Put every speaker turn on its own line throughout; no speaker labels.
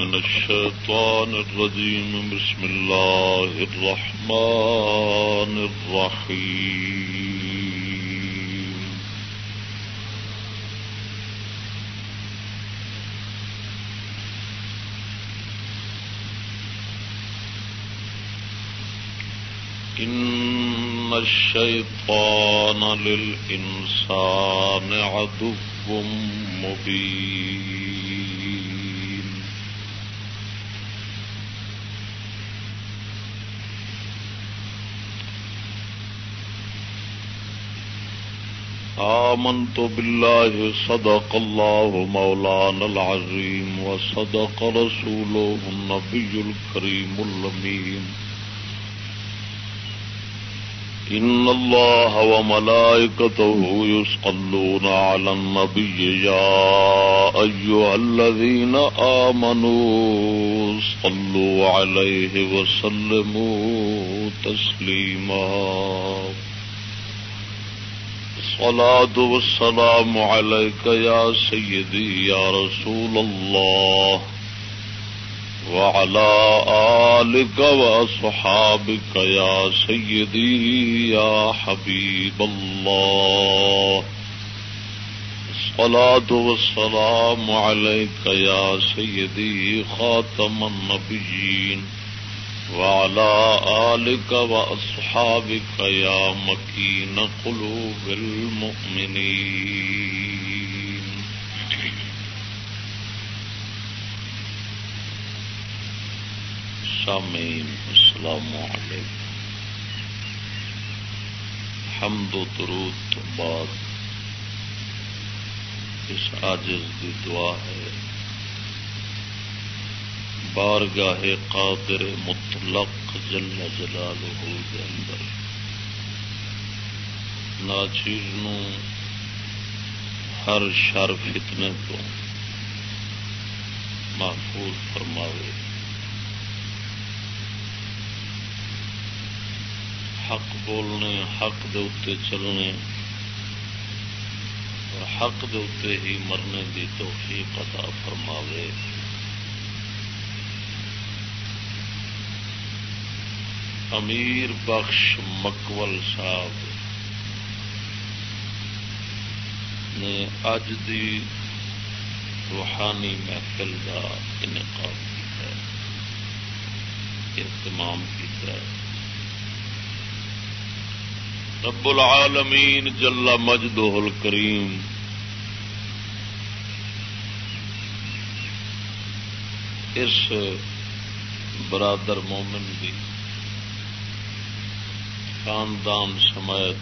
من الشيطان الرجيم. بسم الله الرحمن الرحيم. إن الشيطان للإنسان عدو مبين. آمنت بالله صدق الله مولانا العظيم وصدق رسوله النبي الكريم اللمين إن الله وملائكته يسقلون على النبي يا أيها الذين آمنوا صلوا عليه وسلموا تسليما الصلاة والسلام عليك يا سيدي يا رسول الله وعلى آلك وأصحابك يا سيدي يا حبيب الله الصلاة والسلام عليك يا سيدي خاتم النبيين وعلى آلك وأصحابك يا مكين قلوب المؤمنين. سامعین السلام علیکم حمد و درود تو بعد. اس عاجز کی دعا ہے بارگاہ قادر مطلق جل جلالہ دے اندر۔ ناچیز نو ہر شر فتنے تو محفوظ فرماوے۔ حق بولنے، حق دے اتے چلنے اور حق دے اتے ہی مرنے کی توفیق عطا فرماوے۔ امیر بخش مکول صاحب نے اج دی روحانی محفل کا انعقاد کیا اہتمام کیا رب العالمین جل مجدہ الکریم اس برادر مومن کی خاندان سمیت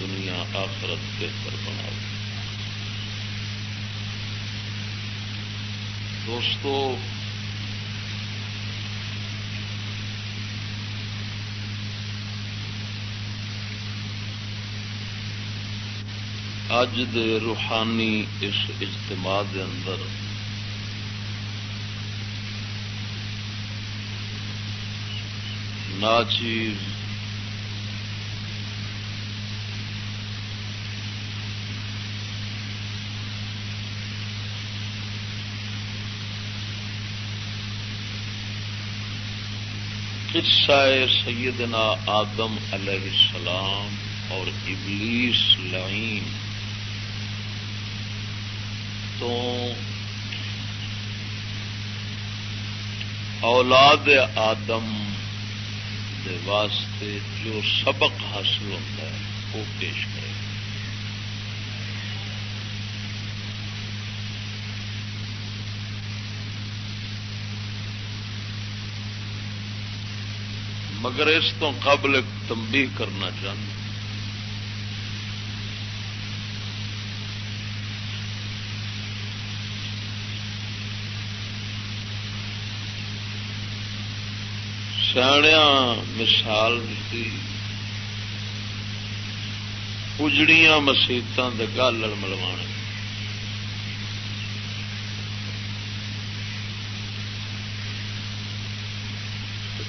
دنیا آخرت بہتر بنا دوستو، اج دے روحانی اس اجتماع دے اندر ناچیز قصہ سیدنا آدم علیہ السلام اور ابلیس لعین تو اولاد آدم دے واسطے جو سبق حاصل ہوتا ہے وہ پیش کرے مگر اس تو قبل تنبیہ کرنا چاہتا سیاح مثال دیتی اجڑیاں مسیتوں کے گل ملوا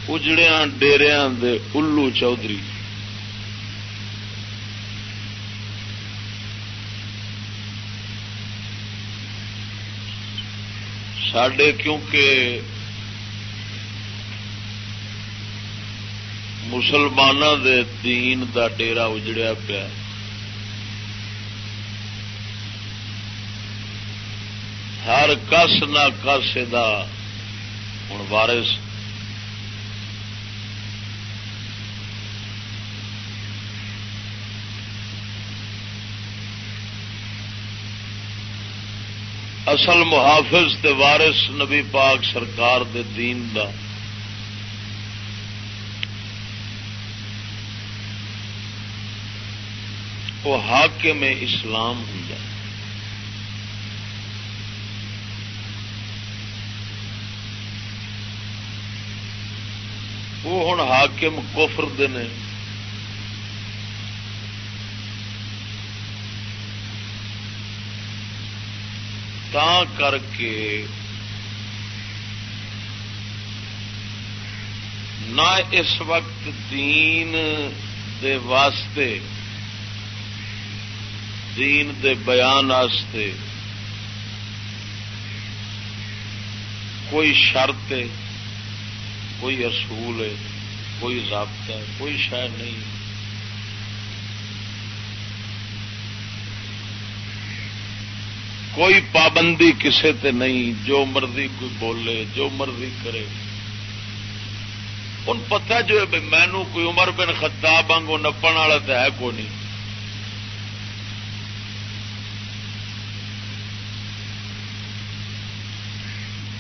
اجڑیا ڈیریا دے الو چودھری۔ سڈے کیونکہ مسلمانوں دے دین دا ڈیرا اجڑیا پیا ہر کس نہ کس ہوں وارس اصل محافظ تے وارث نبی پاک سرکار دے دین دا۔ وہ حاکم اسلام ہوں وہ ہوں حاکم کفر دے نے۔ تا کر کے نہ اس وقت دین دے واسطے دین دے بیان آستے کوئی شرط ہے کوئی اصول ہے کوئی ضابطہ ہے کوئی شہر نہیں کوئی پابندی کسے تے نہیں، جو مرضی کوئی بولے، جو مرضی کرے۔ ان پتہ جو ہے مینو کوئی عمر بن خطاب آنگو نپن والا تو ہے کوئی نہیں۔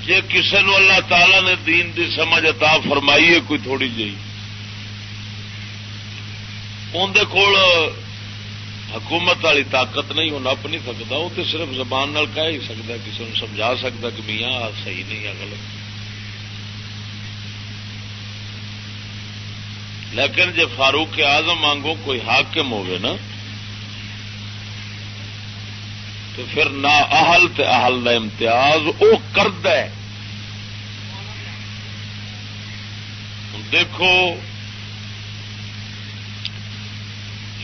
جی کسی نو اللہ تعالی نے دین دی سمجھ عطا فرمائی ہے، کوئی تھوڑی جی اندر کول حکومت والی طاقت نہیں، وہ نپ نہیں سکتا، وہ تو صرف زبان نال کہہ ہی سکتا کسی نے سمجھا سکتا کہ میاں صحیح نہیں ہے، غلط۔ لیکن جی فاروق آزم مانگو کوئی حاکم ہوگی نا، تو پھر نہ اہل تے اہل کا امتیاز وہ کرد دیکھو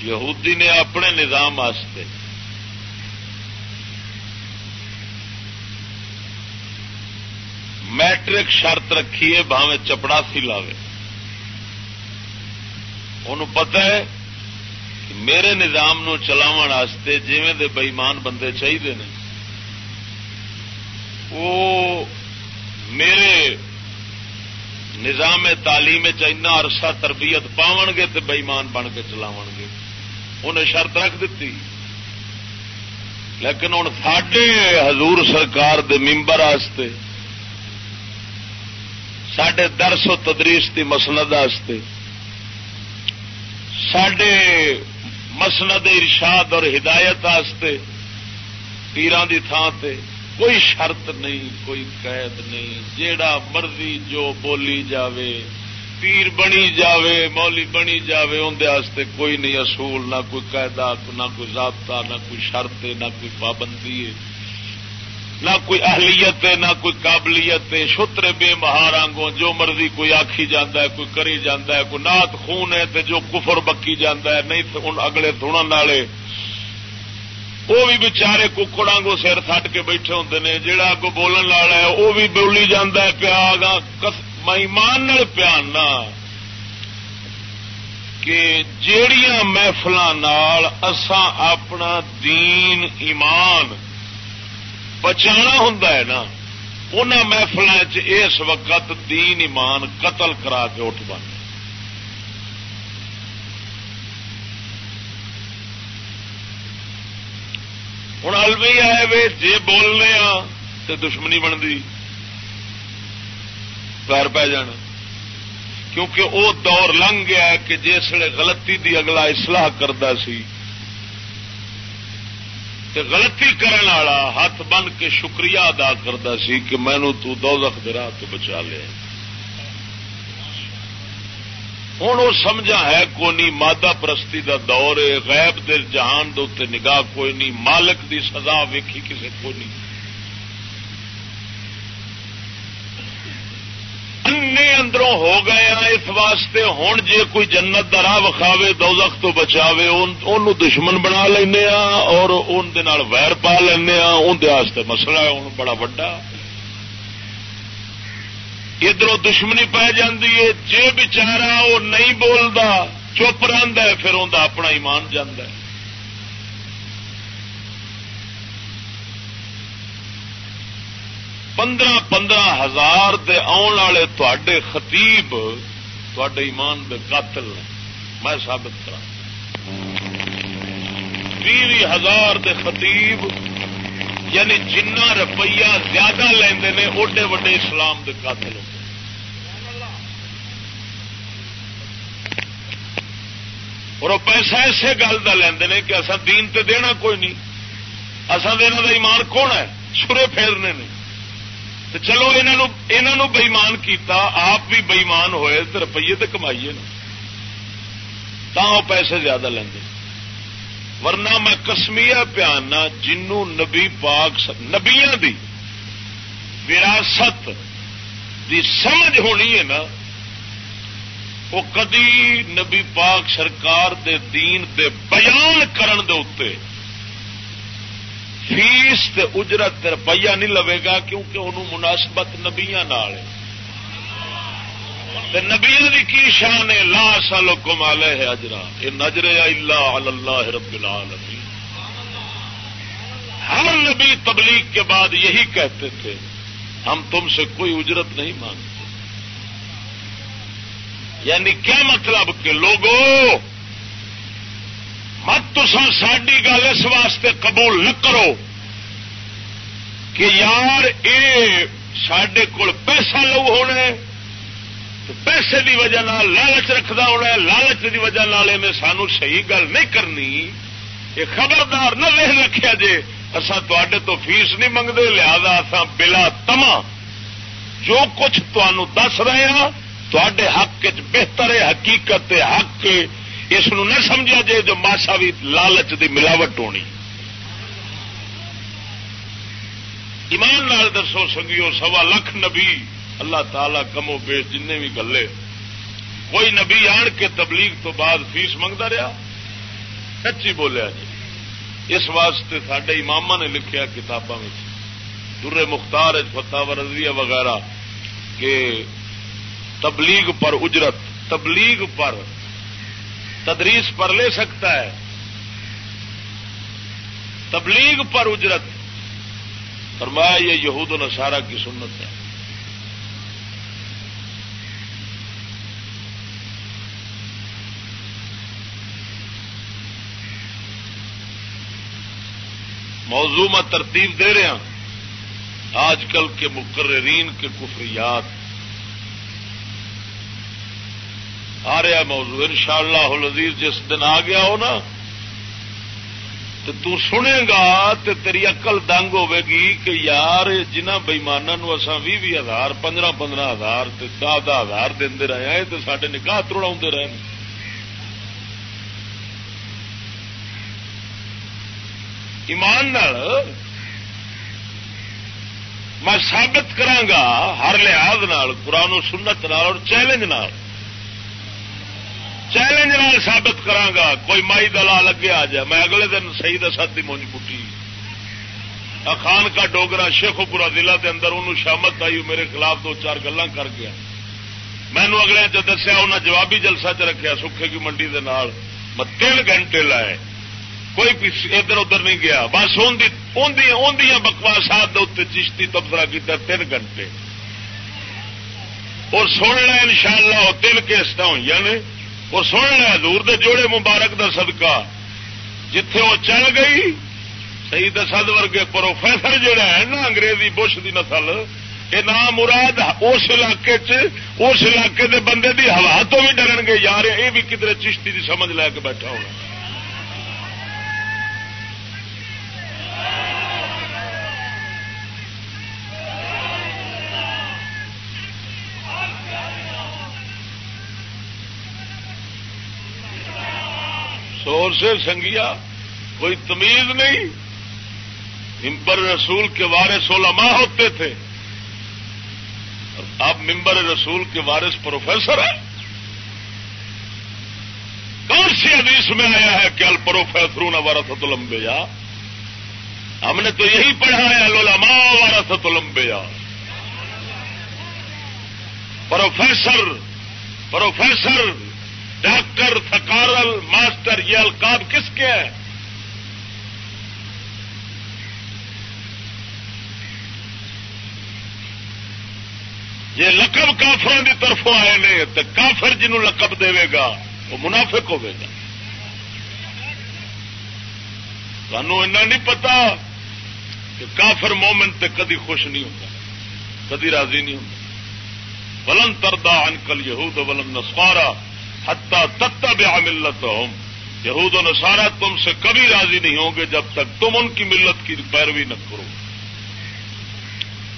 یہودی نے اپنے نظام واسطے میٹرک شرط رکھی ہے بھاوے چپڑا سی لاوے۔ ان پتہ ہے میرے نظام نو چلاو جیویں دے بئیمان بندے چاہیے وہ میرے نظام تعلیم چنا عرصہ تربیت پاؤ گے تو بئیمان بن کے چلاو گے۔ انہیں شرط رکھ دیتی لیکن ہوں ساڈے حضور سرکار دے ممبر سڈے درس و تدریس کی مسلط سڈے مسند ارشاد اور ہدایت پیران دی تھان تے کوئی شرط نہیں، کوئی قید نہیں، جیڑا مرضی جو بولی جاوے۔ پیر بنی جاوے، مولی بنی جاوے اندر کوئی نہیں اصول، نہ کوئی قاعدہ نہ کوئی ضابطہ، نہ کوئی شرط، نہ کوئی پابندی ہے، نہ کوئی اہلیت ہے، نہ کوئی قابلیت ہے۔ شتر بے مہارانگوں جو مرضی کوئی آخی جانا ہے، کوئی کری جانا ہے، کوئی نات خون ہے، تے جو کفر بکی جانا ہے، نہیں اگلے تھوڑا والے وہ بھی بچارے ککڑاگوں سر تھٹ کے بیٹھے ہوں نے جہاں اگو بولن والا ہے، وہ بھی بولی جانا ہے پیا گا مہمان پیان کہ جیڑیاں محفل اپنا دین ایمان بچا ہوں نا ان محفل اس وقت دین ایمان قتل کرا کے اٹھ بن۔ ہوں الوی ہے وے جی بولنے ہاں تو دشمنی بنتی پیر پی جانا۔ کیونکہ وہ دور لنگ گیا کہ جسے غلطی دی اگلا اصلاح کرتا سی۔ تے غلطی کرن والا ہاتھ بن کے شکریہ ادا کرتا سی کہ مینو تو دوزخ دے راہ تو بچا لیا۔ ہوں وہ سمجھا ہے کونی مادہ پرستی دا دور ہے، غیب دل جہان دے نگاہ کوئی نہیں، مالک دی سزا ویکھی کسی کو نہیں۔ اندروں ہو گئے ہیں، اس واسطے ہوں جی کوئی جنت راہ وکھاوے، دوزخ تو بچاوے ان دشمن بنا لینا اور ویر پا لینا اندر مسئلہ ہے ہوں بڑا ادھر دشمنی پی جی جی بچارا وہ نہیں بولتا چپ رہا پھر انہیں اپنا ایمان جانا پندرہ پندرہ ہزار دے آن والے تے خطیب تے ایمان دے قاتل میں ثابت کرا بھی ہزار دے خطیب یعنی جنہ روپیہ زیادہ لیندے نے، اوڈے وڈے اسلام دے قاتل ہوتے اور وہ پیسہ اسی گل کا لیندے کہ اصا دین تے دینا کوئی نہیں۔ اصا دینا کا ایمان کون ہے؟ سرے پھیرنے نے۔ تو چلو انہوں بئیمان کیتا، آپ بھی بئیمان ہوئے، تو روپیے تو کمائیے نا۔ تا پیسے زیادہ لیں ورنہ میں کسمیا پیانا جنوں نبی پاک نبیا دی وراثت دی سمجھ ہونی ہے نا، وہ کدی نبی پاک سرکار دے دین دے بیان کرن دے اتے فیس تے اجرت روپیہ نہیں لوے گا کیونکہ انہوں مناسبت نبیا نبیا کی شان ہے؟ لا سالو کمال ہے اجرا۔ یہ نجر اللہ اللہ رب العالمین۔ ہر نبی تبلیغ کے بعد یہی کہتے تھے، ہم تم سے کوئی اجرت نہیں مانگتے۔ یعنی کیا مطلب کہ لوگوں مت تسا ساری گل اس واسطے قبول نہ کرو کہ یار اے سڈے کول پیسہ لو ہونا پیسے دی وجہ لالچ رکھدا ہونا لالچ دی وجہ سانو صحیح گل نہیں کرنی۔ یہ خبردار نہ لے رکھا جے اصا تے تو فیس نہیں منگتے لہذا اصا بلا تما جو کچھ دس رہے ہیں تے حق چ بہتر ہے، حقیقت حق اس نہ سمجھا جائے جو ماسا بھی لالچ دی ملاوٹ ہونی۔ ایمان نال دسو سنگیو، سوا لکھ نبی اللہ تعالی کمو بے جن بھی گلے۔ کوئی نبی آن کے تبلیغ تو بعد فیس منگتا رہا۔ سچی بولیا جی۔ اس واسطے سڈے امام نے لکھیا کتابوں میں در مختار فتح رضویہ وغیرہ کہ تبلیغ پر اجرت، تبلیغ پر تدریس پر لے سکتا ہے۔ تبلیغ پر اجرت۔ فرمایا، یہ یہود و نصارہ کی سنت ہے۔ موضوع میں ترتیب دے رہا آج کل کے مقررین کے کفریات۔ آ رہا موضوع. ان شاء اللہ جس دن آ گیا ہو نا، تو تو سنے گا تو تیری اقل دنگ ہوے گی کہ یار، جنہ بئیمانوں اصا بھی بھی ہزار، پندرہ پندرہ ہزار دہ دہ ہزار دے رہے ہیں تو سڈے نکاح تروڑا رہے ہیں۔ ایمان میں سابت کرا ہر لحاظ قرآن و سنت نال اور چیلنج نال چیلنج نال ثابت کرا کوئی مائی دلا لگے آ جائے۔ میں اگلے دن صحیح دسات کی مونج پٹی خان کا ڈوگرا شیخو پورا ضلع کے اندر انہوں شامت آئی میرے خلاف دو چار گلا کر گیا۔ مینو اگلے چ دسیا انہیں جوابی جلسہ چ رکھا سکھے کی منڈی دے نال۔ میں تین گھنٹے لائے۔ کوئی ادھر ادھر نہیں گیا۔ بس بکواسات چشتی تبصرہ کیا تین گھنٹے۔ اور سننا ان شاء اللہ تین کیسٹ ہوئی نے وہ سن لیا دور دے جوڑے مبارک دا صدقہ۔ جتھے وہ چل گئی، سید اسد ورگے پروفیسر جہا ہے نا، انگریزی بش دی نسل یہ نام مراد اس علاقے اس علاقے دے بندے دی ہوا تو بھی ڈرن گے، یار یہ بھی کدھر چشتی دی سمجھ لے کے بیٹھا ہونا۔ سور سے سنگیا، کوئی تمیز نہیں۔ ممبر رسول کے وارث علماء ہوتے تھے۔ اب ممبر رسول کے وارث پروفیسر ہیں۔ کون سی حدیث میں آیا ہے کہ الپروفیسر وارثت لمبیا ہم نے تو یہی پڑھا ہے، العلماء وارثت لمبیا پروفیسر پروفیسر ڈاکٹر تھکارل ماسٹر یہ القاب کس کے ہیں؟ یہ لقب کافر کی طرف آئے نے تو کافر جنہوں لقب دے گا، وہ منافق ہوے گا۔ سانو نہیں پتا کہ کافر مومن تے کدی خوش نہیں ہوتا کدی راضی نہیں ہوتا ولن تردا انکل یہود ولن نسوارا حتا تتا بیا ملت یہود و نسارا تم سے کبھی راضی نہیں ہوں گے جب تک تم ان کی ملت کی پیروی نہ کرو.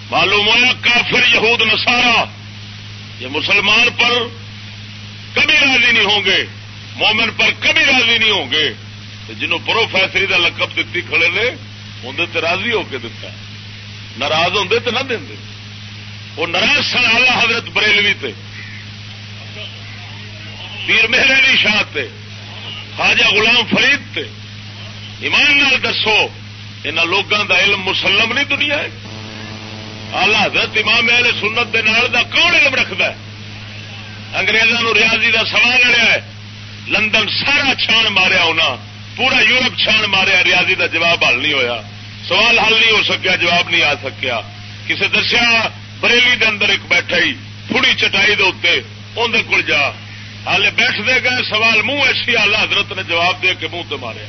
معلوم ہوا کافر، یہود نسارا یہ مسلمان پر کبھی راضی نہیں ہوں گے، مومن پر کبھی راضی نہیں ہوں گے جنہوں پروفیسری کا لقب دیتی کھڑے نے اندر راضی ہو کے دتا ناراض ہوں تو نہ دیں وہ ناراض سن آلہ حضرت بریلوی تے۔ پیر میرے علی شاہ تے، خواجہ غلام فرید تے۔ ایمان نال دسو ان لوگوں دا علم مسلم نہیں دنیا ہے۔ آلہ حضرت امام اہل سنت دے نال دا کون علم رکھد اگریزوں ریاضی دا سوال لڑیا ہے۔ لندن سارا چھان ماریا انہاں، پورا یورپ چھان ماریا، ریاضی دا جواب حل نہیں ہویا۔ سوال حل نہیں ہو سکیا، جواب نہیں آ سکیا۔ کسی دسیا، بریلی دے اندر ایک بیٹھا ہی تھوڑی چٹائی دے اندر کول جا۔ ہال بیٹھ دے گئے، سوال منہ ایسی آلہ حضرت نے جواب دے کے منہ تو ماریا۔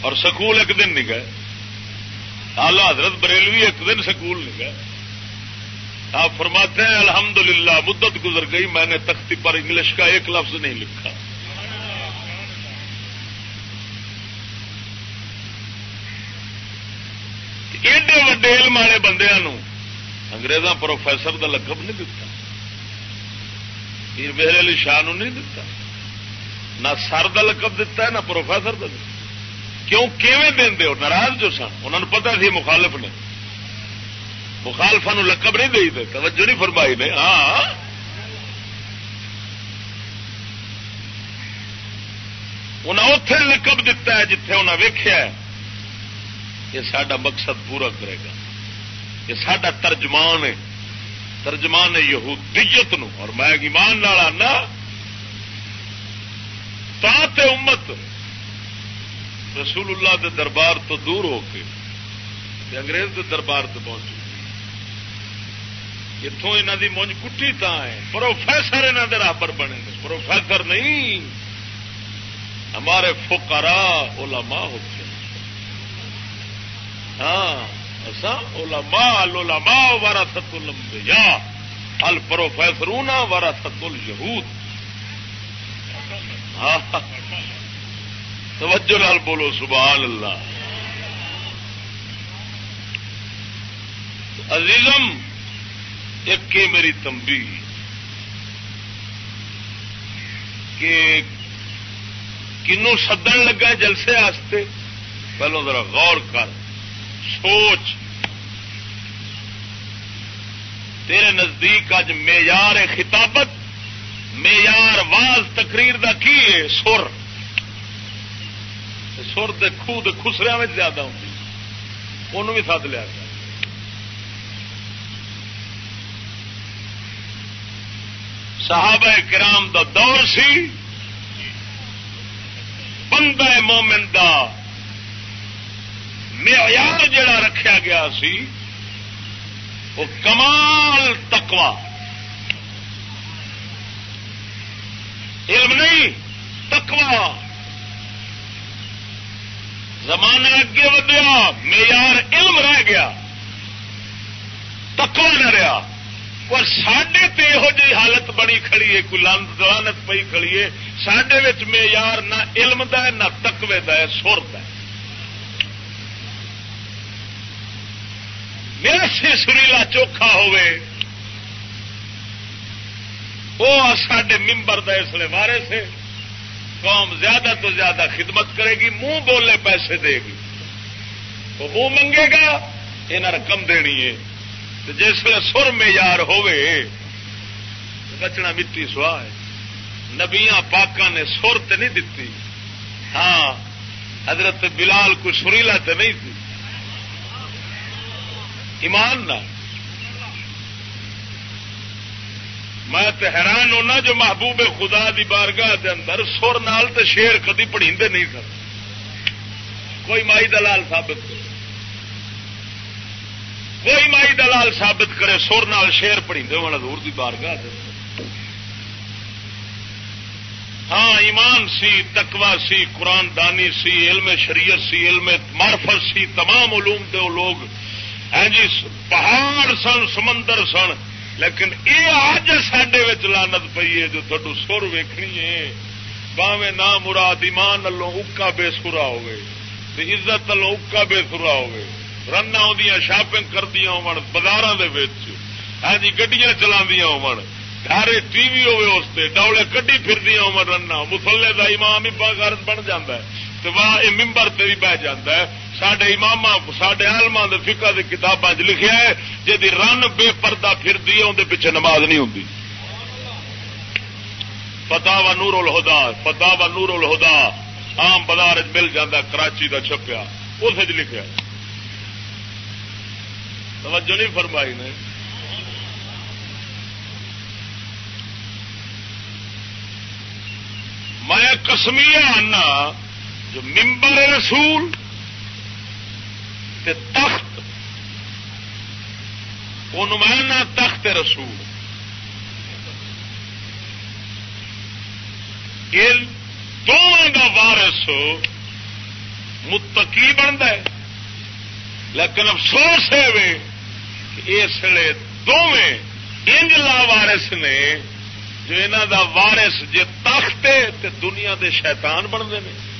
اور سکول ایک دن نہیں گئے۔ آلہ حضرت بریلوی ایک دن سکول نہیں گئے۔ آپ فرماتے ہیں، الحمدللہ، مدت گزر گئی، میں نے تختی پر انگلش کا ایک لفظ نہیں لکھا۔ ایڈے وڈے علم والے بندے اگریزاں پروفیسر کا لقب نہیں دتا، پیر میرے علی شاہ نہیں دتا، نہ سر کا لقب دتا ہے، نہ پروفیسر کا کیوں کیون دے ناراض جو سن انہوں نے پتا سی مخالف نے۔ مخالفا لقب نہیں دے توجہ نہیں فرمائی نے۔ ہاں۔ انہیں اتے لقب دتا ہے جتھے انہیں ویخیا یہ سڈا مقصد پورا کرے گا۔ یہ سڈا ترجمان ہے۔ ترجمان ہے یہودیت نو۔ اور میں ایمان نال آنا تا امت۔ رسول اللہ دے دربار تو دور ہو کے انگریز دے دربار سے پہنچ اتوں یہاں کی مونج کٹی تا ہے، پروفیسر یہاں کے رابر بنے پروفیسر نہیں، ہمارے فکارا علماء ہوتے ہاں علماء، العلماء وارا ست الانبیاء ال پروفیسرون وارا ست الہود ہاں۔ توجہ لال بولو، سبحان اللہ۔ عزیزم، ایک میری تمبی کہ کنو سدن لگا جلسے آستے پہلو ذرا غور کر۔ سوچ۔ تیرے نزدیک اج معیار خطابت، معیار واز تقریر دا کی ہے؟ سر۔ سر خوہ خسریا میں زیادہ ہوں ان بھی سد لیا۔ صحابہ کرام دا دور سی۔ بندہ مومن دا معیار جڑا رکھا گیا سی، وہ کمال تکوا علم نہیں تکوا زمانہ اگے ودیا، معیار علم رہ گیا۔ تکوا نہ رہا۔ اور سڈے تو یہو جی حالت بنی کھڑی ہے، کوئی لانت پی کھڑی ہے سڈے معیار نہ علم دا ہے، نہ تکوے دا ہے، سر دا ہے۔ میرا سریلا چوکھا ہوے وہ سڈے ممبر دا اس لیے وارے سے قوم زیادہ تو زیادہ خدمت کرے گی، منہ بولے پیسے دے گی۔ وہ منہ منگے گا یہ رقم دینی ہے۔ جس ویل سر میں یار ہوچنا مٹی سوا ہے۔ نبیا پاکا نے سر تو نہیں دتی۔ ہاں حضرت بلال کو سریلا تو نہیں تھی۔ ایمان نہ۔ میں تو حیران ہونا جو محبوب خدا دی بارگاہ دے اندر سر نال تے شیر کدی پڑھی نہیں سن۔ کوئی مائی دلال ثابت کرے۔ کوئی مائی دلال ثابت کرے سر نال شیر پڑھی حضور دی بارگاہ دے ہاں ایمان سی تکوا سی، قرآن دانی سی، علم شریعت سی، علم مارفت سی، تمام علوم دے لوگ ہیں جی پہاڑ سن، سمندر سن، لیکن یہ اج سڈے لانت پی ہے جو تھوڑا سر ویکنی ہے۔ باوے نہ مراد ایمان الو اکا بے سورا ہوئے عزت الو اکا بے سورا ہوئے۔ رن آدی شاپنگ کردیا ہو بازار ہاں جی گڈیاں چلا ہو گھر ٹی وی ہوئے اس سے ڈولے کڈی پھر ہو رن مسلے کا امام ہی بن جا تو واہ یہ ممبر سے بھی بہ جا سڈے امام سڈے آلما فکا کی کتابیں لکھا ہے جی رن بے پردہ پھر دی اندر پیچھے نماز نہیں ہوں پتا وا نور الہدا پتا وا نور الہدا آم بازار مل جاتا کراچی کا چھپیا۔ اس لکھا توجہ نہیں فرمائی نے۔ میں کسمیا آنا جو ممبر رسول تے تخت۔ نمائنا تخت رسول۔ دونوں کا وارس متقی بنتا ہے۔ لیکن افسوس ہے کہ اس لیے دونیں انج لا وارس نے جو انہوں دا وارس جی تخت تے دنیا دے شیطان بنتے ہیں۔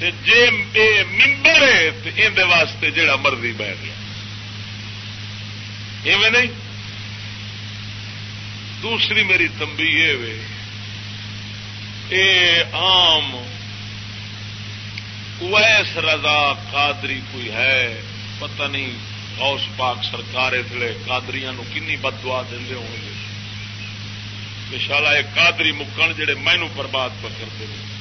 جی ممبر ہے تو اندر واسطے جڑا مرضی بہ گیا ایویں نہیں؟ دوسری میری تمبی یہ اے عام ویس رضا قادری کوئی ہے؟ پتہ نہیں غوث پاک سرکار اسلے قادریاں نو کنی بد دعا دے ہو گے شالا یہ قادری مکن جڑے مینو برباد پکڑتے ہیں۔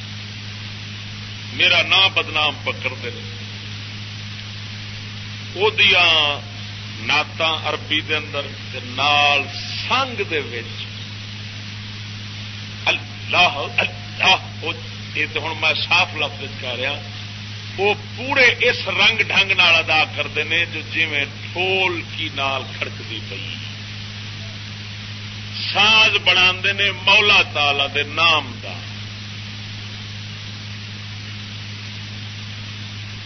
میرا نام بدنام پکڑتے وہ نعت عربی دے اندر نال سنگ دے وچ۔ اللہ اللہ یہ تو ہوں میں صاف لفظ کہہ رہا۔ وہ پورے اس رنگ ڈھنگ نال ادا کرتے ہیں جو جی ٹھول کی نال کھڑکتی پی ساز بنا مولا تالا دے نام دا۔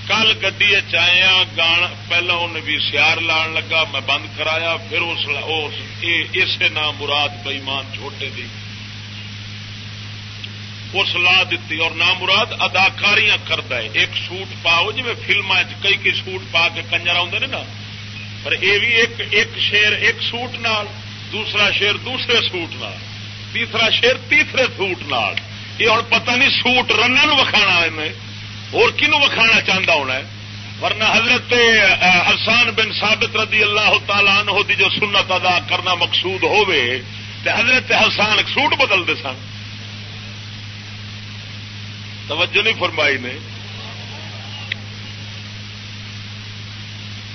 کل گڈی چیا ہاں، گان پہلے انہیں بھی سیار لان لگا، میں بند کرایا، پھر اس اسے نام مراد بئیمان چھوٹے دی۔ اس لا دیتی اور نام مراد اداکاریاں کرتا ہے۔ ایک سوٹ پاؤ جی فلم کئی کئی سوٹ پا کے کنجر آدھے نا۔ پر یہ بھی ایک ایک شیر ایک سوٹ نال، دوسرا شیر دوسرے سوٹ نال، تیسرا شیر تیسرے سوٹ نال۔ یہ ہوں پتہ نہیں سوٹ رنگ وکھانا اور کنو وکھانا چاہتا ہونا ہے؟ ورنہ حضرت حسان بن ثابت رضی اللہ تعالیٰ عنہ دی جو سنت ادا کرنا مقصود ہوئے تے حضرت حسان سوٹ بدلتے سن۔ توجہ نہیں فرمائی نے؟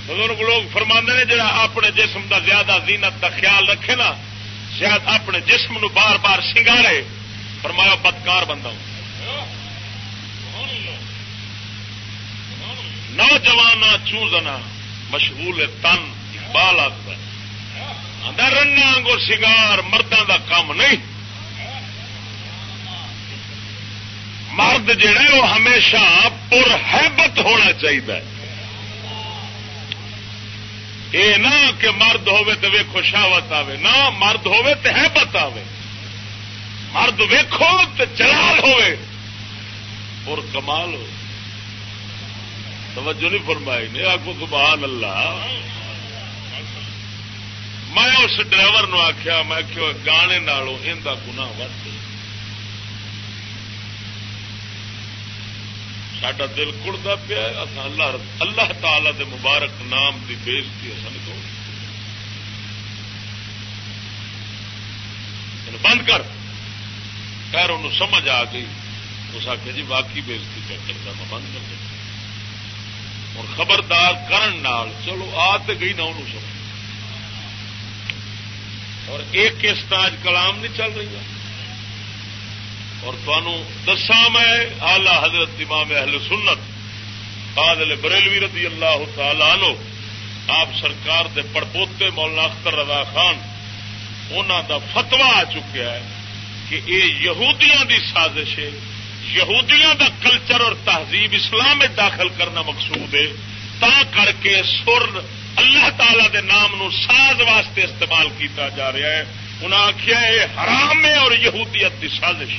بزرگ لوگ فرما نے جڑا اپنے جسم دا زیادہ زینت دا خیال رکھے نا شاید اپنے جسم نو بار بار سنگارے، فرمایا بدکار بندہ ہوں۔ نوجوان چوزنا مشغول تن اقبال آتا رنا کو سنگار مردوں کا کام نہیں۔ مرد جہا وہ ہمیشہ پور حبت ہونا چاہیے یہ نہ کہ مرد ہوے تو ویکو شاوت آئے نہ مرد ہوے تو حبت آئے مرد ویکو تو جلال ہوے اور کمال ہو توجہ نہیں فرمائی نہیں آگو سبحان اللہ۔ میں اس ڈرائیور نو آخیا میں گانے نالوں ان کا گنا ود سڈا دل کڑتا پیا اللہ اللہ تعالی دے مبارک نام کی بےزتی اصل کو بند کر۔ خیر ان سمجھ آ گئی۔ اس آخیا جی واقعی بےزتی کر کرتا میں بند کر دیا اور خبردار کرن نال، چلو آ تو گئی نہ انہوں سمجھ۔ اور ایک اس تاج کلام نہیں چل رہی اور تمہوں دسا میں آلہ حضرت امام اہل سنت فاضل بریلوی رضی اللہ تعالی عنہ، آپ سرکار دے پڑپوتے مولانا اختر رضا خان انہوں دا فتوا آ چکا ہے کہ یہ یہودیاں دی سازش ہے۔ یہودیاں دا کلچر اور تہذیب اسلام میں داخل کرنا مقصود ہے، تا کر کے سر اللہ تعالی دے نام نو ساز واسطے استعمال کیتا جا رہا ہے۔ انہیں آخیا یہ حرام ہے اور یہودیت کی سازش۔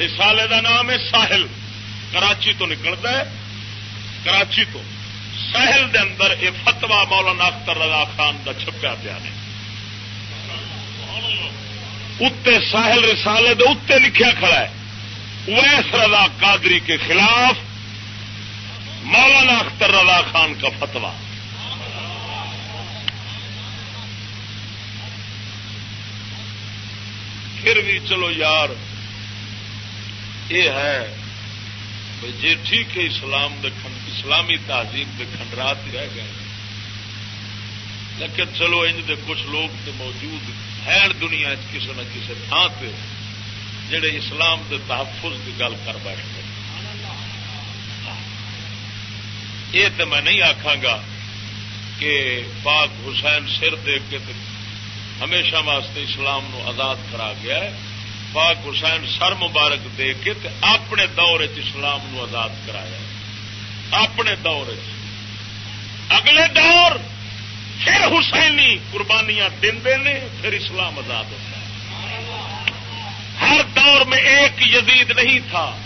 رسالے دا نام ہے ساحل۔ کراچی تو نکلتا ہے۔ کراچی تو۔ ساحل دے اندر یہ فتوا مولانا اختر رضا خان کا چھپیا پیا نے اتنے ساحل رسالے دے اتنے لکھیا کھڑا ہے۔ ویس رضا قادری کے خلاف مولانا اختر رضا خان کا فتوا پھر بھی چلو یار، یہ ہے جی ٹھیک ہے اسلام دے اسلامی تہذیب کے کھنڈرات ہی رہ گئے۔ لیکن چلو انج دے کچھ لوگ تو موجود ہیں دنیا کسی نہ کسی تھان سے جڑے اسلام دے تحفظ کی گل کر بیٹھتے یہ تو میں نہیں آخا گا کہ پاک حسین سر دے کے ہمیشہ واسطے اسلام نو آزاد کرا گیا ہے۔ پاک حسین سر مبارک دے کے تے اپنے دور اسلام نو آزاد کرایا اپنے دور اگلے دور پھر حسینی قربانیاں دے پھر اسلام آزاد ہوتا ہے۔ ہر دور میں ایک یزید نہیں تھا۔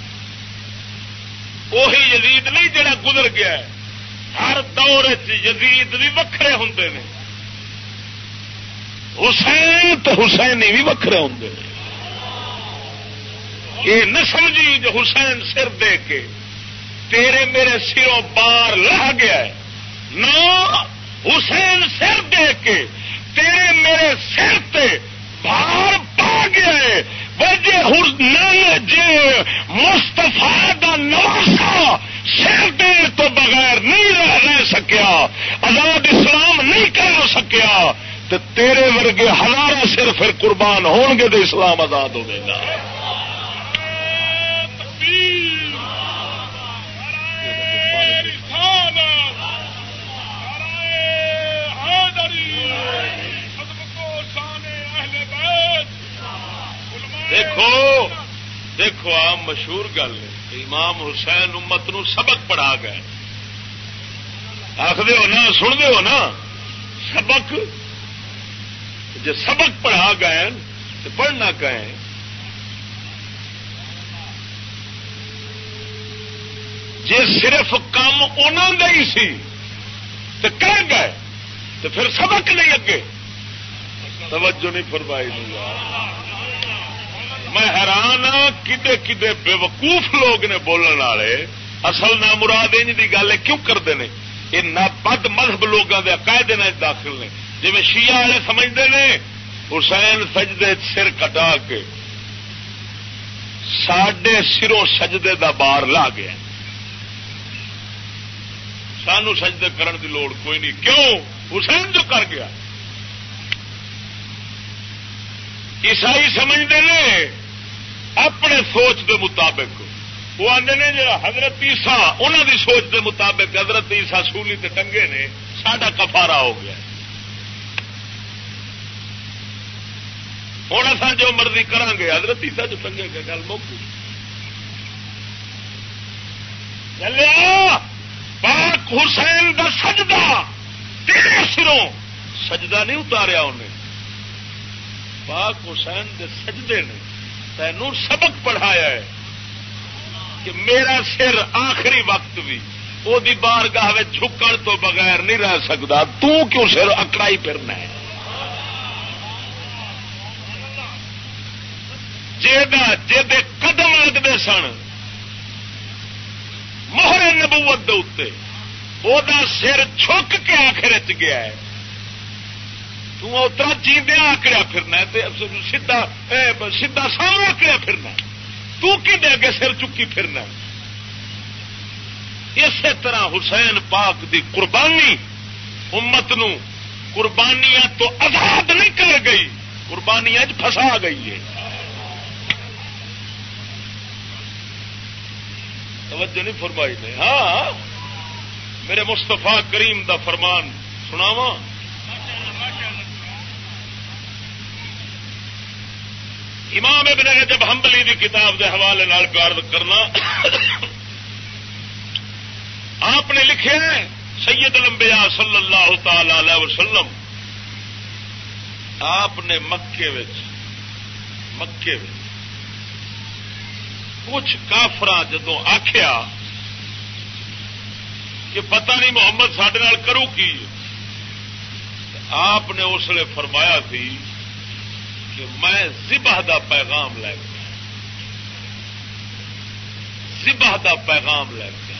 وہی یزید نہیں جڑا گزر گیا ہے۔ ہر دور یزید بھی وکھرے ہوں نے۔ حسین تو حسینی بھی وکھرے ہوں یہ نہ سمجھی جو حسین سر دے کے تیرے میرے سروں بار لا گیا ہے۔ نہ حسین سر دے کے تیرے میرے سر تے بار پا گیا ہے۔ جی مستفا کا نواسا سر دے تو بغیر نہیں رہ سکیا۔ آزاد اسلام نہیں کر سکیا۔ تو تیرے ورگے ہزار سر پھر قربان ہون گے تو اسلام آزاد ہوگا دیکھو دیکھو آپ مشہور گل امام حسین امت نو سبق پڑھا گئے۔ آخر ہو نا سن ہو نا سبق؟ جی سبق پڑھا گئے تو پڑھنا کہیں جی صرف کام انہوں کا ہی سی تو کر گئے۔ تو پھر سبق نہیں اگے۔ توجہ نہیں فرمائی میں حیران ہاں کدے کدے بے وقوف لوگ نے بولنے والے۔ اصل نہ مراد انج کی گل ہے، کیوں کرتے ہیں یہ نہ بد مذہب لوگوں کے عقائد داخل نے۔ جی شیعہ والے سمجھتے ہیں حسین سجدے سر کٹا کے سڈے سروں سجدے دا بار لا گیا۔ سانو سجدے کرن دی لوڑ کوئی نہیں۔ کیوں؟ حسین جو کر گیا۔ عیسائی سمجھتے ہیں اپنے سوچ دے مطابق۔ وہ آدھے نے جا حضرت عیسا انہوں دی سوچ دے مطابق حضرت عیسا سولی تے ٹنگے نے، ساڈا کفارا ہو گیا۔ ہوں اصا جو مرضی کریں گے، حضرت عیسا جو ٹنگے گا گل موقع چلیا پاک حسین دا سجدہ۔ تیرے سروں سجدہ نہیں اتاریا انہیں۔ پاک حسین دے سجدے نے تینوں سبق پڑھایا ہے کہ میرا سر آخری وقت بھی وہ بار گاہ جھکن تو بغیر نہیں رہ سکتا کیوں سر اکڑائی پھرنا ہے؟ جی قدم لگتے سن موہر نبوت دے وہ سر چھک کے آخر چ گیا ہے ترا چیندیا آکڑیا پھرنا سیدا سیدا سامنے آکڑیا پھرنا تو کی دے سر چکی پھرنا اسی طرح حسین پاک دی قربانی امت نو قربانیاں تو آزاد نہیں کر گئی قربانیاں پھسا گئی ہے توجہ نہیں فرمائی نے ہاں میرے مستفا کریم دا فرمان سناواں؟ امام ابن جب ہمبلی دی کتاب دے حوالے نال پیار کرنا۔ آپ نے لکھے سید لمبیا صلی اللہ تعالی علیہ وسلم۔ آپ نے مکے وچ مکے وچ۔ کچھ کافر جدو آخیا کہ پتہ نہیں محمد سڈے کرو کی۔ آپ نے اس لیے فرمایا تھی کہ میں زبہ دا پیغام لے گیا زبہ دا پیغام لے گیا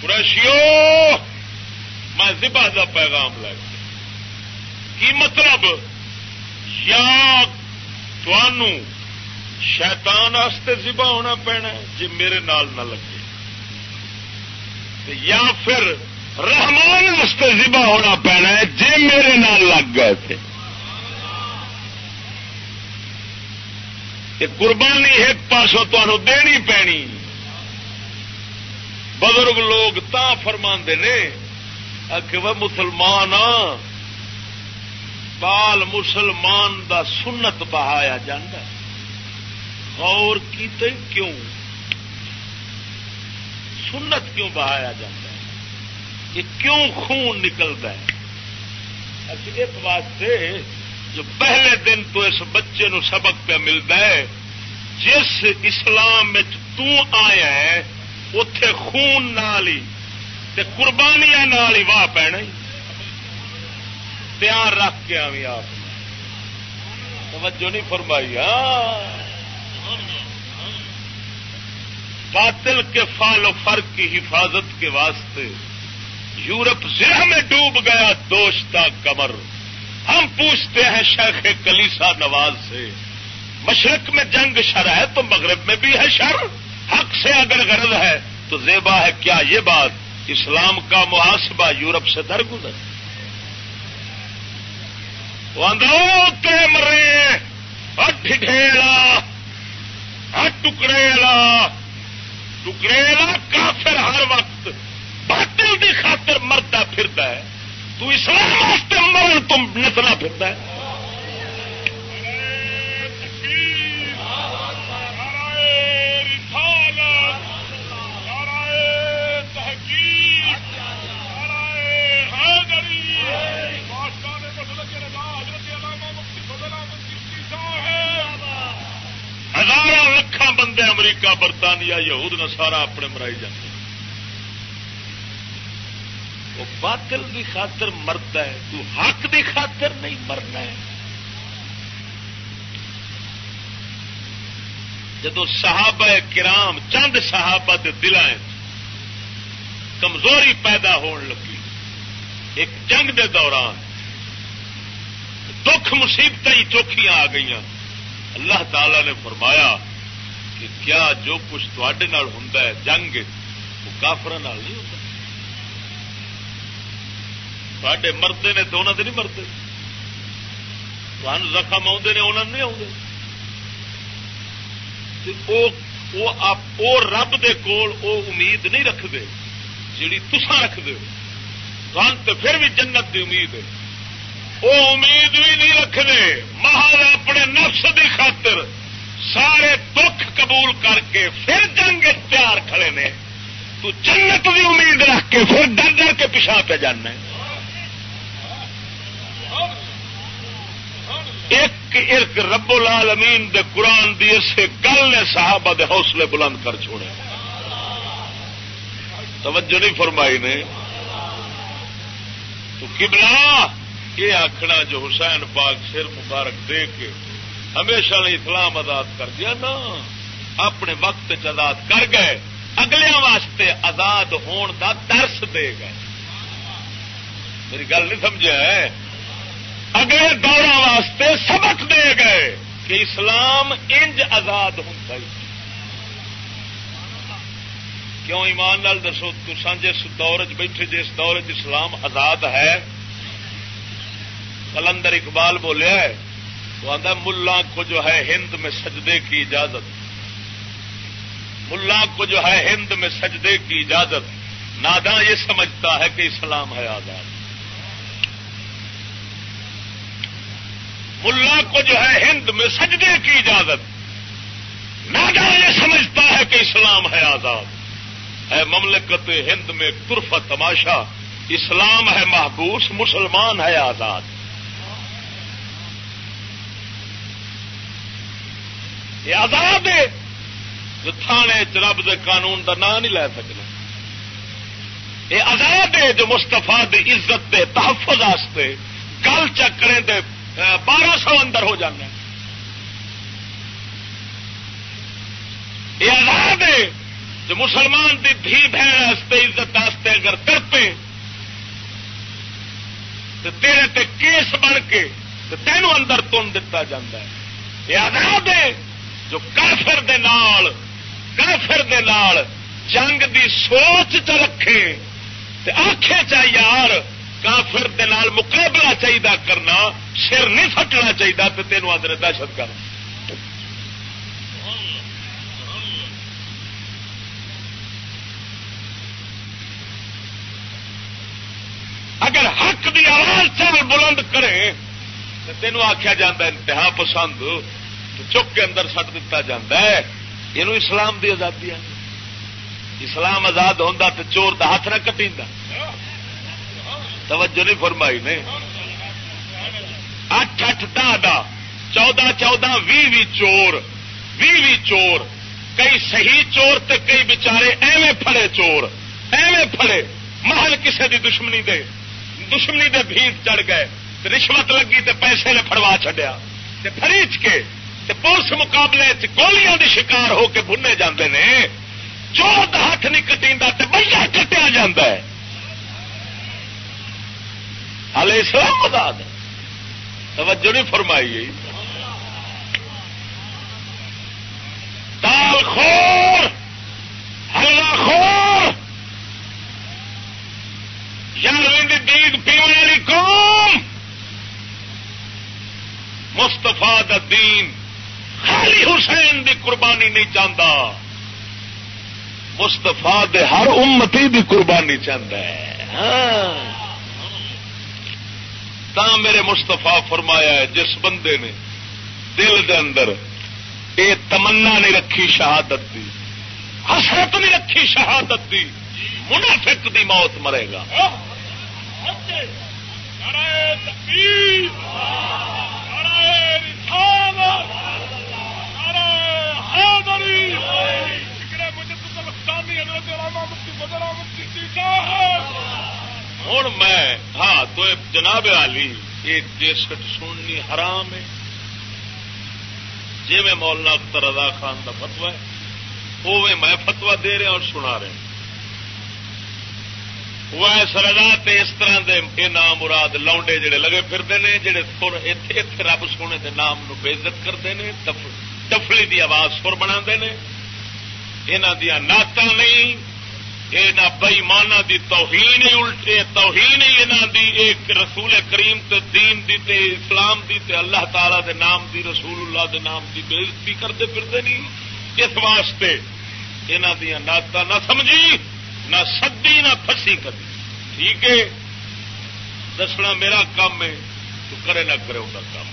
قریشیو، میں زبہ دا پیغام لے گیا کی مطلب؟ یا شیطان واسطے زبا ہونا پینا جی میرے نال نہ لگے۔ یا پھر رحمان واسطے زبا ہونا پینا جی میرے نال لگ گئے تھے۔ قربانی ایک پاسوں تمہوں دینی پینی۔ بزرگ لوگ تا فرما نے کہ وہ مسلمان ہاں، بال مسلمان دا سنت بہایا جا غور کیتے کیوں؟ سنت کیوں بہایا جا یہ کیوں خون نکلتا ہے؟ اس واسطے جو پہلے دن تو اس بچے نو سبق پہ ملتا ہے، جس اسلام میں آیا ہے اتے خون نال ہی قربانیاں نال ہی واہ پینا پیار رکھ کے آئی آپ۔ توجہ نہیں فرمائی ہاں۔ باطل کے فال و فرق کی حفاظت کے واسطے یورپ ضلع میں ڈوب گیا دوشتا کمر۔ ہم پوچھتے ہیں شیخ کلیسا نواز سے، مشرق میں جنگ شر ہے تو مغرب میں بھی ہے شر؟ حق سے اگر غرض ہے تو زیبا ہے کیا یہ بات؟ اسلام کا محاسبہ یورپ سے درگزر۔ مرے ڈھیلا ٹکڑےلا ٹکڑےلا کافر ہر وقت باطل کی خاطر مرتا پھرتا ہے۔ تو اسلام واسطے مرن تم نچنا پھرتا ہے۔ ہزار لکھان بندے امریکہ، برطانیہ، یہود نسارا اپنے مرائی جاتے وہ باطل کی خاطر مرتا ہے، تو حق کی خاطر نہیں مرنا ہے۔ جدو صحابہ کرام، چند صحابہ کے دل کمزوری پیدا ہون لگی، ایک جنگ دے دوران دکھ مصیبت ہی چوکھیاں آ گئی اللہ تعالی نے فرمایا کہ کیا جو کچھ تڈے ہوں جنگ وہ کافر نہیں ہوتا سڈے مرتے نے تو انہوں نے نہیں مرتے زخم آتے نے انہوں نے نہیں آتے رب دے کول او امید نہیں رکھتے جیڑی تسا رکھتے تو پھر بھی جنت دی امید ہے۔ وہ امید بھی نہیں رکھتے محل اپنے نفس دی خاطر سارے دکھ قبول کر کے پھر جنگ تیار کھڑے نے۔ تو جنت بھی امید رکھ کے پھر ڈر ڈر کے پیچھا پہ جانا ایک ارک رب العالمین دے قرآن دی اسے گل نے صحابہ دے حوصلے بلند کر چھوڑے۔ توجہ نہیں فرمائی نے۔ تو کبلا یہ آخنا جو حسین پاک سر مبارک دے کے ہمیشہ اسلام آزاد کر دیا نا، اپنے وقت آزاد کر گئے اگلے واسطے آزاد ہون دا درس دے گئے۔ میری گل نہیں سمجھا ہے اگلے دور واسطے سبق دے گئے کہ اسلام انج آزاد ہوتا ہے کیوں ایمان نال دسو تسان جس دور چ بیٹھے، جس دور چ اسلام آزاد ہے کلندر اقبال بولیا ہے، وہ آدھا ملا کو جو ہے ہند میں سجدے کی اجازت۔ ملا کو جو ہے ہند میں سجدے کی اجازت۔ نادا یہ سمجھتا ہے کہ اسلام ہے آزاد۔ ملا کو جو ہے ہند میں سجدے کی اجازت۔ نادا یہ سمجھتا ہے کہ اسلام ہے آزاد۔ ہے مملکت ہند میں ترف تماشا، اسلام ہے محبوس، مسلمان ہے آزاد۔ یہ آزاد ہے جو تھانے رب دے قانون دا نام نہیں لے سکنا۔ یہ آزاد ہے جو مستفا دی عزت دے، تحفظ واسطے گل چکرے دے بارہ سو اندر ہو جانا یہ آزاد ہے جو مسلمان دی دھی بہن عزت واسطے اگر ترپے تو تیرے تے کیس بن کے تینوں اندر تن دتا جا یہ آزاد ہے جو کافر دے نال، کافر دے نال جنگ دی سوچ چ رکھے آخے چا یار، کافر دے نال مقابلہ چاہیے کرنا، سر نہیں فٹنا چاہیے تو تینوں آدر دہشت کر اگر حق دی آواز چل بلند کرے تو تینوں آخیا جا انتہا پسند۔ چک کے اندر سٹ دتا جا یہ اسلام دی آزادی ہے۔ اسلام آزاد ہوتا تو چور دا ہاتھ نہ کٹی توجہ نہیں فرمائی نے۔ اٹھ اٹھ دہ چودہ چودہ بھی چور۔ بھی چور۔ کئی صحیح چور تے کئی بچارے ایویں پھڑے چور۔ ایویں پھڑے۔ محل کسے دی دشمنی دے۔ دشمنی دے بھیت چڑھ گئے۔ رشوت لگی تے پیسے نے فڑوا چڈیا فریج کے پولیس مقابلے گولیاں دی شکار ہو کے بننے جاندے نے چور ہاتھ نہیں کٹی کٹیا جا ہال اسلام آزاد توجہ نہیں فرمائی گئی۔ تال خور ہلا خور۔ یار دیگ پینے والی قوم۔ مستفا دین۔ خالی حسین دی قربانی نہیں چاہتا مستفا دے ہر امتی دی قربانی چاہتا ہے۔ ہاں۔ میرے مستفا فرمایا ہے، جس بندے نے دل دے اندر یہ تمنا نہیں رکھی شہادت دی، حسرت نہیں رکھی شہادت دی، منافق دی موت مرے گا۔ ہوں میں ہاں تو جناب علی یہ کیسٹ سننی حرام ہے۔ جی میں مولانا اختر رضا خان کا فتوا ہے، وہ میں فتوا دے رہا اور سنا رہا وہ سردا اس طرح دے یہ نام مراد لاؤنڈے جڑے لگے پھرتے ہیں، جڑے اتے رب سونے کے نام نو بےزت کرتے ہیں ڈفلی دی آواز سر بنا یہاں دیا نعت نہیں یہ نہ بئیمانا دی توہین ہی الٹے توہین ہی یہاں دی۔ ایک رسول کریم تے دین دی تے اسلام دی تے اللہ تعالی دے نام دی، رسول اللہ دے نام دی بےزتی کرتے پھرتے نہیں۔ اس واسطے یہاں دیا نعت نہ سمجھی، نہ سدی، نہ پسی کبھی ٹھیک ہے؟ دسنا میرا کام ہے، تو کرے نہ کرے ان کا کام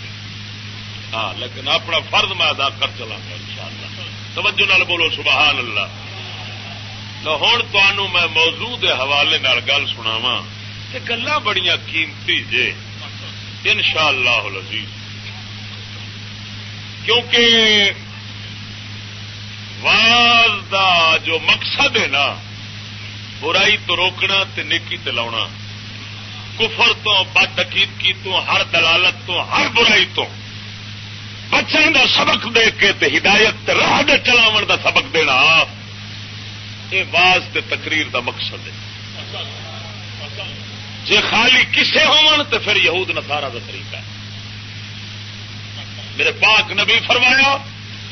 ہاں لیکن اپنا فرض میں ادا کر چلا گا ان شاء اللہ توجہ نال بولو، سبحان اللہ۔ تو ہوں تمہوں میں موضوع کے حوالے نال گل سناوا کہ گلا بڑی قیمتی جے۔ ان شاء اللہ کیونکہ واز دا جو مقصد ہے نا، برائی تو روکنا تے نیکی تے لاؤنا۔ کفر تو بد عقیدگی تو، ہر دلالت تو، ہر برائی تو۔ بچوں کا سبق دے کے تے ہدایت تے راہ دے چلاو دا سبق دینا یہ واز تے تقریر دا مقصد ہے۔ جی خالی کسے ہون تو پھر یہود نسارا کا طریقہ ہے۔ میرے پاک نبی فرمایا،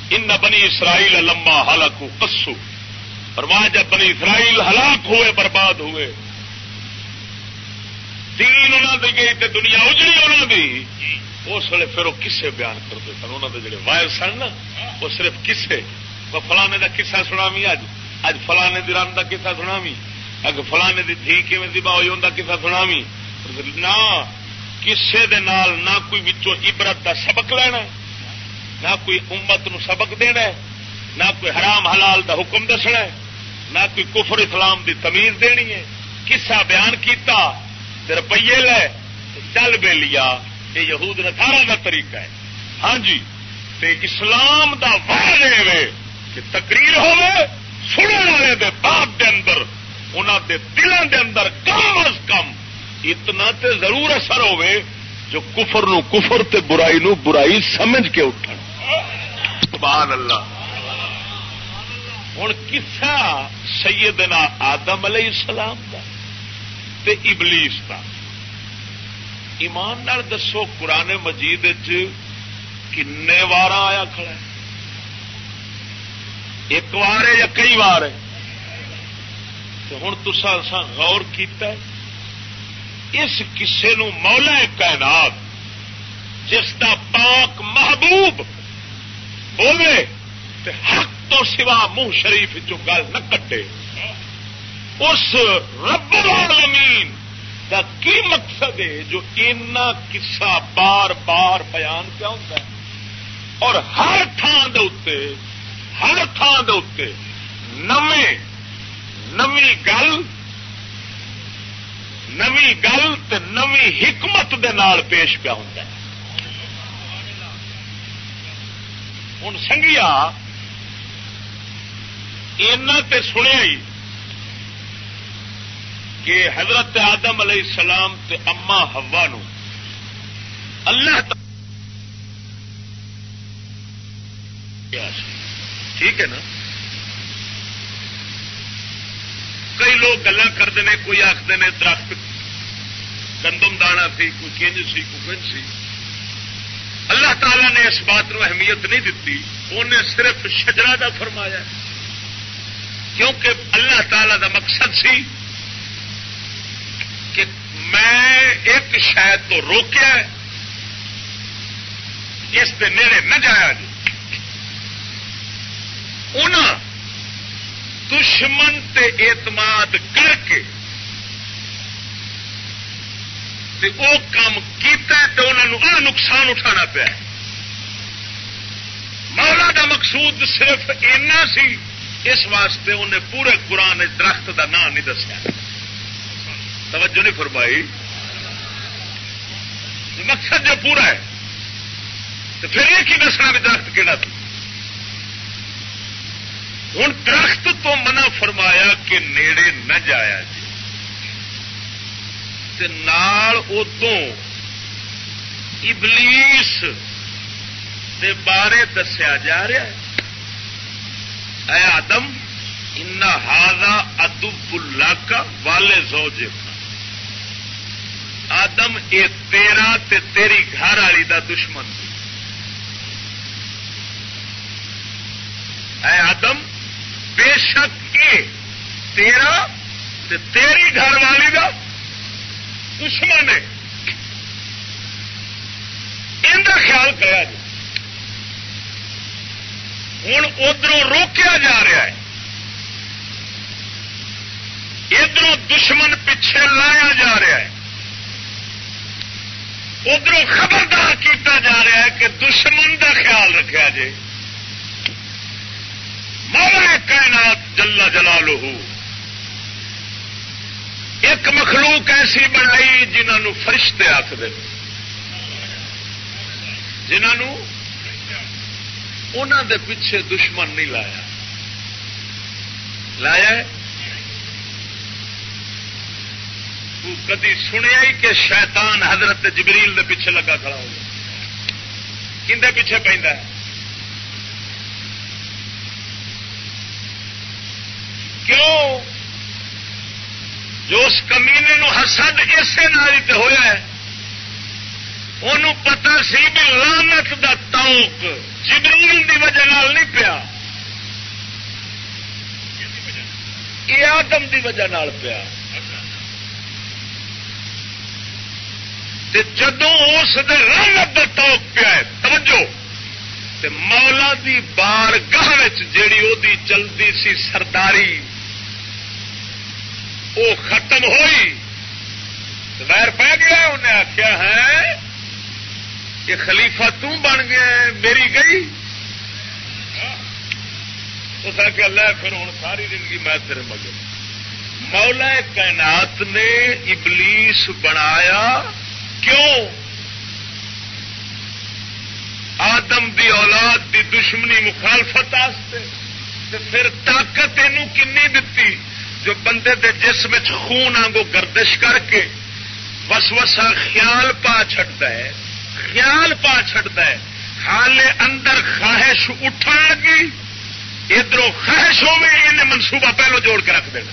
ان بنی اسرائیل لما ہلاکو کسو فرمایا، جب بنی اسرائیل ہلاک ہوئے، برباد ہوئے۔ دین انہوں دی گئی تے دنیا اجڑی انہوں دی۔ اس ویلے پھر وہ کسے بیان کرتے سن؟ انہوں نے جڑے وائر سن نا، وہ صرف کسے۔ فلانے کا کسا سناوی اج اج فلانے دی رن کا کسا سناوی اگ فلانے دی دھی کیون دبا ہوئی ان کا کسا سناوی نہ کسے دے نال نہ کوئی وچوں عبرت دا سبق لینا نہ کوئی امت نو سبق دینا نہ کوئی حرام حلال دا حکم دسنا نہ کوئی کفر اسلام دی تمیز دینی ہے۔ کسا بیان کیتا تے روپیے لے چل بے لیا یہ یہود نسارا کا طریقہ ہے۔ ہاں جی تے اسلام دا واضح کہ تقریر ہوے سننے والے دے باپ دے اندر انہوں دے دلوں دے اندر کم از کم اتنا تے ضرور اثر ہوے جو کفر نو کفر تے برائی نو برائی سمجھ کے اٹھن۔ سبحان اللہ۔ ہوں کسا سیدنا آدم علیہ السلام کا تے ابلیس کا ایمان نال دسو، قرآن مجید کن وار آیا کھڑا ہے؟ ایک وار ہے یا کئی وار ہے؟ ہوں تسا غور کیتا ہے، اس کسے نو مولا کائنات، جس دا پاک محبوب بولے حق تو سوا منہ شریف گل نہ کٹے۔ اس رب العالمین کا کی مقصد ہے جو اینا قصہ بار بار بیان کیا ہوتا ہے؟ اور ہر تھان دے ہر تھان دے نمی نمی گل نمی گل تے نمی حکمت دے نال پیش پیا ہوتا ہے۔ ہوں سنگیا، اینا تے سنیا ہی کہ حضرت آدم علیہ السلام تے اما ہوا نو اللہ ٹھیک ہے نا؟ کئی لوگ گلا کرتے ہیں کوئی آخر نے، درخت گندم دانا سی کوئی کنج سی، کوئی کنج سی۔ اللہ تعالی نے اس بات کو اہمیت نہیں دیتی انہیں صرف شجرا کا فرمایا کیونکہ اللہ تعالی دا مقصد سی میں ایک شاید تو روکیا اس کے نیڑے نہ جایا جی ان دشمن تے اعتماد کر کے وہ کام کیتا تو انہوں نقصان اٹھانا پیا مولا دا مقصود صرف اینا سی، اس واسطے انہیں پورے قرآن درخت دا نام نہیں دسیا۔ توجہ نہیں فرمائی. مقصد جو پورا ہے، تو پھر یہ کی دسنا بھی درخت کہڑا تھا۔ ہوں درخت تو منع فرمایا کہ نیڑے نہ جایا جی نال ابلیس دے بارے دسیا جا رہا ہے۔ اے آدم ان ہاضا ادب اللہ کا، والے زوجے آدم، اے تیرا تے تیری گھر والی دا دشمن۔ اے آدم، بے شک یہ تیرا تے تیری گھر والی دا دشمن ہے۔ ان کا خیال کرا جی؟ ہوں ادھر روکیا جا رہا ہے۔ ادھر دشمن پیچھے لایا جا رہا ہے۔ ادھر خبردار کیتا جا رہا ہے کہ دشمن کا خیال رکھا جی مولا کائنات جلا جلا ایک مخلوق ایسی بنائی جنہوں فرشتے آخر جنہوں انہوں دے پیچھے دشمن نہیں لایا۔ لایا کدی سنیا ہی کہ شیطان حضرت جبریل دے پیچھے لگا کھڑا ہو کھے پیچھے پہ کیوں؟ جو اس کمینے نو حسد اسے نال ہی ہوا ہے انہوں پتا سی بھی لانت دا توک جبریل دی وجہ نال نہیں پیا۔ یہ آدم دی وجہ نال پیا۔ جدو اس لانت دا توک پیا ہے، توجہ۔ تے مولا دی بار گاہ جیڑی وہ چلتی سی سرداری وہ ختم ہوئی۔ ویر پہ گیا، انہیں آخیا ہے کہ خلیفہ تم بن گیا میری گئی۔ اس آ اللہ پھر ہوں ساری زندگی میں تیرے مگر۔ مولا کائنات نے ابلیس بنایا کیوں؟ آدم دی اولاد دی دشمنی مخالفت پھر طاقت یہ کنی دتی جو بندے دے جسم خون آگو گردش کر کے وسوسا خیال پا چڑتا ہے، خیال پا چڑتا ہے۔ حال اندر خواہش اٹھن لگی ادھر خواہش ہو انہیں منصوبہ پہلو جوڑ کے رکھ دینا۔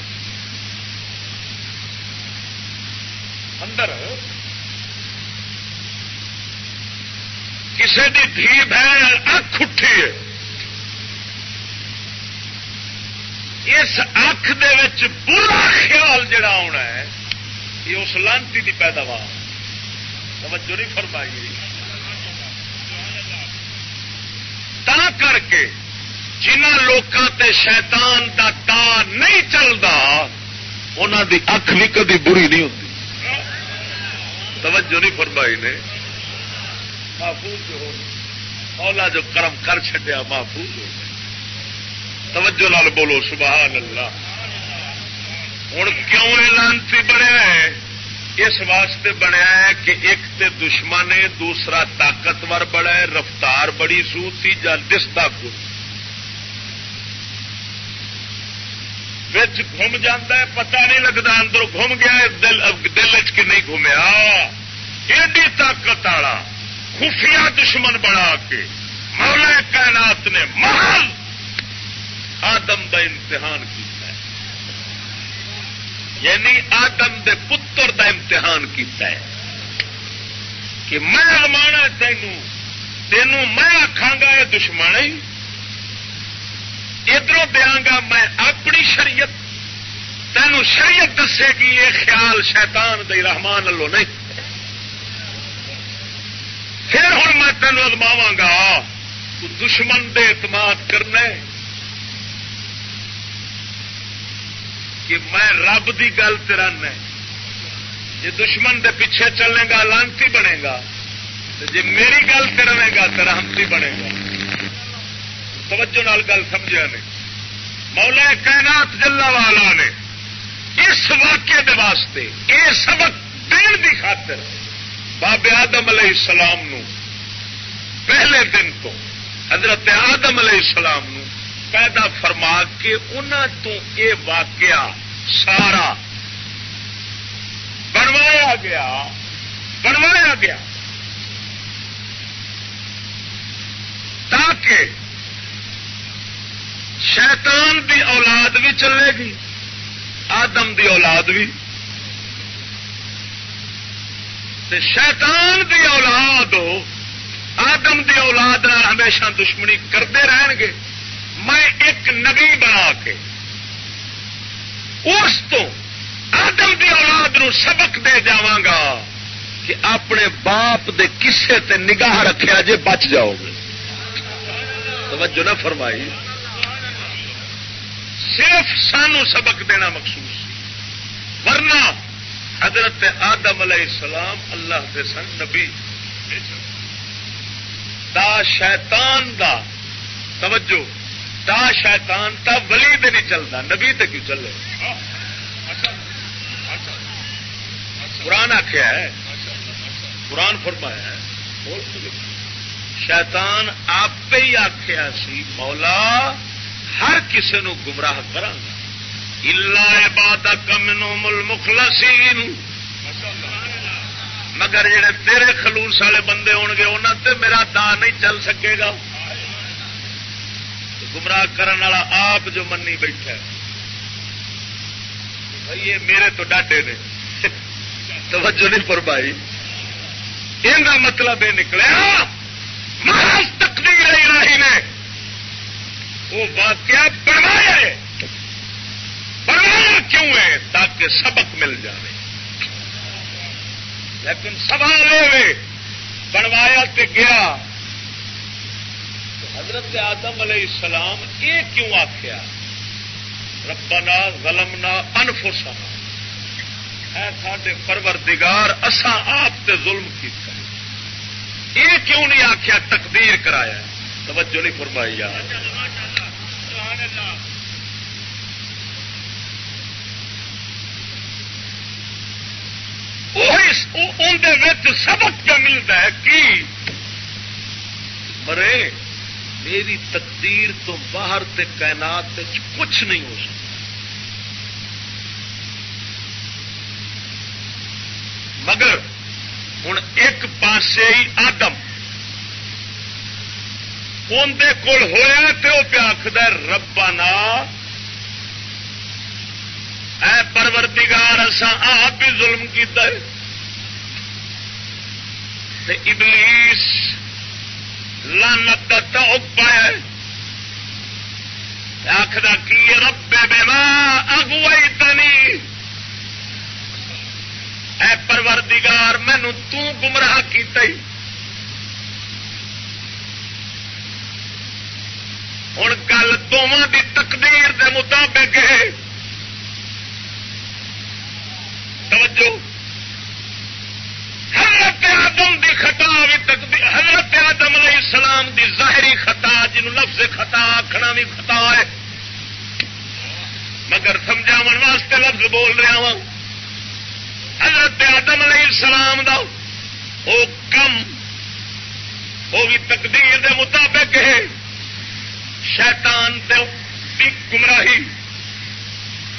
اندر۔ کسی کی دھی بہن اکھ اٹھی ہے۔ اس اکھ برا خیال جڑا آنا ہے، یہ اس لانتی کی پیداوار۔ توجہ نہیں فرمائی۔ تا کر کے جنہ لوگوں تے شیطان دا تا نہیں چلتا انہوں دی اکھ بھی کدی بری نہیں ہوتی توجہ نہیں فرمائی نے۔ محفوظ جو ہو اولا جو کرم کر چڈیا محفوظ ہو توجہ لال بولو سبحان اللہ ہوں کیوں لانتی بنیا ہے؟ اس واسطے بنیا ہے کہ ایک تے دشمن ہے، دوسرا طاقتور بڑا ہے، رفتار بڑی سو تیجا دستا کو گم جانا ہے پتا نہیں لگتا اندر گم گیا دل دل چ نہیں گھومیا ایڈی طاقت والا۔ خفیہ دشمن بنا کے مولا کائنات نے محل آدم دا امتحان کیتا ہے۔ یعنی آدم دے پتر دا امتحان کیتا ہے۔ کہ میں المانا تینوں تینوں میں آخا گا یہ دشمن ادھر دیا گا میں اپنی شریعت، تینوں شریعت دسے گی یہ خیال شیطان دے رحمان اللہ نہیں۔ پھر ہوں میں تینوں ادماوا گا دشمن دے اعتماد کرنا کہ میں رب کی گل ترن جی دشمن دے پیچھے چلے گا، لانتی بنے گا۔ جی میری گل رہے گا تو رحمتی بنے گا۔ توجہ نال گل سمجھا نے۔ مولا کائنات جلا والا نے اس واقعے دے واسطے، یہ سبق دین کی خاطر بابے آدم علیہ السلام نو۔ پہلے دن تو حضرت آدم علیہ السلام نو پیدا فرما کے تو یہ واقعہ سارا بنوایا گیا۔ بنوایا گیا۔ تاکہ شیطان دی اولاد بھی چلے گی، آدم دی اولاد بھی۔ شیطان دی اولاد آدم دی اولاد ہمیشہ دشمنی کرتے رہن گے۔ میں ایک نبی بنا کے اس تو آدم دی اولاد نو سبق دے جا کہ اپنے باپ دے کسے تے نگاہ رکھیا جے بچ جاؤ گے۔ توجہ نہ فرمائی۔ صرف سانو سبق دینا مخصوص۔ ورنہ حضرت آدم علیہ السلام اللہ دے سن نبی دا شیطان دا توجہ، دا شیطان تا ولی دے نہیں چلتا، نبی تے کیوں چلے؟ قرآن آخیا ہے، قرآن فرمایا ہے، شیطان آپ ہی آخیا سی، مولا ہر کسی نو گمراہ کرا عبادت کمنو مل مگر جڑے تیرے خلوص والے بندے ہو گے انہوں تے میرا دا نہیں چل سکے گا۔ گمراہ کرنے والا آپ جو منی بیٹھا یہ میرے تو ڈاڈے نے۔ توجہ نہیں فرمائی۔ یہ مطلب یہ نکلیا، محض تقدیر الہی نے۔ وہ واقعہ بنوایا ہے۔ بنوایا کیوں ہے تاکہ سبق مل جائے لیکن سوال یہ بنوایا تے گیا۔ تو حضرت آدم علیہ السلام یہ کیوں آخیا ربنا ظلمنا انفسنا۔ اے ساڈے پروردگار اسا آپ تے ظلم کیتا یہ کیوں نہیں آخیا تقدیر کرایا؟ توجہ نہیں فرمائی یار۔ سبق کیا ملتا ہے کہ مرے، میری تقدیر تو باہر تے کائنات کچھ نہیں ہو سکتا۔ مگر ہوں ایک پاسے ہی آدم اندر کول ہوا تو وہ پیا آخر ربا اے پروردگار اسا آپ بھی ظلم کیتا ہے۔ تے ابلیس لانت کا پایا آخر کی رب بما اگوائی تنی اے پروردگار مینو تمراہ کی ہوں گل دونوں کی تقدیر دے مطابق ہے۔ توجہ. حضرت آدم دی خطا بھی تقدیر حضرت آدم علیہ السلام دی ظاہری خطا جن لفظ خطا آخنا بھی خطا ہے. مگر سمجھا واسطے لفظ بول رہا ہوں. حضرت آدم علیہ السلام دا وہ کم وہ بھی تقدیر دے مطابق ہے. شیطان دی گمراہی،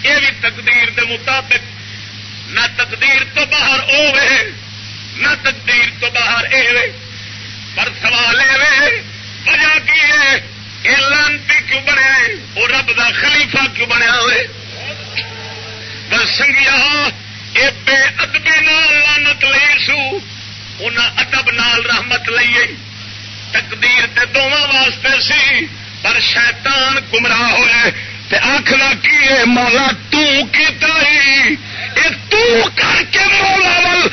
یہ بھی تقدیر دے مطابق نہ تقدیر تو باہر او نہ تقدیر تو باہر اے پر سوال یہ وجہ کی ہے؟ یہ لانتی کیوں بنیا وہ رب دا خلیفہ کیوں بنیا ہوئے؟ بس سنگیا یہ بے ادبی نال لانت لی سو ان ادب نال رحمت لئی تقدیر تے دونوں واسطے سی، پر شیطان گمراہ ہوئے۔ تے آخر کی مولا تیتا کر کے مولا ول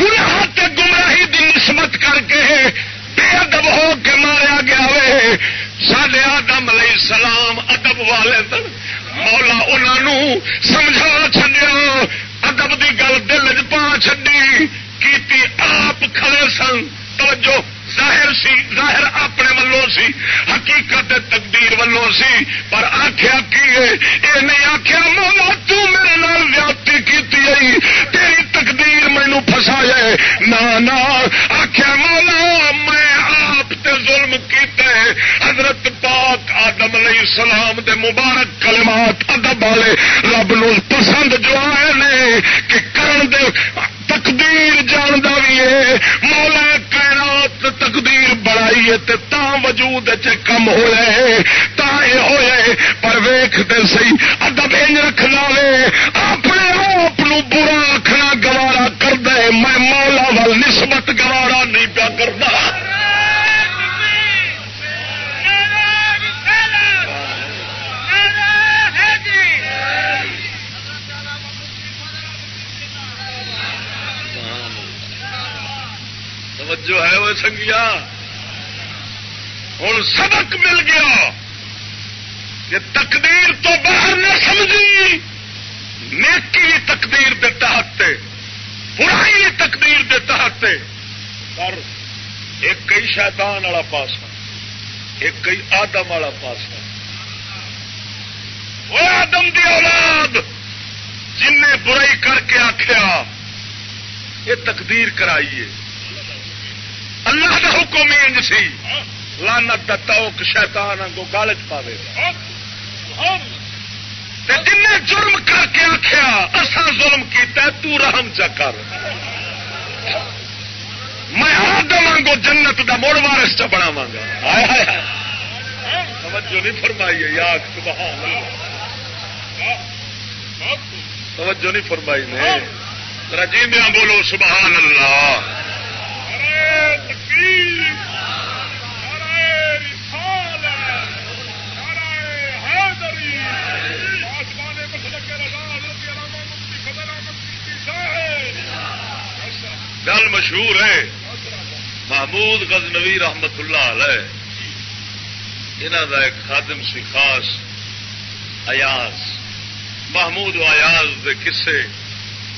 گناہ تے گمراہی دی نسبت کر کے بے ادب ہو کے ماریا گیا وے۔ سڈے آدم علیہ السلام ادب والے دن مولا انہوں سمجھا چڈیا ادب دی گل دل چ پا چڈی کی آپ کھڑے سن۔ توجہ۔ ظاہر سی، ظاہر اپنے ولوں سی، حقیقت تقدیر ولوں سی، پر آخیا کی یہ نہیں آخیا مولا تو میرے نال زیادتی کی تیری تقدیر مینو فسا جائے نہ آخیا مولا، میں آپ تے ظلم کیتے حضرت پاک آدم علیہ السلام دے مبارک کلمات ادب والے رب نو پسند جو آئے نے، کہ کرن دے تقدیر جاندا بھی ہے۔ مولا کائنات تقدیر بڑائی ہے تے تا وجود چ کم ہویا ہے۔ تا اے ہویا ہے۔ پر ویکھ تے صحیح ادب انج رکھنا وے اپنے آپ برا آخنا گوارا کر دے میں مولا وال نسبت گوارا نہیں پیا کرتا جو ہے وہ سنگیا؟ ہوں سبق مل گیا۔ کہ تقدیر تو باہر نہ سمجھی۔ نیکی تقدیر دے تحت برائی تقدیر دے تحت پر ایک کئی شیطان والا پاسا ایک کئی آدم والا پاسا وہ آدم دی اولاد جن نے برائی کر کے آخیا یہ تقدیر کرائیے اللہ کا حکم انج سی۔ لانت کا توک شیتان کو گال چ پاوے جن جرم کر کے آخیا اصا ظلم کیتا تو رحم چکر میں آدم کو جنت کا موڑ وارس چ بناوا گا توجہ نہیں فرمائیے، یا توجہ نہیں فرمائی نے۔ رجیندیا بولو سبحان اللہ۔ گل مشہور ہے۔ محمود غزنوی رحمت اللہ علیہ انہوں کا ایک خادم سی خاص ایاز محمود ایاز دے کسے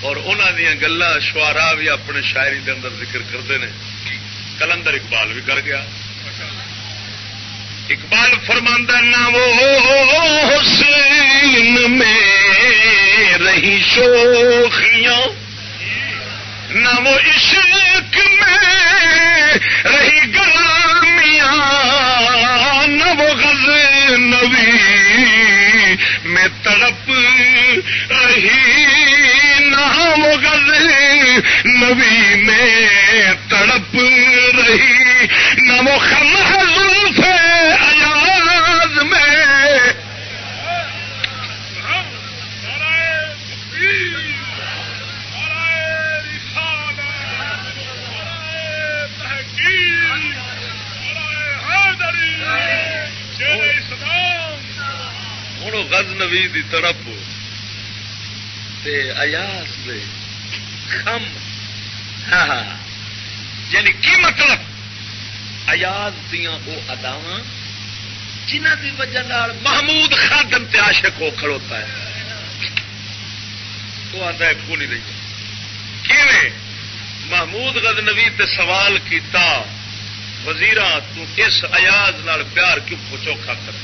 اور انہوں دیا گلا شعرا بھی اپنے شاعری دے اندر ذکر کرتے ہیں کلندر اقبال بھی کر گیا۔ اقبال فرماندہ نہ وہ حسین میں رہی شوخیاں۔ نہ وہ عشق میں رہی گرامیاں نہ وہ غز نبی میں تڑپ رہی، نہ وہ غز نبی میں تڑپ رہی، نہ وہ خم ہوں گز نوی کی طرف ایاس دے۔ خم ہاں ہاں۔ یعنی کی مطلب؟ ایاز دیا وہ اداوا جنہ کی وجہ محمود خادم تے عاشق ہو کھڑوتا ہے۔ وہ آتا ہے کو نہیں۔ رہی کیویں؟ محمود غز نوی تے سوال کیتا وزیر اس ایاز نال پیار کیوں چوکھا کرنا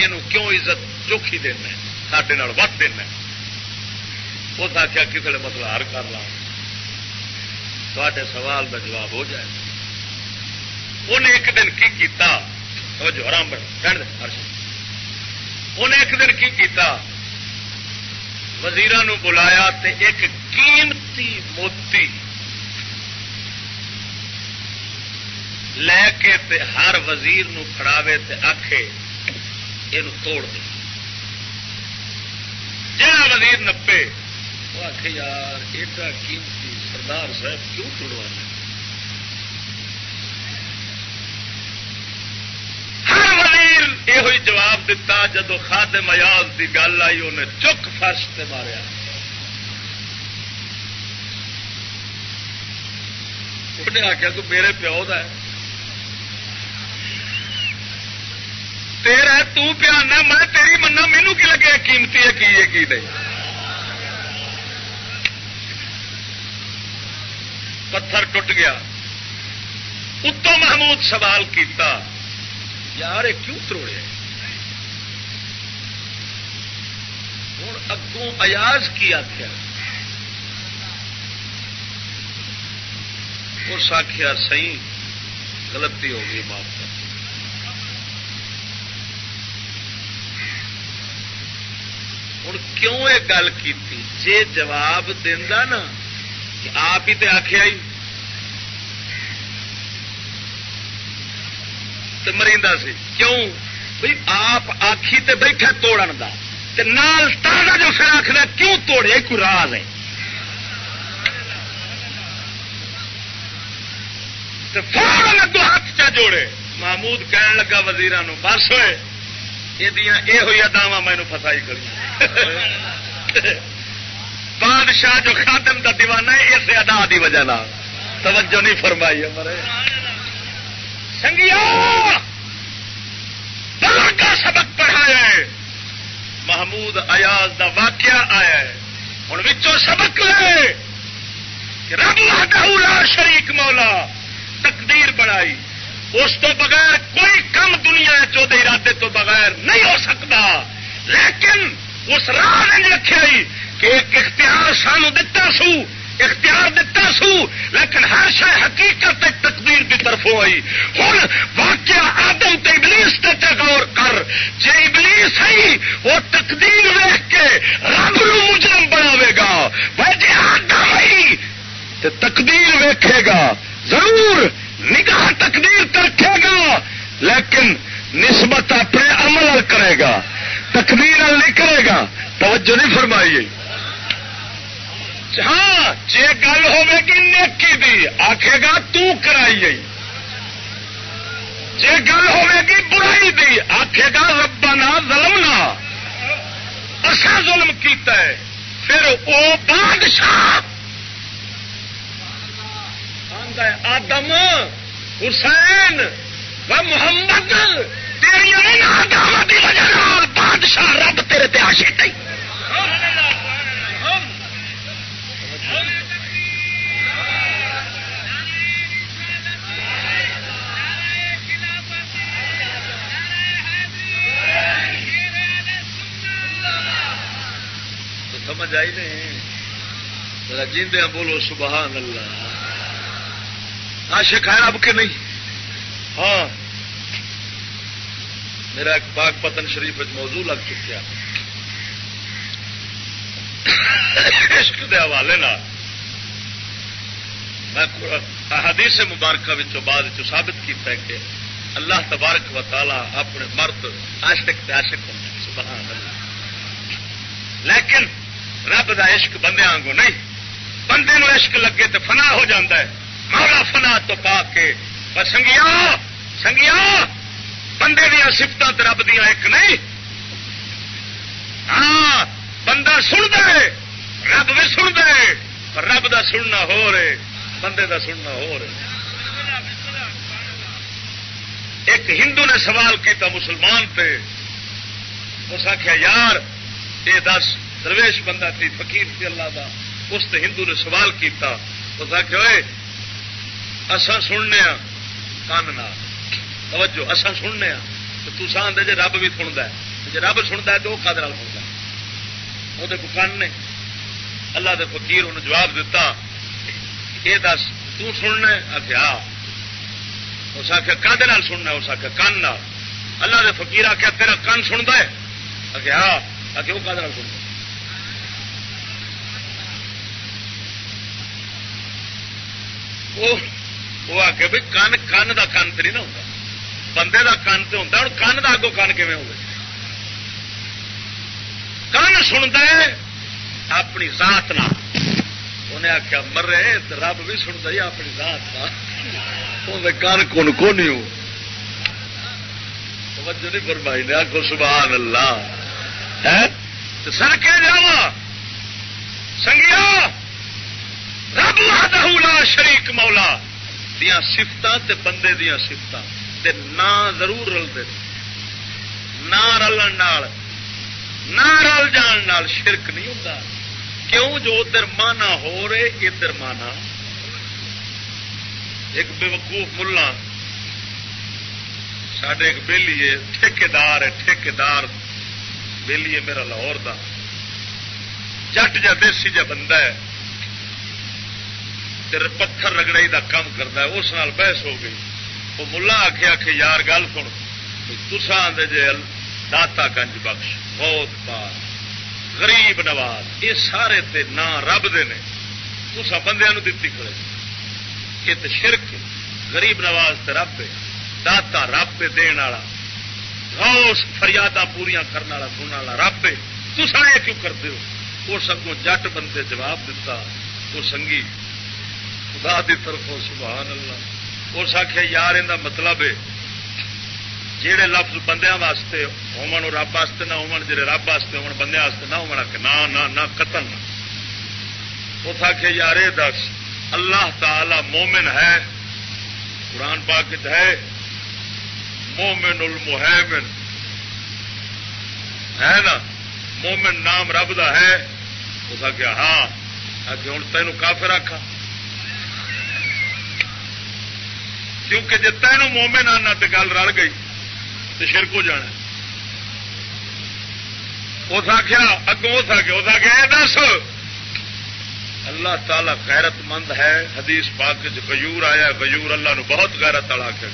یہ کیوں عزت چوکھی دینا سڈے وٹ دینا اس آخیا کسی نے مسئلہ ہر کر لا تے سوال کا جواب ہو جائے۔ انہیں ایک دن کی کیتا؟ جو آرام بڑھ انہیں ایک دن کی کیتا؟ وزیر بلایا تے ایک قیمتی موتی لے کے تے ہر وزیر نو کھڑاوے تے آخے یہ توڑ دے جہاں وزیر نپے وہ آخ یار ایڈا قیمتی سردار صاحب کیوں توڑوانا ہر وزیر یہ جواب دیتا جدو خادم ایاز دی گل آئی انہیں چک فرش سے ماریا انہیں آخیا تو میرے پیو ہے تیرا تیانا میں تیری منا مینو کی لگے قیمتی ہے کی ہے کی نہیں پتھر ٹوٹ گیا اتو محمود سوال کیتا یار یہ کیوں تروڑے ہوں اگوں ایاز کی آخیا اس آخیا سی غلطی ہو گئی معاف کر ہوں کیوں یہ گل کی جی جواب دینا نا آپ ہی تو آخیا ہی تو مریدا سی۔ کیوں؟ بھائی آپ آخی تے بیٹھے توڑن کا نال تازہ جو پھر آخر کیوں توڑے کوئی راز ہے۔ تے فوراً اگو ہاتھ چا جوڑے۔ محمود کہن لگا وزیران بس ہوئے۔ یہ ہوئی اداوا مینو فسائی کری بادشاہ جو خاتم کا دیوانہ ہے اس ادا کی وجہ توجہ نہیں فرمائی سنگیا کا سبق پڑھایا محمود ایاز دا واقعہ آیا ہوں سبق لے رب لا شریک مولا تقدیر بڑھائی اس تو بغیر کوئی کم دنیا چودہ ارادے تو بغیر نہیں ہو سکتا۔ لیکن اس راہ نے رکھا کہ ایک اختیار سانو دتا سو، اختیار دتا سو، لیکن ہر شہ حقیقت تقدیر کی طرف آئی۔ ہوں واقعہ آدم تے ابلیس تے غور کر۔ جی ابلیس ہے وہ تقدیر ویخ کے رب نو مجرم بناوے گا۔ وہ جی آدم ہی تقدیر ویکھے گا۔ ضرور نگاہ تقدیر رکھے گا، لیکن نسبت اپنے عمل کرے گا، تقدیر نہیں کرے گا۔ توجہ نہیں فرمائی ہاں جی گل ہوگی نیکی دی آخے گا ترائی جی گل ہوگی برائی دی آخے گا ربنا ظلمنا۔ اصا ظلم کیتا ہے، پھر وہ بادشاہ آدم، حسین و محمد، تیری دی وجہ نال بادشاہ رب تیرے تے عاشق نہیں۔ سمجھ آئی نہیں؟ جیندے بولو، سبحان اللہ۔ عاشق ہے اب کے نہیں۔ ہاں۔ میرا ایک پاک پتن شریف موضوع لگ چکیا عشق دے حوالے میں حدیث مبارکہ بعد ثابت کیتا ہے کہ اللہ تبارک و تعالی اپنے مرد عاشق عاشق ہوتے سبحان اللہ۔ لیکن رب دا عشق بندے آنگو نہیں۔ بندے نو عشق لگے تو فنا ہو جاتا ہے۔ مولا فنا تو پا کے۔ سنگیا سنگیا بندے دیا سفت رب دیا ایک نہیں۔ ہاں بندہ سن دے، رب بھی سن دے، پر رب دا سننا ہو رہے، بندے دا سننا ہو رہے۔ ایک ہندو نے سوال کیتا مسلمان پہ اس آخیا یار یہ دس، درویش بندہ تھی، فقیر تھی، اللہ دا۔ اس ہندو نے سوال کیتا۔ اس آخیا ہوئے اسا سننے ہاں، کان توجہ اسا سننے ہاں۔ تو تسان دے جے رب بھی سنتا ہے۔ جی رب سنتا ہے تو وہ کد سنتا وہ کن نے؟ اللہ دے فقیر انہوں جواب دیتا یہ دس تننا آخیا اس آخیا کدے سننا اس آخیا کن اللہ دے فقیر آخیا تیرا کن سنتا ہے؟ آخیا آخر وہ کدے سنتا وہ وہ آ کے بھی کن کن کا کن تو نہیں نہ ہوتا بندے کا کن تو ہوتا ہوں کن کا اگوں کن کھے ہوگا کن سنتا ہے اپنی ذات نہ انہیں آخیا مرے رب بھی سنتا ہی اپنی ذات کا کن کون کو نہیں ہو؟ نہیں فرمائی نے آخو سبحان اللہ۔ سر کے جا سنگیا رب لا شریک مولا۔ دیا سفت بندے دیا سفت نہ ضرور رلتے نہ رلن نہ رل جان شرک نہیں ہوتا کیوں؟ جو ادھر مانا ہو رہے، ادھر مانا۔ ایک بے وقوف ملا سڈے ایک بہلی ہے ٹھیکار ہے ٹھیکار بہلی ہے میرا لاہور کا جٹ جا دیسی جا بندہ ہے۔ پتھر رگڑائی دا کام کرتا ہے، اس نال بحث ہو گئی۔ وہ ملا آخیا کہ یار، گل سن۔ تسا آدھے جی داتا گنج بخش۔ بہت پار۔ غریب نواز۔ یہ سارے تے نا رب دے نے۔ تسا دتی کرے کہ تے شرک غریب نواز تے رب داتا رب دین والا۔ غوث فریادہ پوریا کرنے والا سننے والا رب تسا یہ کیوں کرتے ہو؟ وہ سگوں جٹ بندے جواب دیتا وہ سنگھی خدا دی طرف سبحان اللہ۔ اس آخیا یار یہ مطلب ہے جہے لفظ بندیا واسطے ہومن رب واسطے نہ ہومن جہے رب واسطے ہو بندے واسطے نہ ہونا کہ نہ نہ قتل اس آخیا یار یہ دس، اللہ تعالی مومن ہے، قرآن پاک ہے، مومن المحمن ہے نا؟ مومن نام رب دا ہے۔ اس آخیا ہاں ہوں تینوں کافر آخا کیونکہ جی تینوں مومن آنا تو گل رل گئی تو شرک ہو جانا اس آخیا اگوں اس آگے اس آگے دس۔ اللہ تعالی غیرت مند ہے۔ حدیث پاک غیور آیا، غیور اللہ نو بہت غیرت والا آخر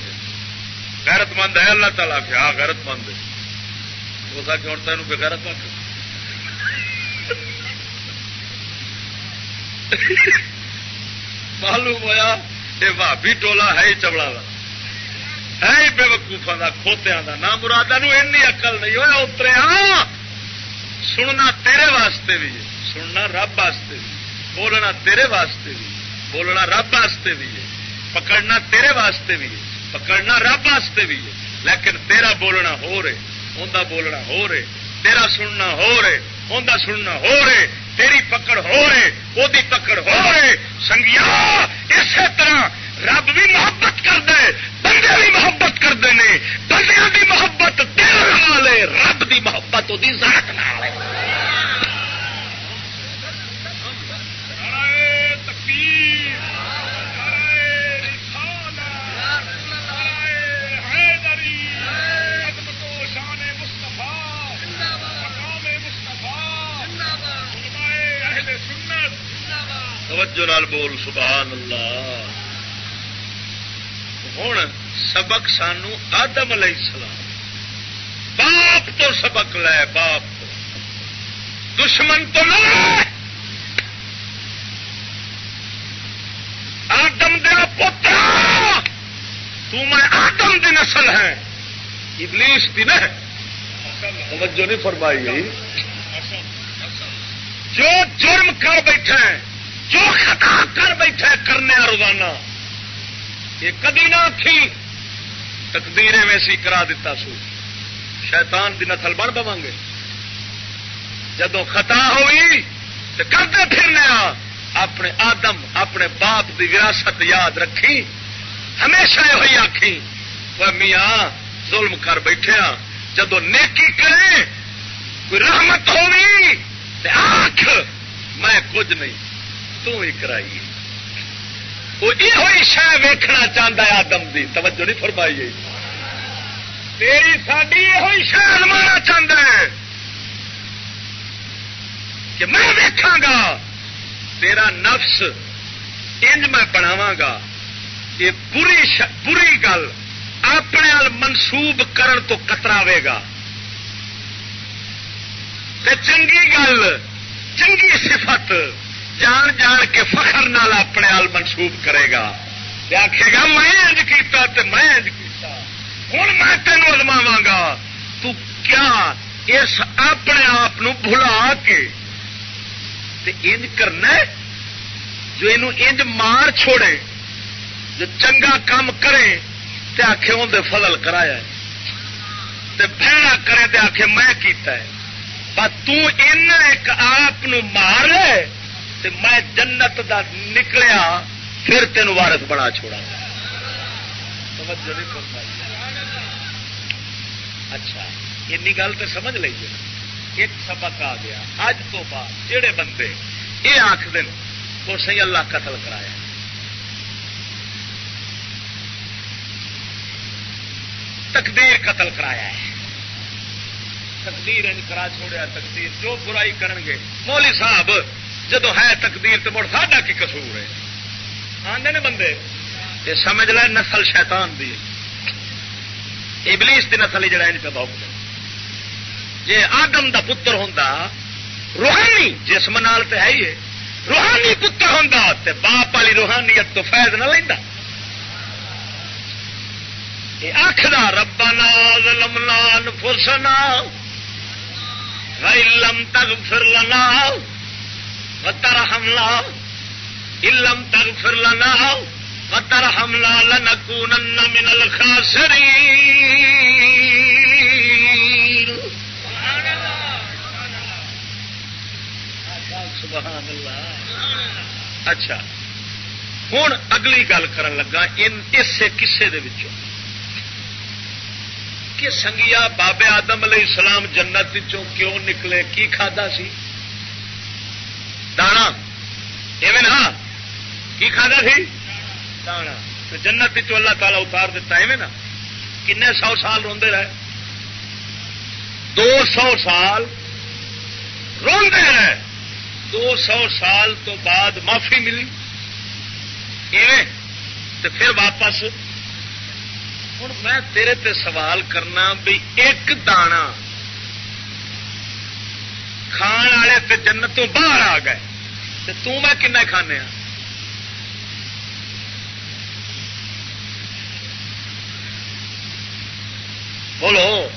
غیرت مند ہے اللہ تعالیٰ آخیا ہاں غیرت مند ہے۔ اس آخر ہوں تینوں بے بغیرت آخر معلوم ہوا یہ بھابی ٹولا ہے ہی چبڑا کا ہے ہی بے وقوفا کا کھوتیا کا نہ مرادہ این اقل نہیں۔ ہوا اتریا ہاں، سننا تیرے واسطے بھی ہے۔ سننا رب واسطے بھی بولنا تیرے واسطے بھی بولنا رب واسطے بھی ہے۔ پکڑنا تیرے واسطے بھی ہے۔ پکڑنا رب واسطے بھی ہے۔ لیکن تیرا بولنا ہو رہے انہیں بولنا ہو رہے۔ تیرا سننا ہو رہے انہیں سننا ہو رہے۔ تیری پکڑ ہو رہے وہ پکڑ ہو رہے سنگیا، اسی طرح رب بھی محبت کر دے بندے بھی محبت کرتے ہیں بندے کی محبت دل ہے رب کی محبت وہ ذات نال توجہ نال بول سبحان اللہ۔ ہوں سبق سانو آدم علیہ السلام۔ باپ تو سبق لے باپ تو۔ دشمن تو لے۔ آدم دیا پوترا میں آدم دی نسل ہے۔ ابلیس دی نہ۔ توجہ نہیں فرمائی۔ جو جرم کر بیٹھا ہے جو خطا کر بیٹھا کرنے روزانہ، یہ کدی نہ آخی تقدیر میں سی کرا دیتا سو۔ شیطان دی نسل بن پوا گے۔ جدو خطا ہوئی، تو کرتے پھرنے اپنے آدم، اپنے باپ دی وراثت یاد رکھی۔ ہمیشہ یہ آخی وہ میاں، ظلم کر بیٹھے جدو نیکی کرے، کوئی رحمت ہوگی آخ میں کچھ نہیں۔ تو ہی کرائی وہ یہ شہ ویکھنا چاہتا ہے آدم دی۔ توجہ نہیں فرمائی تیری ساری یہ شہ المانا چاہتا ہے۔ کہ میں ویکھا گا، تیرا نفس انج میں بناوا گا۔ یہ بری ش... بری گل اپنے منسوب کرن تو کتراوے گا۔ تے چنگی گل، چنگی صفت جان جان کے فخر نال اپنے آل منسوب کرے گا۔ آخے گا، میں انج کیتا تے میں انج کیتا۔ ہوں میں تینوں ازماوا گا۔ تو کیا اس اپنے آپ بھلا کے تے انج کرنا جو یہ انج مار چھوڑے، جو چنگا کام کرے، تے آخے اندر فضل کرایا تے بہنا کرے تے آخے میں کیتا ہے۔ پر ایک آپ مار لے۔ تے میں جنت دا نکلیا، پھر تین وارس بنا چھوڑا۔ اچھا این گل تو سمجھ لیجیے ایک سبق آ گیا۔ اج تو بعد جہے بندے یہ آخ دن تو سی اللہ قتل کرایا۔ تقدیر قتل کرایا ہے۔ تقدیر کرا چھوڑیا، تقدیر جو برائی کرن گے مولی صاحب جدو ہے تقدیر تو مڑ ساڈا کی کسور ہے؟ آدھے نے بندے، یہ سمجھ لے نسل شیطان دی۔ ابلیس کی نسل ہی جڑا پہ بہت جی آدم دا پتر ہوں روحانی جسم نال تو ہے ہی ہے۔ روحانی پتر ہوں تو باپ والی روحانیت تو فائد نہ لینا آخر ربنا ظلمنا انفسنا لم تغفر لنا وتر حملہ علم پھر لنا وتر حملہ لنکون من الخاسرین سبحان اللہ. اچھا. ہوں اگلی گل کر لگا اس کسے دے وچوں. کہ سنگیا بابے آدم علیہ السلام جنت کیوں نکلے؟ کی کھادا سی؟ ایویں نا کی کھانا سی؟ دانا۔ تو جنت اللہ تعالی اتار دیتا ایویں نا کن سو سال روندے رہے۔ دو سو سال روندے رہے۔ دو سو سال تو بعد معافی ملی۔ ایویں۔ تو پھر واپس۔ ہوں میں تیرے تے سوال کرنا بھی ایک دانا۔ کھان والے جنتوں باہر آ گئے۔ تو میں کن کھانے ہاں؟ بولو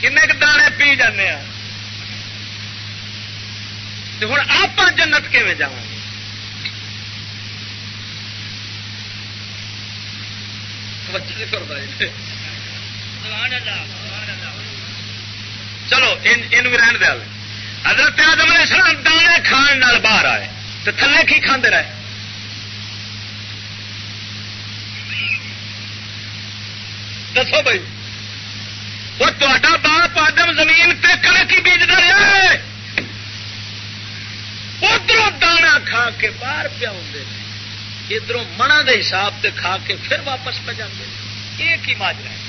کن دانے پی جانے ہوں آپ جنت کیون جا چلو یہ رہن دیا حضرت آدم علیہ السلام دانے کھان باہر آئے تو تھلے کی کھانے رہے؟ دسو بھائی، وہ تا باپ آدم زمین پہ کنک ہی بیجتا رہا ادھر دانا کھا کے باہر پیا ادھر منا دے حساب سے کھا کے پھر واپس پہ جاتے ایک ہی ماجرا ہے؟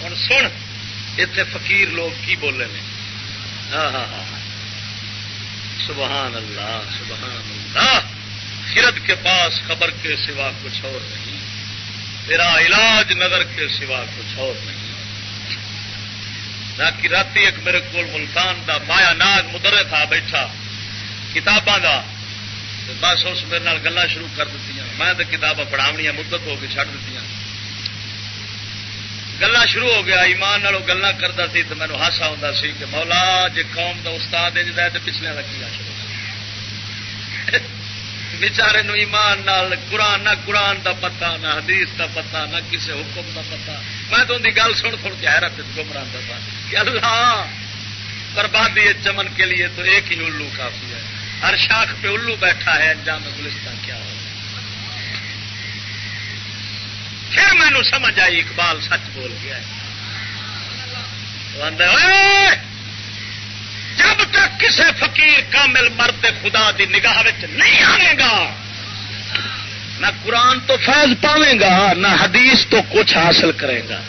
ہوں سن، اتنے فقیر لوگ کی بولے نے؟ ہاں،, ہاں ہاں ہاں سبحان اللہ سبحان اللہ۔ خرد کے پاس خبر کے سوا کچھ اور نہیں۔ تیرا علاج نظر کے سوا کچھ اور نہیں۔ رات ایک میرے کو ملتان دا مایا ناگ مدرے تھا بیٹھا، کتاباں دا بس اس میرے گلا شروع کر دیتی میں تو کتابیں پڑھاونیاں، مدت ہو کے چڑھ دیتی گلا شروع ہو گیا، ایمان نالوں گلا کرتا سی تو مینو ہاسا ہوں سی کہ مولا جی قوم کا استاد ہے تو پچھلے کا کیا شروع۔ بچارے نو ایمان نال قرآن، نہ قرآن دا پتا نہ حدیث دا پتا نہ کسی حکم دا پتا میں تو ان کی گل سن سن کے حیرت گمراہ تھا کہ اللہ، بربادی چمن کے لیے تو ایک ہی الو کافی ہے۔ ہر شاخ پہ الو بیٹھا ہے، انجام گلستان کیا ہو؟ پھر مینو سمجھ آئی، اقبال سچ بول گیا جب تک کسی فقیر کامل مرد خدا دی نگاہ نہیں آئے گا، نہ قرآن تو فیض پاوے گا، نہ حدیث تو کچھ حاصل کرے گا۔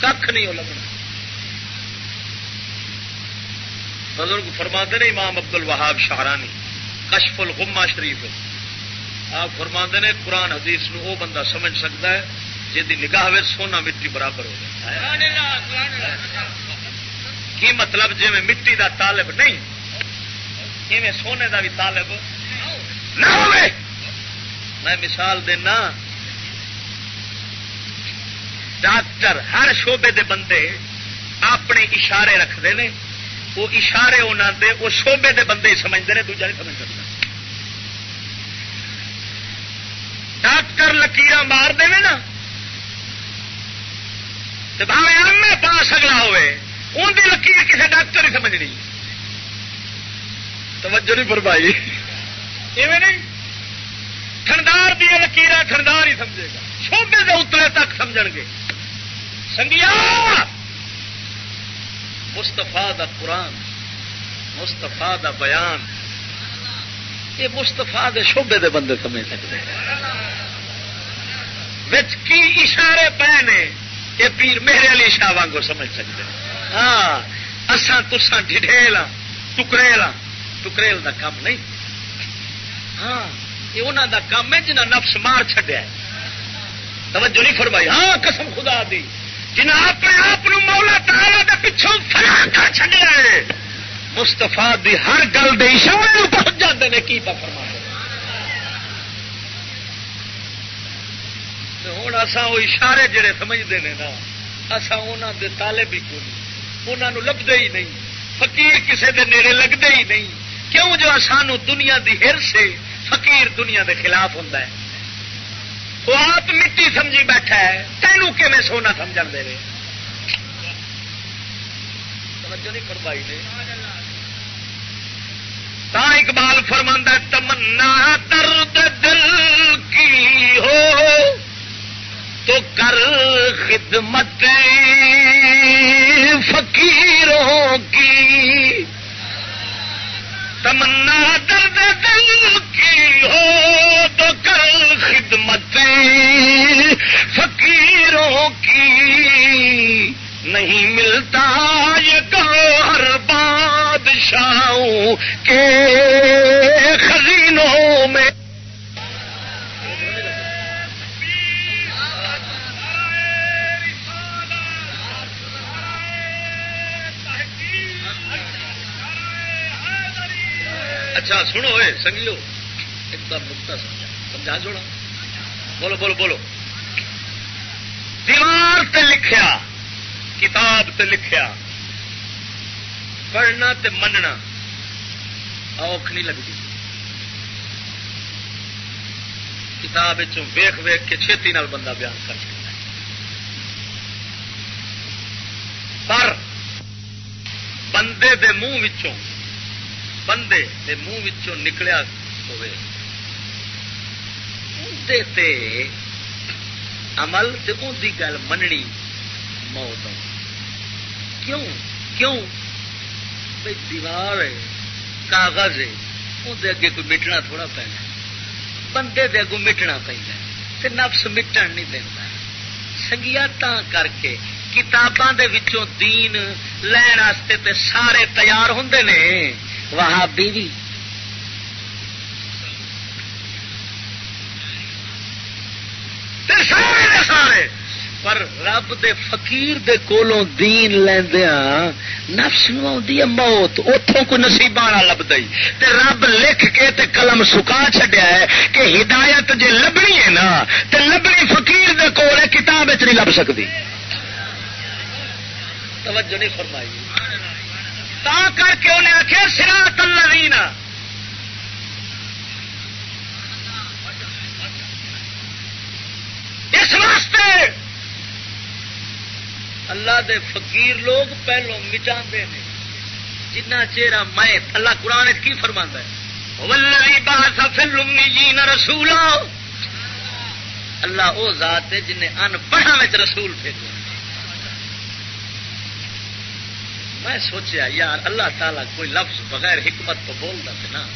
کھ نہیں لگنا بزرگ فرما نے امام عبد الوہاب شاہرانی، کشف الغمہ شریف۔ آپ فرما نے قرآن حدیث نو وہ بندہ سمجھ سکتا ہے جی نگاہ سونا مٹی برابر ہو کی مطلب جی میں مٹی دا طالب نہیں میں سونے دا بھی طالب نہ میں مثال دینا، ڈاکٹر ہر شعبے دے بندے اپنے اشارے رکھتے ہیں وہ اشارے انہوں دے، وہ شعبے دے بندے ہی سمجھتے ہیں، دوجا نہیں سمجھ سکتا۔ ڈاکٹر لکیر مار دے نا۔ بھاوے ایم اے پاس اگلا ہوئے ان کی لکیر کسی ڈاکٹر ہی سمجھنی۔ توجہ نہیں فرمائی۔ ایویں نہیں۔ ٹھنڈار دیا لکیر ٹھنڈار ہی سمجھے گا۔ چھوٹے سے اترے تک سمجھ گے۔ سنگیا! مستفا دا قرآن مستفا دا بیان۔ یہ مستفا دے شوبے دے بندے سمجھ سکتے کی اشارے پے نے یہ پیر میرے علی شاہ وانگو سمجھ سکتے ہاں اسان تسان ڈھیل ٹکریل ٹکریل دا کام نہیں۔ ہاں یہ انہوں دا کام ہے جنہ نفس مار چڈیا توجہ نہیں فرمائی۔ ہاں قسم خدا دی۔ جنہیں اپنے آپ مولا تالا دے پچھوں فلا کر چڈیا ہے مستفا دی ہر گل دے اشارے پہنچ جاتے ہیں کی فرما ہوں اصا وہ اشارے جڑے سمجھتے ہیں نا اصا انہوں دے تالے بھی کو نہیں؟ انہوں لبتے ہی نہیں، فقیر کسے دے نیڑے لگتے ہی نہیں۔ کیوں جو سانو دنیا دی ہر سے فقیر دنیا دے خلاف ہوں وہ آپ مٹی سمجھی بیٹھا ہے، تینوں کہ میں سونا سمجھ دے رہے؟ تا اقبال فرماندہ تمنا درد دل کی ہو، تو کر خدمت فقیروں کی۔ تمنا درد دل کی ہو تو کر خدمت فقیروں کی۔ نہیں ملتا یہ کرو ہر بادشاہوں کے خزینوں میں۔ اچھا سنو، اے، سنگیو۔ ایک بار نکتا سمجھا۔ سمجھا چھوڑا بولو بولو بولو۔ دیوار تے لکھیا، کتاب تے لکھیا۔ پڑھنا تے مننا۔ اوکھ نہیں لگتی۔ کتاب ویخ ویخ کے چھتی نال بندہ بیان کر سکتا ہے۔ پر بندے دے منہ وچوں بندے دے منہ نکلیا ہوئے تے عمل تے ان دی گل مننی موت کیوں؟ کیوں؟ بھائی دیوار ہے، کاغذ ہے اندر اگے کوئی مٹنا تھوڑا پینا بندے دے اگوں مٹنا پہ نفس مٹن نہیں دینا سنگیا تا کر کے کتاباں دے وچوں دین لین واسطے تے سارے تیار ہوں نے۔ وہاں بیوی سارے سارے۔ پر رب دے فقیر دے کولوں دین لیندیا نفس نو آدھی ہے موت اتوں کو نصیب لب دئی تے رب لکھ کے تے قلم سکا چڈیا ہے کہ ہدایت جے لبنی ہے نا تے لبنی فقیر دے کول ہے کتاب نہیں لب سکتی توجہ نہیں فرمائی۔ تا کر کے انہیں آخیا سرا تلین اس واسطے اللہ دے فقیر لوگ پہلو مٹا جنہ چہرہ میں اللہ قرآن کی فرما ہے؟ رسول اللہ وہ ذات ہے جنہیں ان پڑھا رسول بھیجا میں سوچیا، یار، اللہ تعالیٰ کوئی لفظ بغیر حکمت کو بولتا نا،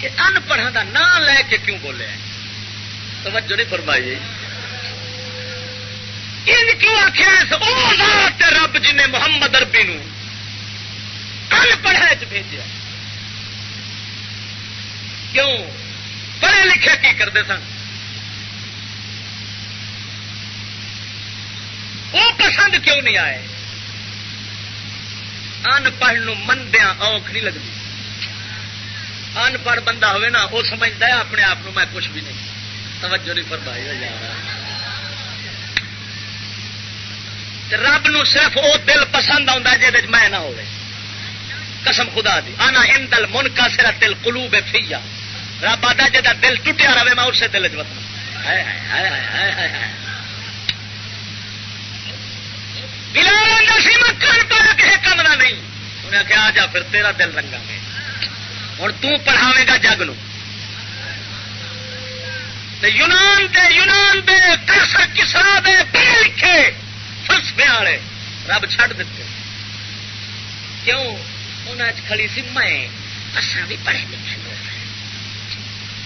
کہ ان پڑھا کا نام لے کے کیوں بولے؟ توجہ نہیں فرمائی۔ ان کیوں آخیا رب جی نے محمد اربی ان پڑھا بھیجا کیوں؟ پڑھے لکھے کی کرتے سن؟ وہ پسند کیوں نہیں آئے؟ ان پڑھ مندیا اوکھ نہیں لگتی۔ ان پڑھ بندہ ہوئے نا وہ سمجھتا ہے اپنے آپ میں کچھ بھی نہیں۔ توجہ نہیں فرمائی رب نو صرف وہ دل پسند آتا جہد میں نہ ہو قسم خدا دی۔ آنا ان دل من کا سرا دل کلو بے فیا رب آتا جا دل ٹوٹیا رہے، میں اسے دل چ بلال سی میں کل پہ کسی کام کا نہیں۔ انہیں آخیا آ جا پھر تیرا دل رنگا گے ہوں تڑھاوے گا جگ نو۔ یونان دے یونان دے کسر کسرا دے پڑھے لکھے فلسفے والے رب چھڈ دیتے کیوں؟ انہیں کھڑی سی میں۔ اصا بھی پڑھے لکھے لوگ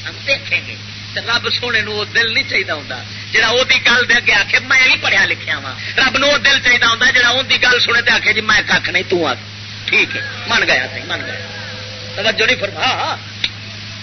ہم دیکھیں گے۔ رب سونے نو وہ دل نہیں چاہیے ہوں جا وہ گل دے کے آخے میں بھی پڑھیا لکھیا وا رب نو دل چاہیے ہوں جا ان کی گل سنے تو آخے جی میں کھ نہیں، تو آ ٹھیک ہے، من گیا سی من گیا۔ توجہ نہیں فرما۔ ہاں، ہاں۔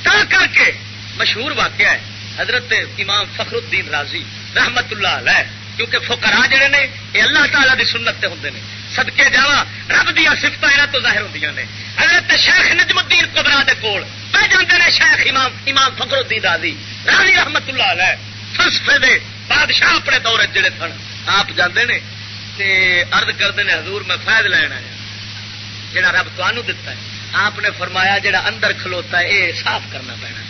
تا کر کے مشہور واقعہ ہے، حضرت امام فخر الدین راضی رحمت اللہ علیہ، کیونکہ فکرا جڑے نے، یہ اللہ تعالیٰ دی سنت ہوں نے۔ سدکے جا رب دیا سفت یہاں تو ظاہر ہوں نے۔ حضرت شیخ نجم الدین قبرا دے کول۔ پہ جاتے ہیں شیخ امام امام فخر الدین راضی راضی رحمت اللہ علیہ۔ فلسفے دے بادشاہ اپنے دور جڑے سن۔ آپ جانے نے تے عرض کرتے ہیں حضور میں فائد لینا ہے جڑا رب تمہوں دتا ہے۔ آپ نے فرمایا، جڑا اندر کھلوتا ہے یہ صاف کرنا پینا۔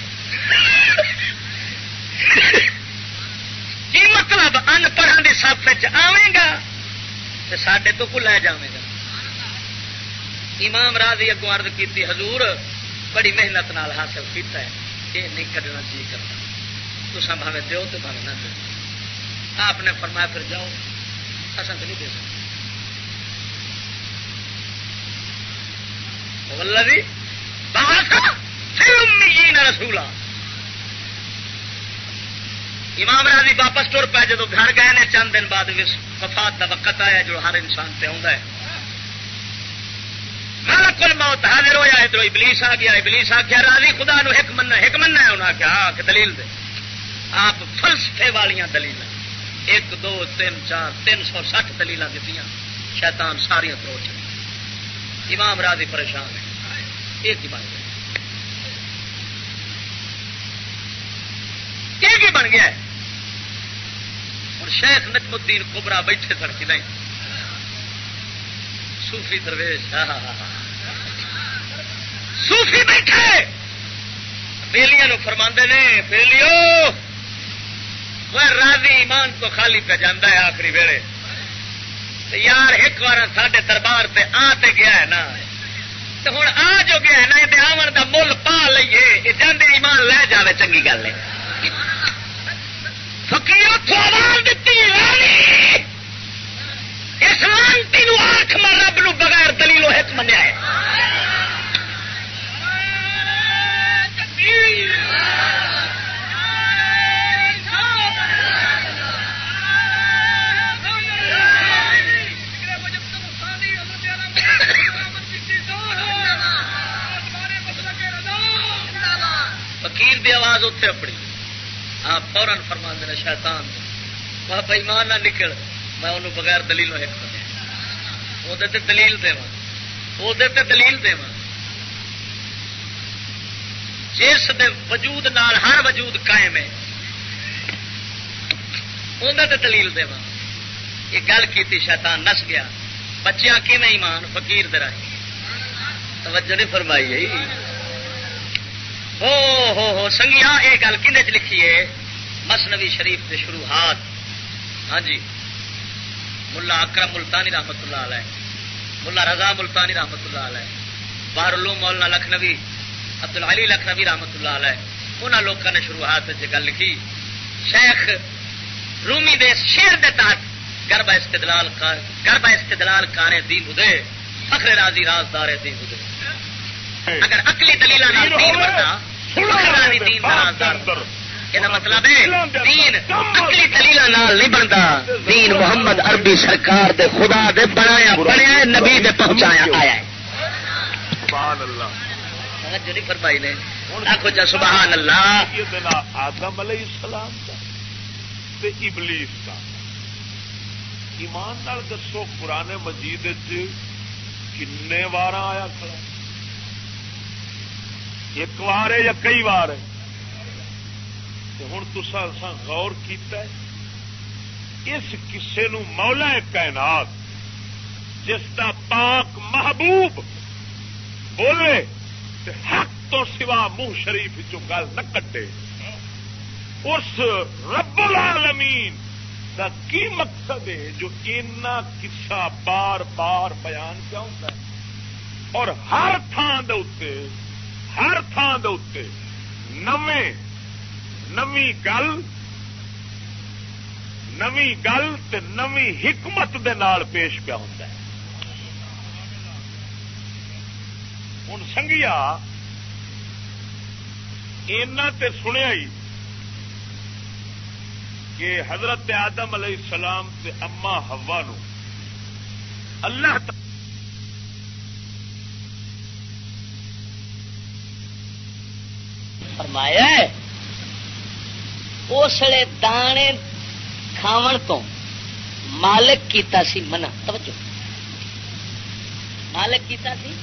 کی مطلب؟ ان پڑھن کی سف آئے گا۔ تو سڈے تو کو لے جائے گا؟ امام راضی اگوں عرض کی حضور بڑی محنت نال حاصل کیتا ہے، یہ نہیں کھڈنا جی کرتا۔ تو سب ہمیں دو تو بھاوے نہ دو آپ نے فرمایا، پھر جاؤ۔ اصل تو نہیں دے سکتے۔ جی باہر رسولا۔ امام راضی واپس تر پائے جب گھر گئے نے، چند دن بعد وفات کا وقت آیا جو ہر انسان پہ آتا ہے۔ ملک موت حاضر ہاں ہویا ادھر ابلیس آ گیا، ابلیس آ گیا راضی خدا نو ایک من ایک منا ہے انہیں کیا ہاں، کہ دلیل دے۔ آپ فلسفے والیا دلیل ایک، دو، تین، چار، تین سو سٹھ دلیل دیتی شیتان ساری پروچ امام راضی پریشان ہے۔ ایک ہی بن
گیا۔ بن گیا اور شیخ نجم الدین کوبرا بیٹھے سن سڑکی نہیں؟ صوفی درویش ہاں, ہاں،, ہاں،, ہاں۔ صوفی بیٹھے۔ بیلیاں فرما نے، بیلیو، وہ راضی ایمان تو خالی پہ جانا ہے آخری ویلے۔ یار، ایک بار سڈے دربار سے آ گیا ہے نا۔ ہوں آ جو گیا ہے نا یہ آمن کا مل پا لیے جانے ایمان لے جائے چنگی گل ہے۔ فکیر آواز دیتی اس لانتی آخ میں رب نو بغیر دلیلو ہت منیا ہے۔ فقیر دی آواز اتے اپنی۔ آپ فورن فرما دینا، شیطان وہ بےمان نہ نکل، میں انہوں بغیر دلیل ایک وہ دلیل دے وہ دلیل دے جس دے وجود نال ہر وجود قائم ہے اندر دلیل دے یہ گل کی شیطان نس گیا۔ بچیاں کیون ایمان؟ فقیر درا توجہ نہیں فرمائی ہو ہو ہو سنگیا یہ گل کن چ لکھی ہے؟ مسنوی شریف کے شروعات ہاں جی ملا اکرم ملتانی رحمت اللہ علیہ، ملا رضا ملتانی رحمت اللہ علیہ باہر مولانا لکھنوی عبد العلی لکھنوی رحمت اللہ علیہ انہوں لوگوں نے شروعات گل لکھی۔ شیخ رومی دے شیر دے تحت گربا استدلال گربا استدلال کارے دی بدے فخر راضی رازدار دی بدے اگر اکلی دلیل مطلب اکلی دلیل نہیں بنتا۔ دین محمد عربی سرکار دے خدا دے بنایا بنیا نبی دے پہنچایا آیا فرمائی نے۔ آخو جا سبحان اللہ۔
آدم علیہ السلام کا ابلیس کا ایمان نال دسو پرانے مجید کن وار آیا کھڑا۔ ایک وار ہے یا کئی وار ہے؟ ہوں تسا غور کیتا ہے، اس کسے نو مولا کائنات، جس کا پاک محبوب بولے حق تو سوا منہ شریف چ گل نہ کٹے اس رب العالمین کا کی مقصد ہے جو اینا قصہ بار بار بیان کیا ہوتا ہے؟ اور ہر تھان دے ہر تھان دے نویں نمی گل نمی گل نمی حکمت دے نال پیش پیا ہوتا ہے۔ ہوں سنگیا، اینا تے سنیا ہی کہ حضرت آدم علیہ السلام سے اما ہوا نو اللہ تعالی
فرمایا اسلے دانے کھاون تو مالک کیتا سی منع۔ توجہ۔ مالک کیتا سی؟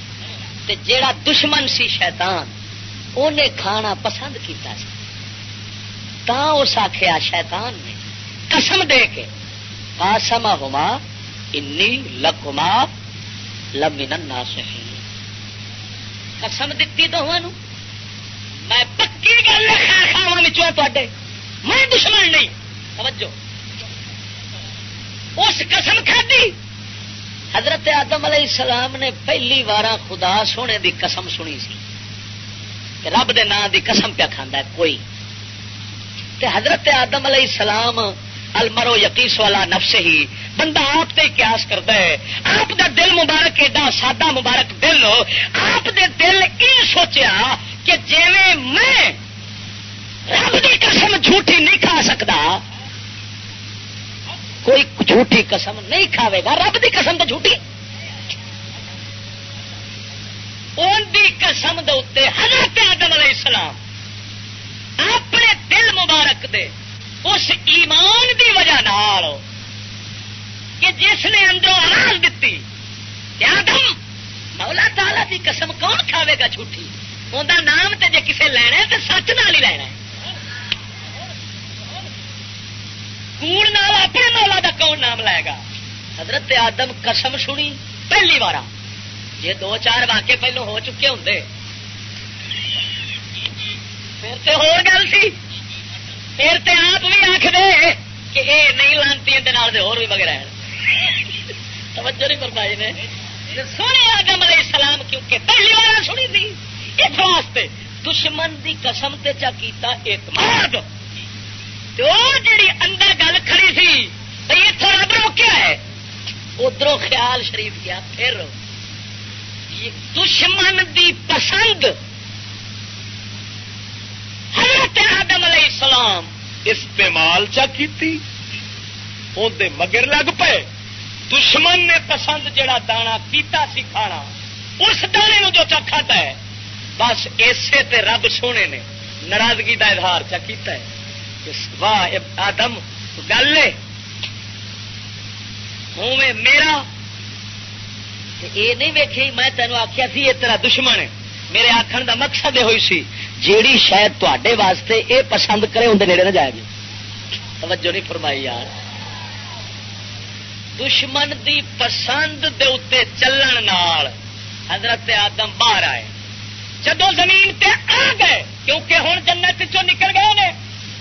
تے جیڑا دشمن سی شیطان انہیں کھانا پسند کیتا سی۔ تا اس آخیا شیطان نے قسم دے کے آسما ہوما انی لکما لمن ناسحین قسم دیتی تو میں پکی گل کھاوا تے میں دشمن نہیں۔ سمجھو اس قسم کھدی حضرت آدم علیہ السلام نے پہلی بار خدا سونے دی قسم سنی سی۔ کہ رب دے نام دی قسم پیا کھانا کوئی۔ تے حضرت آدم علیہ السلام المرو یقیس والا نفس ہی۔ بندہ آپ سے قیاس کرتا ہے۔ آپ دا دل مبارک، ایڈا سادہ مبارک دل۔ آپ دے دل یہ سوچیا کہ جی میں رب کی قسم جھوٹی نہیں کھا سکتا کوئی جھوٹی قسم نہیں کھاوے گا۔ رب کی قسم تو جھوٹی ان کی قسم دے حضرت آدم علیہ السلام اپنے دل مبارک دے۔ اس ایمان دی وجہ نال کہ جس نے اندروں آواز دیتی آدم، مولا تالا کی قسم کون کھاوے گا جھوٹھی؟ اندر نام تے جے کسے لینا ہے تو سچ نال ہی لینا ہے۔
کوڑ نال اپنے مولا دا کون نام لائے گا؟ حضرت آدم قسم سنی پہلی بار جی دو چار واقع پہلو ہو چکے ہوں پھر تو ہو گل سی۔ پھر تے آپ بھی آخ دے کہ اے نہیں لانتی اندر ہور بھی مگر توجہ نہیں فرمائی نے۔ سونے آدم علیہ السلام کیونکہ پہلی بار سنی تھی، اس واسطے دشمن دی قسم تے چا کیتا اعتماد جڑی اندر گل کھڑی سی بھائی اتوں رب روکیا ہے ادھر خیال شریف کیا، پھر دشمن دی پسند حضرت آدم علیہ السلام
استعمال چا کیتی؟ اندر مگر لگ پے۔ دشمن نے پسند جڑا دانا پیتا سی کھانا اس دانے نو جو چا کھاتا ہے بس اسے تے رب سونے نے ناراضگی کا اظہار چا کیتا ہے۔ واہ آدم گل ہوں میرا یہ نہیں ویکھی میں تینوں آخیا سی یہ تیرا دشمن ہے۔ میرے آخر دا مقصد یہ ہوئی سی، جیڑی شاید تے واسطے اے پسند کرے اندر نیڑے نہ جائے گی۔ توجہ نہیں فرمائی یار۔ دشمن دی پسند دے اتنے چلن نال حضرت آدم باہر آئے۔ جدو زمین تے آ گئے، کیونکہ ہوں جنت چو نکل گئے نے،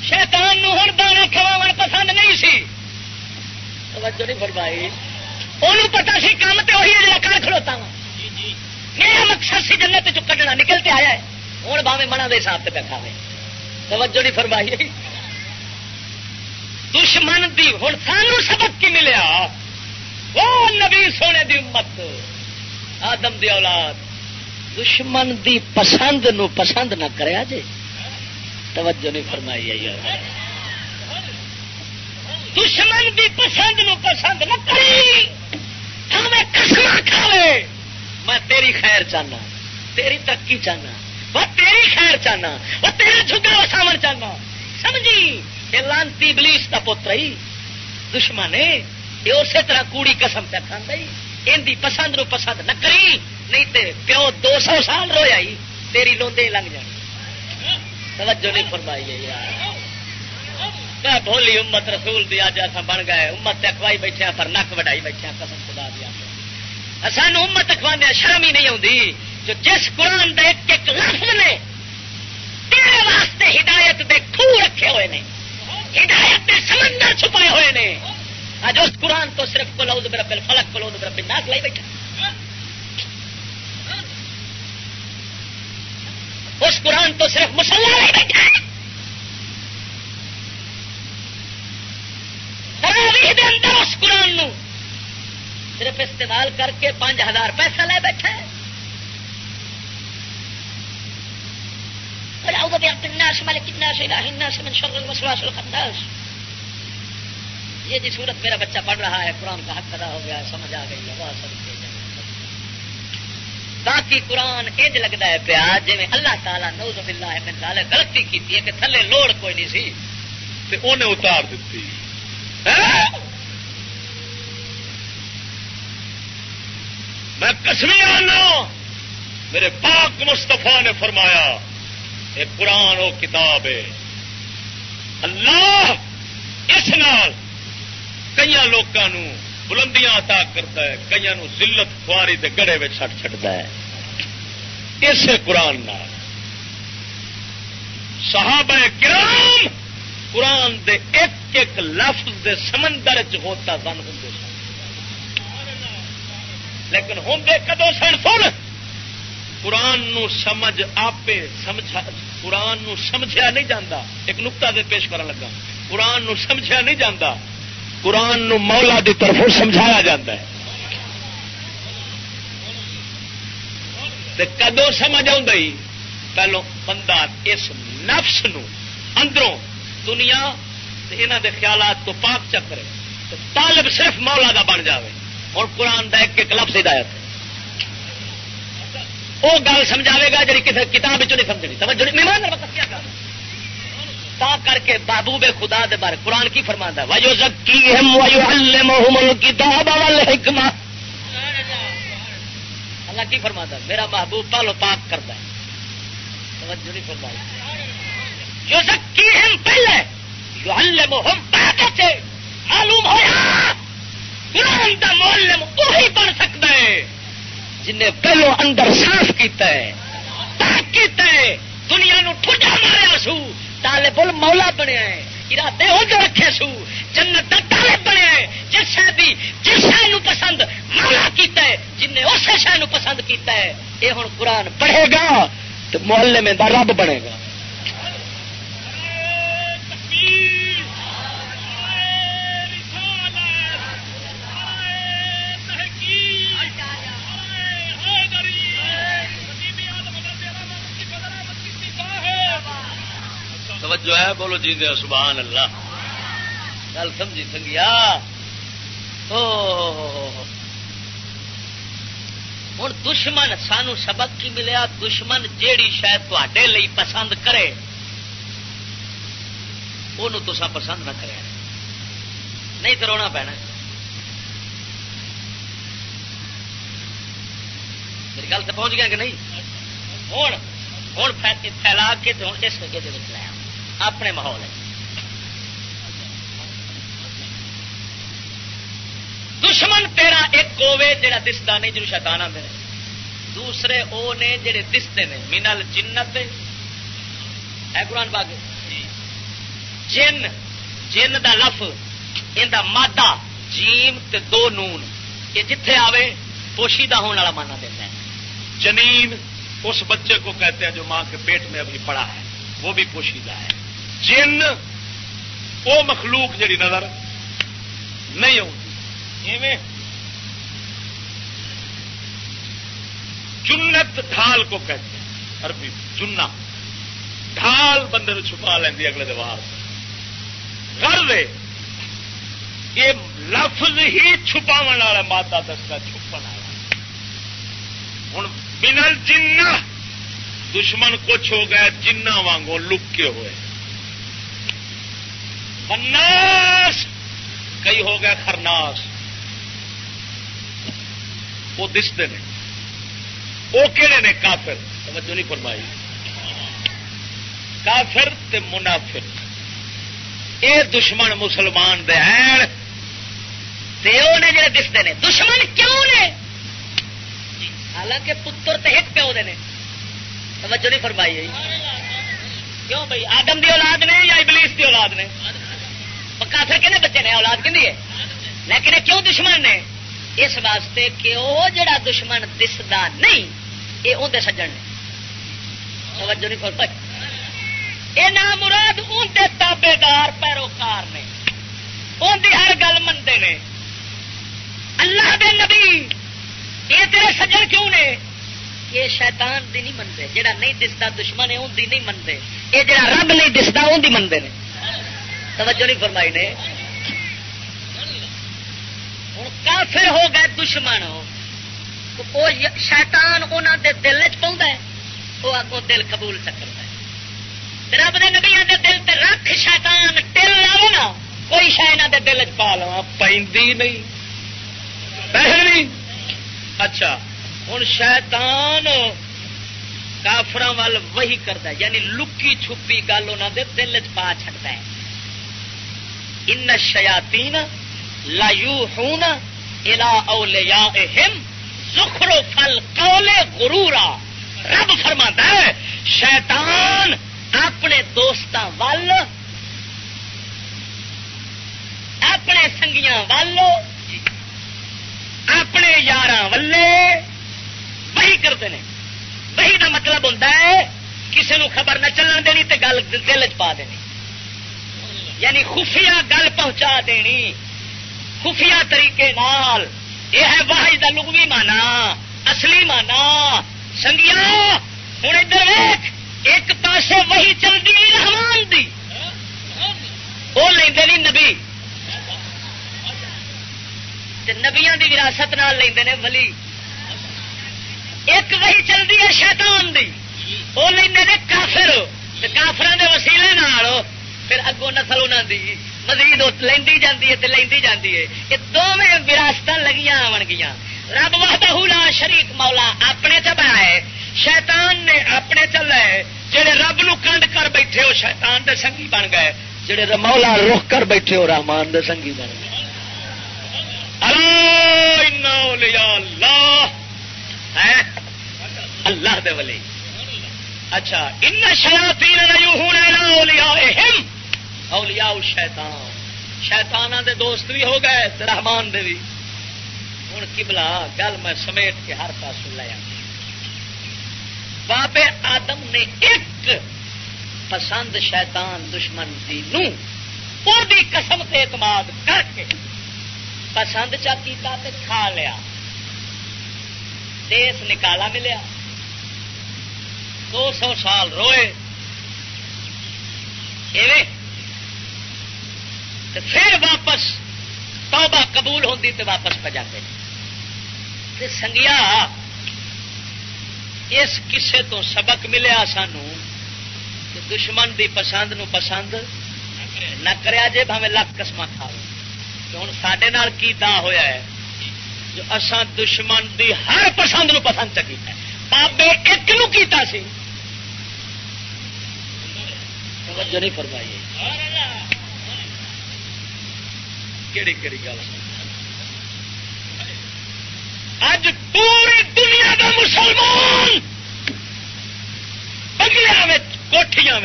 شیطان نو ہوں دانا کھوا پسند نہیں سی۔ توجہ نہیں فرمائی۔ انہوں پتا سی کام تو وہی جا کر کھڑوتا وا۔ میرا مقصد سی جنت چ کھڈنا نکلتے آیا ہے۔ ہوں باوے منا دے حساب سے پہ کھاوے۔ توجہ نہیں فرمائی۔ دشمن دی ہوں سانو سبق کی ملیا؟ وہ نبی سونے دی امت، آدم دی اولاد۔ دشمن دی پسند نو پسند نہ کرے جی توجہ نہیں فرمائی ہے یار دشمن دی پسند نو پسند نہ کری۔ ہمیں کسما کھاوے۔ میں تیری خیر چاہنا، تیری ترقی چاہنا، وہ تیری خیر چاہنا، وہ تیرا جھگا وساو چاہنا۔ سمجھی؟ یہ لانتی بلیس کا پوتر ہی، دشمن ہے۔ یہ اسی طرح کوڑی قسم پہ کھانا ان کی پسند نو پسند نہ کری، نہیں تے پیو دو سو سال رویا ہی تیری لوندے لنگ جانی توجہ نہیں فرمائی ہے یار۔ بولی امت رسول دی اج اصا بن گئے، امت اخوائی بیٹھے پر نک وڈائی بیٹھے قسم خدا دیا سانو امت اخوانے شرم ہی نہیں آتی جو جس قرآن دے ایک ایک لفظ نے تیرے واسطے ہدایت دے خو رکھے ہوئے نے، ہدایت دے سمندر چھپائے ہوئے نے۔ اج اس قرآن تو صرف کلو برب فلک کلو برب ناک لائی بیٹھا۔ اس قرآن تو صرف مسلح لائی بیٹھا۔ تراویح دے اندر اس قرآن نو۔ صرف استعمال کر کے پانچ ہزار پیسہ لے بیٹھا ہے یہ جی سورت میرا بچہ پڑھ رہا ہے، قرآن کا حق ادا ہو گیا سمجھ آ گئی ہے باقی قرآن انج لگتا ہے پیا جی اللہ تعالیٰ نوز باللہ ہے میں غلطی کی کہ تھلے لوڑ کوئی نہیں سی انہیں اتار دیتی۔ ہاں؟ میں کسمی آنا میرے پاک مستفا نے فرمایا ایک قرآن وہ کتاب ہے۔ اللہ اس نال کئی لوگوں بلندیاں عطا کرتا ہے کئی ذلت خواری کے گڑے میں سٹ چڑتا ہے۔ اسے قرآن نال صحابہ کرام قرآن دے ایک ایک لفظ دے سمندر چ ہوتا سن ہوں لیکن ہوں کدو سن سن؟ قرآن نو سمجھ آپ سمجھا قرآن نو سمجھا نہیں جاتا ایک نقطہ دے پیش کر لگا۔ قرآن نو سمجھا نہیں جاتا قرآن نو مولا دی طرف سمجھایا جاتا ہے۔ کدو سمجھ آ پہلو بندہ اس نفس نو اندروں دنیا یہاں دے خیالات تو پاک چکرے تو طالب صرف مولا دا بن جاوے۔ اور قرآن کا ایک ایک لفظ ہدایت۔ وہ گل سمجھاوے گا جی کسی کتاب نہیں سمجھنی۔ سمجھ نہیں مطلب تا کر کے بابو بے خدا دے بارے قرآن کی فرما ہے۔ وجو زکی کتاب حکمہ اللہ کی فرما ہے۔ میرا محبوب پالو پاک کرتا ہے۔ توجہ نہیں فرما جو زکی ہم پہلے۔ جو ہم پاک
معلوم ہوا قرآن کا معلم وہی بن سکتا ہے جنہیں پہلو اندر صاف کیتا ہے، تاک کیتا ہے، دنیا نو ٹھڈا ماریا سو تالے بل مولا بنیا ہے، ارادے ہو جو رکھے سو، جنت کا طالب بنیا ہے، جس شہ بھی جس شہ پسند مولا کیتا ہے جن اس شہ پسند کیتا ہے یہ ہوں قرآن پڑھے گا تو محلے میں رب بنے گا۔ تکبیر۔
توجہ ہے بولو جی دے سبحان اللہ۔
گل سمجھی سنگیا۔ ہوں دشمن سانو سبق کی ملیا، دشمن جیڑی شاید تے لی پسند کرے وہ تسا پسند نہ کرے۔ نہیں تو رونا پینا۔ میری گل تو پہنچ گیا کہ نہیں؟ ہوں ہوں پھیلا کے ہوں اس وجہ لایا اپنے ماحول دشمن تیرا ایک ہوے جا دستا نہیں جنوب شیتان آتے دوسرے وہ نے جڑے دستے ہیں مینل جنت ہے قرآن باغ جن جن دا لف، ان مادہ، جیم تے دو نون۔ یہ جتھے آوے پوشیدہ ہونے والا مانا دینا ہے۔
جنین اس بچے کو کہتے ہیں جو ماں کے پیٹ میں ابھی پڑا ہے، وہ بھی پوشیدہ ہے۔ جن وہ مخلوق جڑی نظر نہیں ہوتی چنت ڈھال کو کہتے ہیں۔ عربی چنا ڈھال بندے کو چھپا لینی اگلے دیوار کر دے یہ لفظ ہی چھپا والا ماتا دستا چھپن والا۔ ہوں بنل جن دشمن کچھ ہو گیا، جنہ وانگو لکے ہوئے۔ مناس کئی ہو گیا خرناس۔ وہ دستے ہیں وہ کہڑے نے؟ کافر۔ توجہ نہیں فرمائی۔ کافر تے منافر۔ اے دشمن مسلمان دے ہیں۔ نے جڑے دستے ہیں دشمن کیوں نے؟ حالانکہ پتر تے ایک پیو دے نے۔ توجہ نہیں فرمائی۔ کیوں بھائی؟ آدم دی اولاد نے یا ابلیس دی اولاد نے؟ کافر کہنے بچے نے؟ اولاد کہ لیکن کیوں دشمن نے؟ اس واسطے کہ وہ جڑا دشمن دستا نہیں یہ اندر سجن نے۔ توجہ نہیں کر یہ نام مراد اندر تابے دار پیروکار نے۔ اندی ہر گل منتے نے۔ اللہ دے نبی یہ تیرے سجن کیوں نے؟ یہ شیطان دی نہیں منتے جڑا نہیں دستا دشمن ہے ان نہیں منتے یہ جڑا رب نہیں دستا ان منتے ہیں توجہ نہیں فرمائی نے۔ ہوں کافر ہو گئے، دشمن وہ شیطان انہوں دے دل چ پاؤں وہ اگوں دل قبول چکرتا ہے۔ رب دے نبیا دے دل تے رکھ شیطان ٹل لاو نا۔ کوئی شہ دے دل چ پا لوا پی نہیں۔ نہیں۔ اچھا ہوں شیطان کافر وال وہی کرتا ہے یعنی لکی چھپی گل انہوں دے دل چ پا چڑتا ہے۔ ان شیاتی لایو ہوں الا اولیا زخرو فل کولے گرورا رب فرما ہے، شیطان اپنے دوستوں وال، اپنے سنگیاں والو اپنے یار ولے وہی کرتے ہیں۔ وہی کا مطلب ہوتا ہے کسی نو خبر نہ چلن دینی تے گل دل چ پا دینی۔ یعنی خفیہ گل پہنچا دینی، خفیہ طریقے نال۔ یہ ہے واحد کا لغوی مانا اصلی مانا سنگیا ہوں ادھر ویک ایک پاسے وہی چلتی رحمان دی۔ وہ لے نبی۔ نبیا کی وراثت لے ولی۔ ایک وہی چلتی ہے شیطان دی۔ وہ لے کافر۔ کافران کے وسیلے پھر اگوں نسل انہوں دی مزید لینی جاتی ہے لینی جاتی ہے۔ یہ دونوں وراثت لگیاں آن گیا رب وحدہ شریک مولا اپنے چ ہے شیطان نے اپنے چلا ہے جہے رب نو کنڈ کر بیٹھے وہ شیطان دے سنگی بن گئے۔ جڑے مولا رخ کر بیٹھے ہو رحمان دے سنگی بن گئے۔ اللہ۔ اللہ دے ولی۔ اچھا ان شیاطین اولیاء اولیاء شیطان شیطانہ دے دوست بھی ہو گئے رحمان دے بھی. ہوں کبلا گل میں سمیٹ کے ہر پاس لیا بابے آدم نے ایک پسند شیطان دشمن دی نو دی قسم سے اعتماد کر کے پسند چا کیتا تے کھا لیا. دیس نکالا ملیا. دو سو سال روئے. تو پھر واپس توبہ قبول ہوتی تو واپس پہ جاتے سنگیا، اس کسے تو سبق ملیا سانو کہ دشمن دی پسند نو پسند نہ کریا جے بھاوے لکھ قسم کھا ہوں سڈے کی دا ہویا ہے؟ جو اسان دشمن دی ہر پسند نو پسند چکیتا ہے۔ بابے ایک نو کیتا سی۔ توجہ نہیں فرمائی کہڑی کہڑی گل اج پوری دنیا کا مسلمان بگلیا کوٹیاں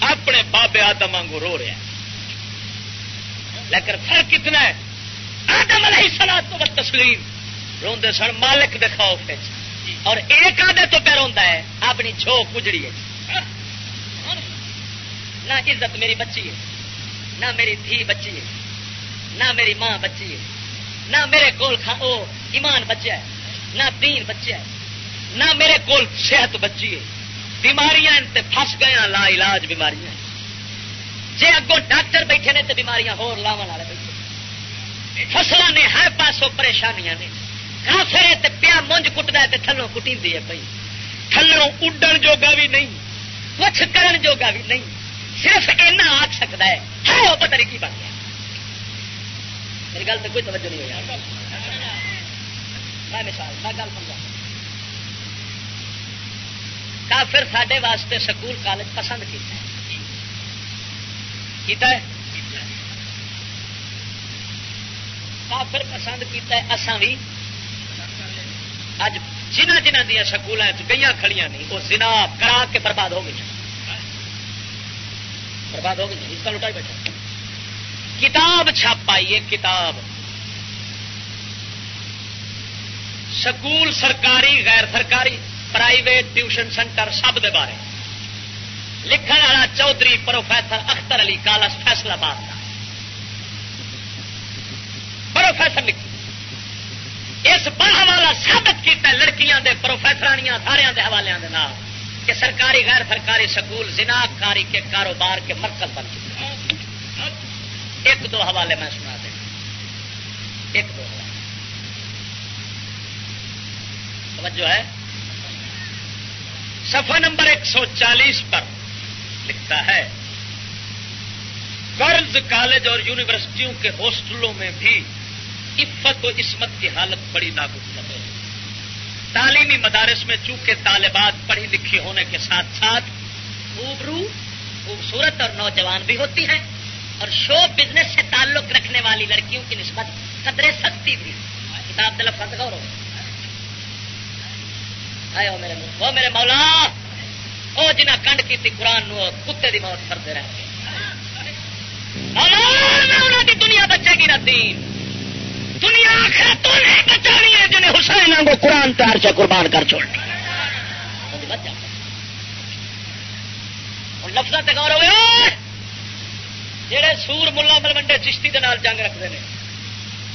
اپنے بابے آدم وگو رو رہا لیکن فرق کتنا ہے؟ آدم علیہ سلا تو تسلیم، روندے سن مالک دے خوف اور ایک آدھے تو پہ روا ہے، اپنی چھو کجڑی ہے۔ نہ عزت میری بچی ہے، نہ میری دھی بچی ہے۔ نہ میری ماں بچی ہے، نہ میرے کول ایمان بچا ہے، نہ دین بچا ہے، نہ میرے کول صحت بچی ہے۔ بیماریاں پس گیا لا علاج بیماریاں جی اگوں ڈاکٹر بیٹھے نے تو بیماریاں ہور لاون والے بیٹھے فصلوں نے ہر پاسوں پریشانیاں نے۔ کافر پیا مونج کٹتا ہے تھلوں کٹی ہے پی تھلوں اڈن جوگا بھی نہیں کچھ کرن جوگا بھی نہیں۔ صرف اینا آخ سکتا ہے۔ وہ پتہ نہیں کی بن گیا۔ میری گل تو کوئی توجہ نہیں ہوئی میں مثال، میں گل سمجھا۔ کافر سڈے واسطے سکول، کالج پسند کیتا ہے۔ کیتا ہے؟ کافر پسند کیتا ہے، اساں بھی اج جنہ جنہ دیا سکول گئی کھڑی نہیں وہ سنا کرا کے برباد ہو گئی برباد ہو گئی اس کا لٹائی بیٹھا کتاب چھاپائی کتاب۔ سکول سرکاری، غیر سرکاری، پرائیویٹ ٹیوشن سینٹر سب دے بارے۔ لکھن والا چودھری پروفیسر اختر علی کالس فیصلہ باد کا پروفیسر لکھی۔ اس باہ والا سابت کیا لڑکیاں دے، پروفیسرانیاں سارے دے حوالے دے نام کہ سرکاری، غیر سرکاری سکول جناب کاری کے کاروبار کے مرکز بن چکے۔ ایک دو حوالے میں سنا دیں۔ ایک دو حوالے۔ توجہ ہے۔ سفا نمبر ایک سو چالیس پر لکھتا ہے گرلز کالج اور یونیورسٹیوں کے ہاسٹلوں میں بھی عفت و عصمت کی حالت بڑی ناگفت ہے۔ تعلیمی مدارس میں چونکہ طالبات پڑھی لکھی ہونے کے ساتھ ساتھ خوبرو خوبصورت اور نوجوان بھی ہوتی ہیں۔ اور شو بزنس سے تعلق رکھنے والی لڑکیوں کی نسبت قدرے سستی بھی کتاب دل فرد گورو آئے میرے وہ میرے مولا۔ وہ جنہیں کنڈ کی تھی قرآن نو کتے کی موت کرتے رہے کی دنیا بچے گی نہ تین دنیا آخرتوں نے بچانی ہے جنہیں حسین کو قرآن تیار سے قربان کر چھوڑ لفظ غور ہوئے۔ جہے سور ملا ملوڈے چشتی کے نال جنگ رکھتے ہیں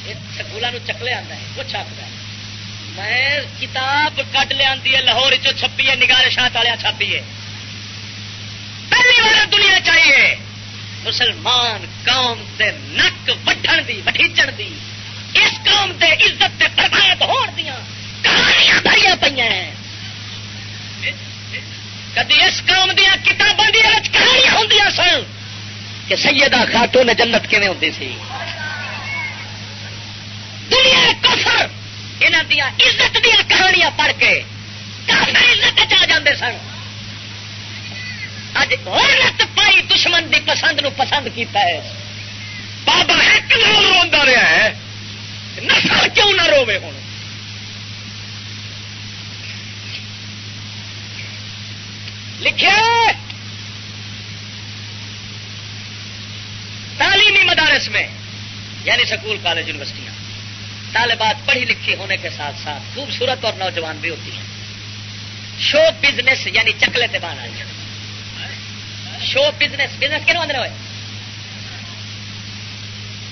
یہ سکولوں چکلے آتا ہے کچھ آخر میں کتاب کٹ لیا لاہور چو چھپی ہے، نگار شاہ تالیا چھاپی ہے۔ پہلی بار دنیا چاہیے مسلمان قوم کے نک وڈن دی وٹیچن دی، اس قوم سے عزت سے پربھاوت ہو دیا کہانیاں بھری پہ کدی اس قوم دیا کتابوں کی کہانیاں ہوں سن؟ کہ سیدہ خاتون جنت کیون ہوتی سی؟ دنیا کفر یہاں دیا عزت دیا کہانیاں پڑھ کے کافر عزت آ جاندے سن۔ اج غیرت پائی دشمن دی پسند نو پسند کیتا ہے۔ بابا ایک نال روا رہا ہے نسل کیوں نہ روے ہوں لکھے تعلیمی مدارس میں یعنی سکول، کالج، یونیورسٹیاں۔ طالبات پڑھی لکھی ہونے کے ساتھ ساتھ خوبصورت اور نوجوان بھی ہوتی ہیں۔ شو بزنس یعنی چکلے تے بان آئی شو بزنس بزنس کہنے آدھے ہوئے؟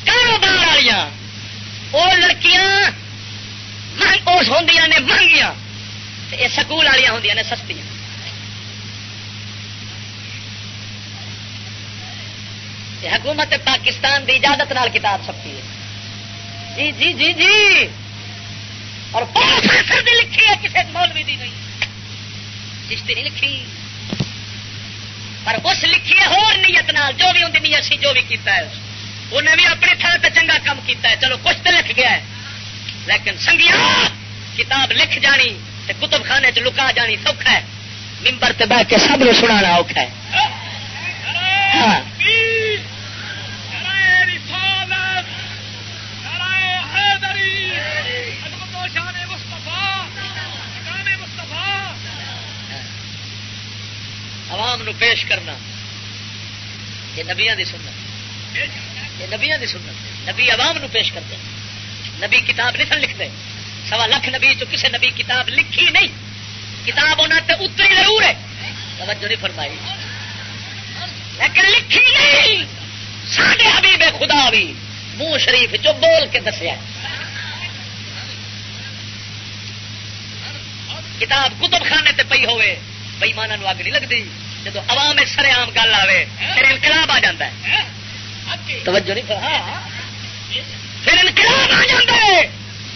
کاروبار والی وہ لڑکیاں ہوں نے، مہنگیاں۔ یہ سکول والی ہوں نے، سستیاں۔ حکومت پاکستان کی اجازت نال کتاب چھپتی ہے۔ جی جی جی جی۔ اور پروفیسر بھی لکھی ہے، کسی مولوی دی نہیں۔ چشتی نہیں لکھی۔ پر اس لکھی ہے ہو نیت نال، جو بھی ان نیت سی، جو بھی کیتا ہے۔ انہیں بھی اپنی تھان سے چنگا کام کیتا ہے۔ چلو، کچھ تو لکھ گیا ہے۔ لیکن سنگیا کتاب لکھ جانی تے کتب خانے چ لکا جانی سوکھا ہے۔ ممبر تے بہ کے سب سنا اوکھا ہے۔ ہاں۔ عوام نو پیش کرنا یہ نبیا کی سنت۔ یہ نبیا کی سنت۔ نبی عوام نو پیش کرتے نبی کتاب نہیں سن لکھتے۔ سوا لکھ نبی تو کسی نبی کتاب لکھی نہیں۔ کتاب انہوں نے اتری ضرور ہے۔ توجہ نہیں فرمائی۔ لیکن لکھی نہیں۔ سارے حبیب خدا بھی منہ شریف جو بول کے دسیا کتاب کتب خانے تے پی ہوئے۔ بئیمانا اگ نہیں لگتی۔ جب عوام سر آم گل آئے پھر انقلاب آ جاتا ہے۔ توجہ نہیں پھر انقلاب آ جاتا ہے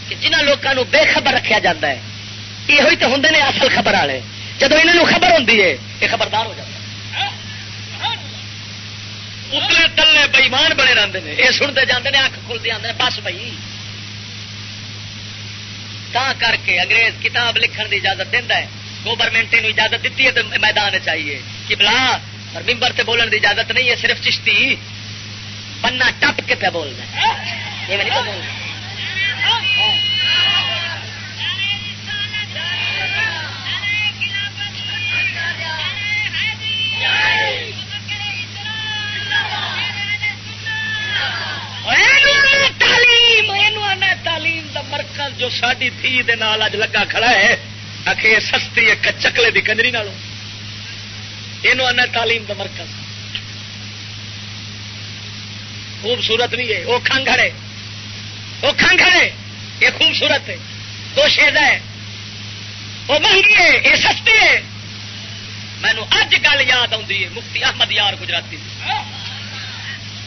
کہ جنہ لوگوں بے خبر رکھا جاتا ہے یہ تو ہوں نے اصل خبر والے جب یہاں خبر ہوتی ہے، یہ خبردار ہو جاتا اتلے تلے بئیمان بنے رہتے ہیں یہ سنتے جاتے ہیں اکھ کھلتے آتے ہیں بس بھائی۔ تا کر کے انگریز کتاب لکھن کی اجازت دینا ہے۔ گورنمنٹ نے اجازت دیتی ہے تو میدان چاہیے۔ کہ بلا اور ممبر سے بولنے کی اجازت نہیں ہے، صرف چشتی۔ بننا ٹپ کے پہ بولنا یہ تعلیم تعلیم دا مرکز جو ساری تھی اج لگا کھڑا ہے آخ سستی ایک چکلے دی کنجری نالوں۔ یہ آنا تعلیم دا مرکز۔ خوبصورت بھی ہے وہ کھانگڑے وہ کھانگڑے یہ خوبصورت ہے۔ دو شید ہے۔ وہ مہنگی ہے، یہ سستی ہے۔ مینو اج گل یاد آتی ہے، مفتی احمد یار گجراتی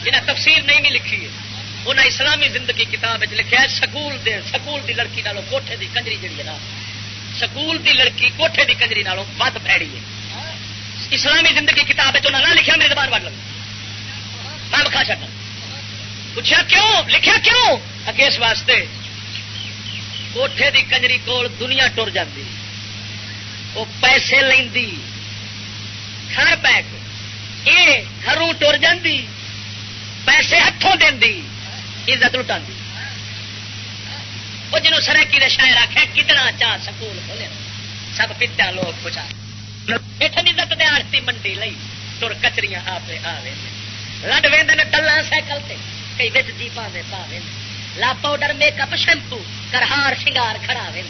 جنہیں تفسیر نہیں بھی لکھی ہے انہیں اسلامی زندگی کتاب لکھا ہے، سکول دے سکول دی لڑکی نالوں کوٹھے دی کنجری جڑی ہے نا۔ سکول دی لڑکی کوٹھے دی کنجری نالوں ود پیڑی ہے۔ اسلامی زندگی کتاب نہ لکھا میرے دبان بڑھ میں بکھا چکا پوچھا کیوں؟ لکھا کیوں؟ اگے اس واسطے کوٹھے دی کنجری کول دنیا ٹر جاتی وہ پیسے لینی گھر پہ یہ گھروں ٹر جاتی پیسے ہاتھوں دینی عزت لٹا وہ جنوب سرکی نے شاید آخیا کتنا چاہ سکول کھولے؟ سب پتا لوگ پوچھا عزت دے آرتی منڈی لئی، تر کچری آپ لڈ وے ڈلان سائیکل سے کئی بچ جی پا پا لا پاؤڈر، میک اپ، شیمپو، کرہار، شنگار کھڑا وے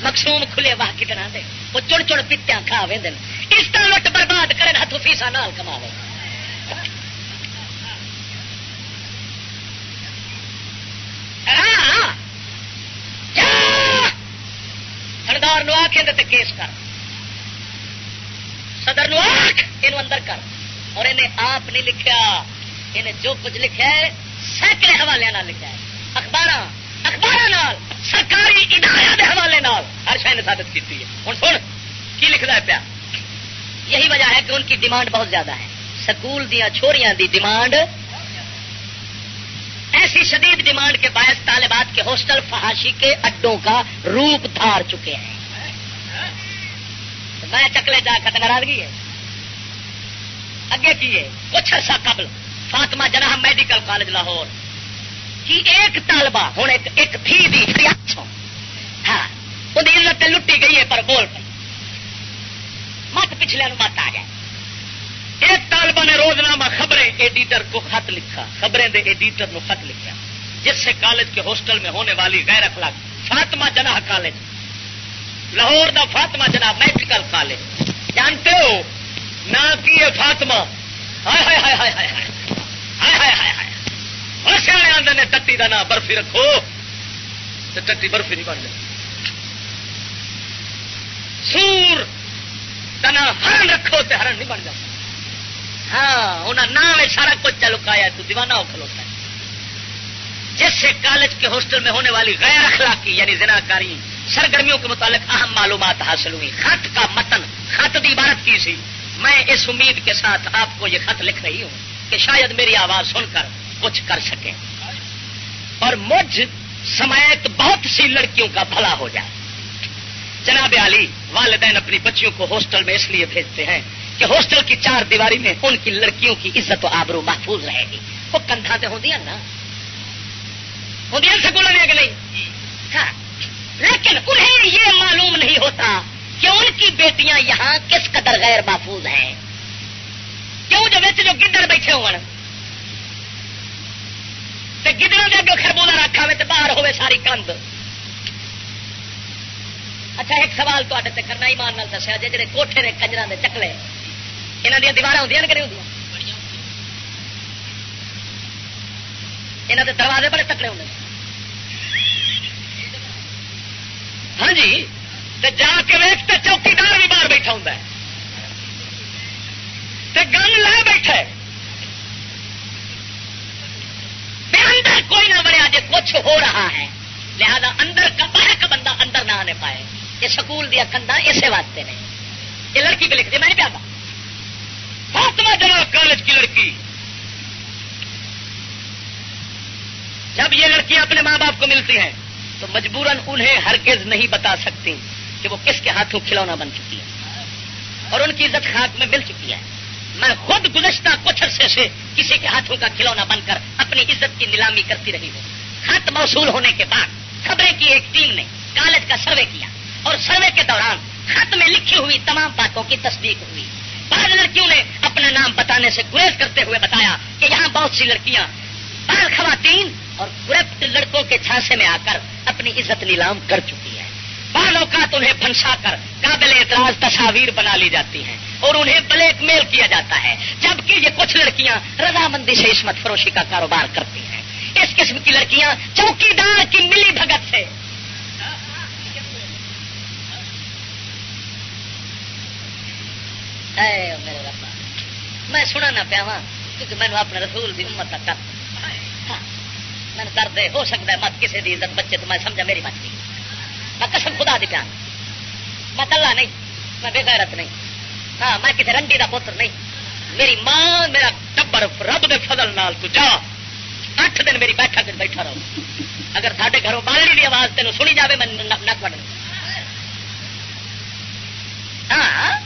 مخصوم کھلے واہ کتنا دے، وہ چڑ چڑ پتیاں کھا وے اس طرح لٹ برباد کریں ہاتھوں فیسا نال کما سردار نو آخ کیس کر۔ صدر نو آخ یہ اندر کر۔ اور انہیں آپ نہیں لکھا انہیں جو کچھ لکھا ہے، سینکڑے حوالے لکھا ہے۔ اخبار اخبار سرکاری ادارے کے حوالے ہر شہ نے ثابت کی ہوں سن، کی لکھتا ہے پیا؟ یہی وجہ ہے کہ ان کی ڈیمانڈ بہت زیادہ ہے۔ سکول دیا چھوڑیاں دی ڈیمانڈ ایسی شدید ڈیمانڈ کے باعث طالبات کے ہاسٹل فحاشی کے اڈوں کا روپ دھار چکے ہیں۔ میں چکلے جا کر ناراضگی ہے۔ اگے کی ہے؟ کچھ عرصہ قبل فاطمہ جناح میڈیکل کالج لاہور۔ کی ایک طالبہ، ہوں ایک ایک تھی دی ہاں وہ عزت لٹی گئی ہے پر بول پی مت پچھلے مت آ گیا ایک طالبہ نے روزنامہ خبریں ایڈیٹر کو خط لکھا، خبریں دے ایڈیٹر کو خط لکھا۔ جس سے کالج کے ہاسٹل میں ہونے والی غیر اخلاق، فاطمہ جناح کالج۔ لاہور دا فاطمہ جناح میڈیکل کالج۔ جانتے ہو؟ نہ کی فاطمہ؟ سیاح آدھے نے ٹٹی کا نام برفی رکھو۔ تو ٹٹی برفی نہیں بن جائے سور کا نام ہرن رکھو تو ہرن نہیں بن جاتا ہاں انہیں نام سارا کچھ چلکایا تو دیوانہ ہو کھلوتا ہے۔ جس سے کالج کے ہاسٹل میں ہونے والی غیر اخلاقی یعنی زناکاری، سرگرمیوں کے متعلق اہم معلومات حاصل ہوئی خط کا متن، خط دی عبارت کی سی۔ میں اس امید کے ساتھ آپ کو یہ خط لکھ رہی ہوں کہ شاید میری آواز سن کر کچھ کر سکیں۔ اور مجھ سمیت بہت سی لڑکیوں کا بھلا ہو جائے۔ جناب علی، والدین اپنی بچیوں کو ہاسٹل میں اس لیے بھیجتے ہیں کہ ہاسٹل کی چار دیواری میں ان کی لڑکیوں کی عزت و آبرو محفوظ رہے گی۔ وہ کندا تو ہوں نا۔ ہوں سکولوں میں کہ نہیں۔ ہاں۔ لیکن انہیں یہ معلوم نہیں ہوتا کہ ان کی بیٹیاں یہاں کس قدر غیر محفوظ ہیں۔ کیوں؟ جو بچ جو گدڑ بیٹھے ہو گدڑوں کے اگوں خربولا رکھا ہوئے تو باہر ہوئے ساری کند اچھا ایک سوال تے کرنا ہی مان دسیا جی جی کوٹھے نے کنجر کے چکلے۔ یہاں دیا دیوار ہوں کہ نہیں ہوں یہاں کے دروازے بڑے تکڑے ہوں ہاں جی جا کے ویک چوکیدار بھی باہر بیٹھا ہوں گن لے بیٹھا اندر کوئی نہ بڑے جی کچھ ہو رہا ہے۔ لہذا اندر کا باہر کا بندہ اندر نہ آنے پائے۔ یہ سکول دیا کندا اسی واسطے نے۔ یہ لڑکی پہ لکھ میں نہیں پیادا فاطمہ جناب کالج کی لڑکی۔ جب یہ لڑکی اپنے ماں باپ کو ملتی ہیں، تو مجبوراً انہیں ہرگز نہیں بتا سکتی کہ وہ کس کے ہاتھوں کھلونا بن چکی ہے اور ان کی عزت خاک میں مل چکی ہے۔ میں خود گزشتہ کچھ عرصے سے کسی کے ہاتھوں کا کھلونا بن کر اپنی عزت کی نیلامی کرتی رہی ہوں۔ خط موصول ہونے کے بعد خبریں کی ایک ٹیم نے کالج کا سروے کیا اور سروے کے دوران خط میں لکھی ہوئی تمام باتوں کی تصدیق ہوئی۔ بعض لڑکیوں نے اپنا نام بتانے سے گریز کرتے ہوئے بتایا کہ یہاں بہت سی لڑکیاں بعض خواتین اور کرپٹ لڑکوں کے چھانسے میں آ کر اپنی عزت نیلام کر چکی ہے بعض اوقات انہیں پھنسا کر قابل اعتراض تصاویر بنا لی جاتی ہیں اور انہیں بلیک میل کیا جاتا ہے، جبکہ یہ کچھ لڑکیاں رضامندی سے عصمت فروشی کا کاروبار کرتی ہیں۔ اس قسم کی لڑکیاں چوکی دار کی ملی بھگت سے میرے ربا میں سنا نہ پیا کیونکہ مینو اپنے رسول کی امت تک ہاں، میں درد ہو سکتا ہے مت کسی کی عزت بچے تو میں سمجھا میری مت نہیں میں قسم خدا دی پیا میں کلا نہیں میں بے غیرت نہیں۔ ہاں میں کسی رنڈی کا پتر نہیں۔ میری ماں میرا ٹبر رب دے فضل نال تو جا۔ اٹھ دن میری بیٹھا کر بیٹھا رہو۔ اگر سارے گھروں بالری کی آواز تین سنی جائے میں نک بڑھ ہاں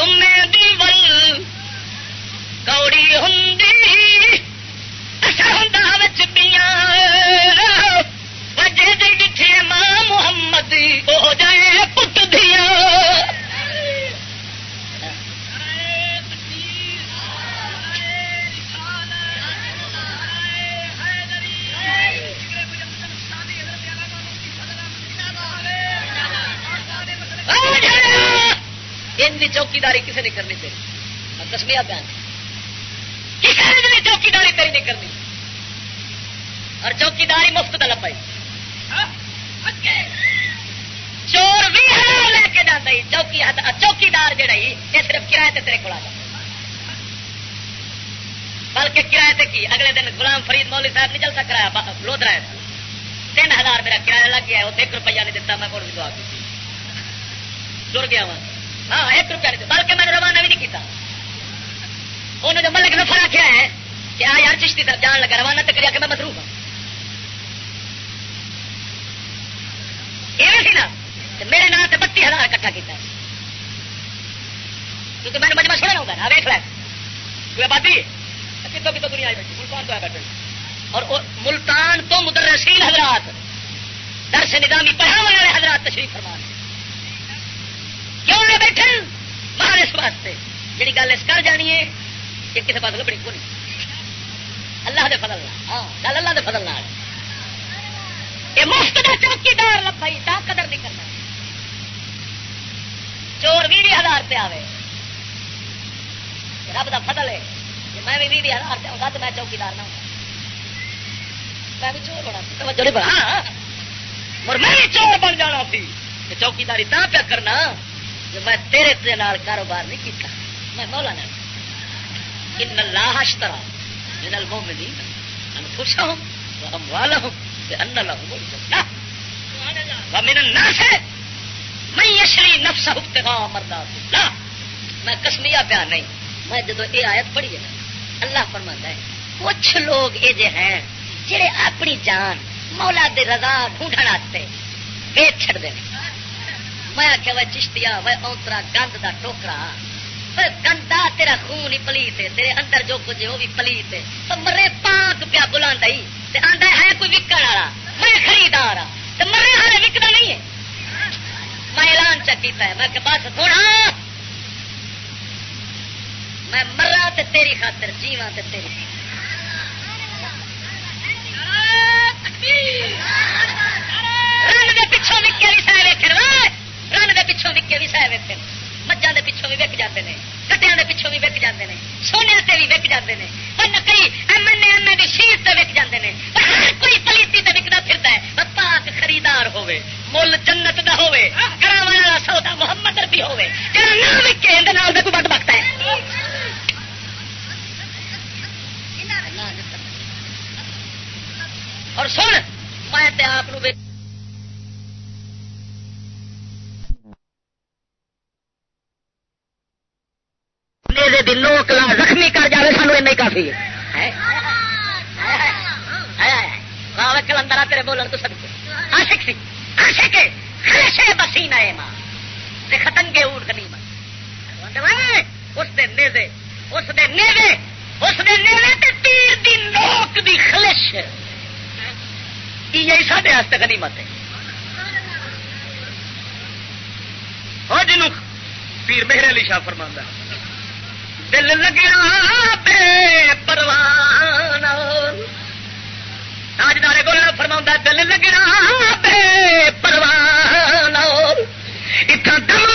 تمہیں دیول کوڑی ہوں اثر ہوں پیا۔ وجہ جی ماں محمد ہو جائے پت دیا۔ چوکیداری کسی نہیں کرنی چاہیے تسمیا بیان کسی نے چوکیداری تیری نہیں کرنی؟ اور چوکیداری مفت کا لپائی چور بھی لے کے جانا چوکی چوکیدار جہا یہ صرف کرایہ تیرے کو بلکہ کرایہ کی؟ اگلے دن غلام فرید مولی صاحب نہیں چلتا کرایا لودرا تین ہزار میرا کرایہ لگ گیا وہ ایک روپیہ نہیں دتا میں بھی دعا کی تر گیا وہاں ہاں ایک روپیہ نہیں بلکہ میں نے روانہ بھی نہیں کیتا۔ انہوں نے ملک نفر آخیا ہے کہ آ یار، چشتی طرف جان لگا، روانہ تو کریا کہ میں مصروف ہوں یہ سی نا میرے نام سے بتی ہزار کٹھا کیا کیونکہ میں نے مجمع سننا ہوگا نا ویٹ لائن کوئی آبادی کتوں کتوں دنیا بیٹھی۔ ملتان تو ہے بیٹھے اور ملتان تو مدرسین حضرات، درس نظامی پڑھانے والے حضرات تشریف فرمان کیوں نہیں بیٹھے باہر اس واسطے۔ جی گل اس کر جانی ہے کہ کسی پاس بڑی کو نہیں۔ اللہ دے فضل ہاں گل اللہ دے فضل یہ مفت کا چوکی دار لبائی تا قدر نہیں کرنا چور بھی ہزار پہ آئے رب کا فضل ہے۔ میں بھی بھی ہزار پہ آؤں گا تو میں چوکیدار نہ ہوں۔ میں بھی چور بنا توجہ نہیں بنا ہاں، ہاں۔ اور میں بھی چور بن جانا سی چوکیداری تا پیا کرنا۔ جو میں تیرے دے نال کاروبار نہیں کیتا، میں مولا نہ ان اللہ اشترا من المؤمنین انفسهم واموالهم بان لهم الجنہ۔ ومن الناس، من يشري نفسه ابتغاء مرضات الله میں کسمیا پیا نہیں، میں جدو یہ آیت پڑھی ہے اللہ فرماتا ہے، کچھ لوگ یہ جے ہیں جڑے اپنی جان مولا دے رضا ڈھونڈن آتے ویچ چھڑ دے ہیں۔ میں آخیا وہ چشتیا وہ اوترا گند دا ٹوکرا۔ گندا تیرا خون ہی پلیت ہے، تیرے اندر جو کچھ ہے وہ بھی پلیت ہے۔ مرے پاک پیا بلا آندا ہے کوئی وکن والا۔ میں خریدار ہاں تو مرے ہارے وکنا نہیں ہے۔ میں اعلان چکیتا ہے، میں کہ بس ہونا میں مرا تے تیری خاطر جیوا تے تیری۔ رن دے پچھوں وکے بھی سہ رن دے پچھوں وکے بھی سہ ویکن مجھا دے پچھوں بھی وک جاتے ہیں کٹیا دے پچھوں بھی وک جاتے ہیں سونے سے بھی وک جاتے ہیں اور نکئی ایم این ایم اے شیر سے وک جاتے ہیں ہر کوئی پلیتی سے وکنا پھرتا ہے پاک خریدار ہوے مل جنت دا ہوے کرا والا سودا محمد ربی ہوے جڑا نہ وکے اندر کوئی بد بخت ہے۔ اور سن، میں آپ دی نوک لا زخمی کر جائے سانو این کافی ہے۔ کلندر تیرے بولن تو سب آشک سی۔ آشک خلشے بسین ہے ماں۔ ختنگے اونٹ نہیں ماں۔ اس دے نیزے، اس دے نیزے، اس دے نیزے تے تیر دی نوک دی خلش۔ یہ سارے واسطے غنیمت ہے۔ اور جنوں پیر مہر علی شاہ فرماندا دل لگیا بے پروان۔ تاجدار گولا فرما دل لگیا بے پروان۔ اتنا دم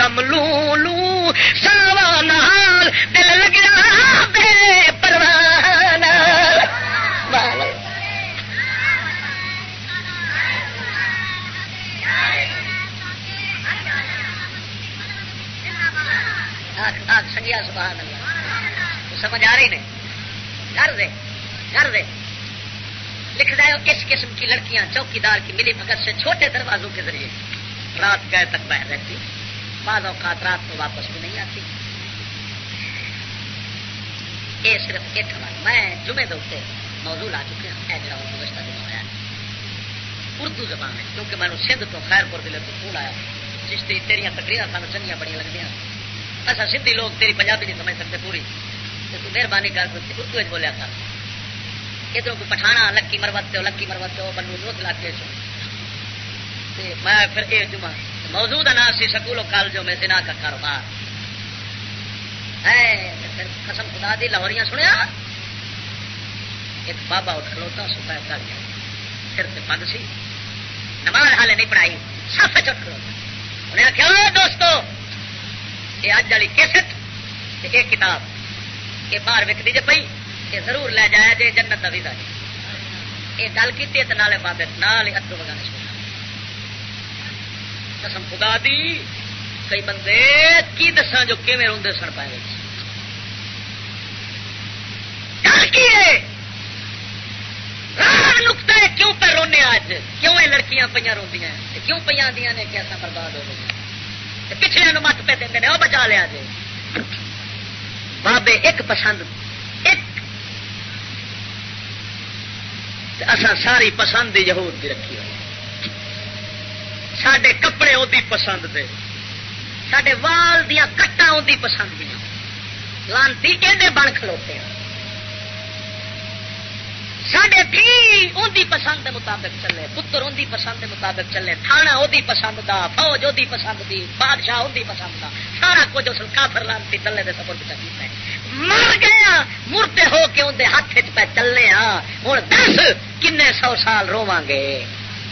دم لو لو سوا نال دل لگنا بے سنگیا سبحان اللہ سمجھ آ رہی نہیں گھر دے گھر دے لکھ رہے ہو کس قسم کی لڑکیاں، چوکیدار کی ملی بھگت سے چھوٹے دروازوں کے ذریعے۔ رات گئے تک باہر رہتی۔ بعض اوقات رات کو واپس بھی نہیں آتی۔ یہ صرف ایک ہمارا، میں جمعے دے موضوع لا چکے ہیں۔ یہ جڑا گزشتہ دن ہوا اردو زبان ہے، کیونکہ میں سندھ تو خیر پور ضلع تو فون آیا۔ چشتی تیریا تقریر سانو چنگیا بڑی لگتی ہیں اچھا سندھی لوگ تیری پنجابی نہیں سمجھ سکتے پوری۔ تو مہربانی کر کے اردو بولیا کر۔ ادھر کوئی پٹھانا لکی مروت ہو، لکی مروت ہو، بنو دوست علاقے چ میں پھر یہ جمعہ موجود نام سی سکولوں کالجوں میں سنا کا کاروبار۔ ہے قسم خدا دی لاہوریاں سنیا؟ ایک بابا اٹھ کھلوتا ستا کر گیا پھر سے پگ سی۔ نماز حالے نہیں پڑھائی سب چٹ کھلوتا۔ انہیں آخیا دوستو یہ اج والی کیسٹ یہ کتاب یہ باہر وکتی جی پی یہ ضرور لے جایا جی جنت کا ویزا یہ گل کی نالے بابے نال ادو وغیرہ سنا قسم خدا دی، کئی بندے کی دساں جو کیون روندے سن پائے نکتا ہے؟ کیوں پہ رونے اج کیوں یہ لڑکیاں پہ روندیاں کیوں پہ آدی نے کہ اصل برباد ہو گئی پچھلے مت پہ دیں وہ بچا لیا جی بابے، ایک پسند، ایک۔ اصا ساری پسند یہود کی رکھی ہوئی۔ سڈے کپڑے وہی پسند دے۔ سڈے وال دیا کٹا وہی پسند دیا لانتی ایڈے بن کھلوتے ہیں۔ سڈے تھی ان پسند کے مطابق چلے، پتر ان پسند کے مطابق چلے تھانا وہ پسند دا، فوج وہ پسند دی، بادشاہ ان پسند دا۔ سارا کچھ اس کافر لانتی چلے دے سپورٹ چکی مر گیا ہاں، مرتے ہو کے اندر ہاتھ پہ چلنے ہاں۔ ہوں دس کن سو سال رواں گے۔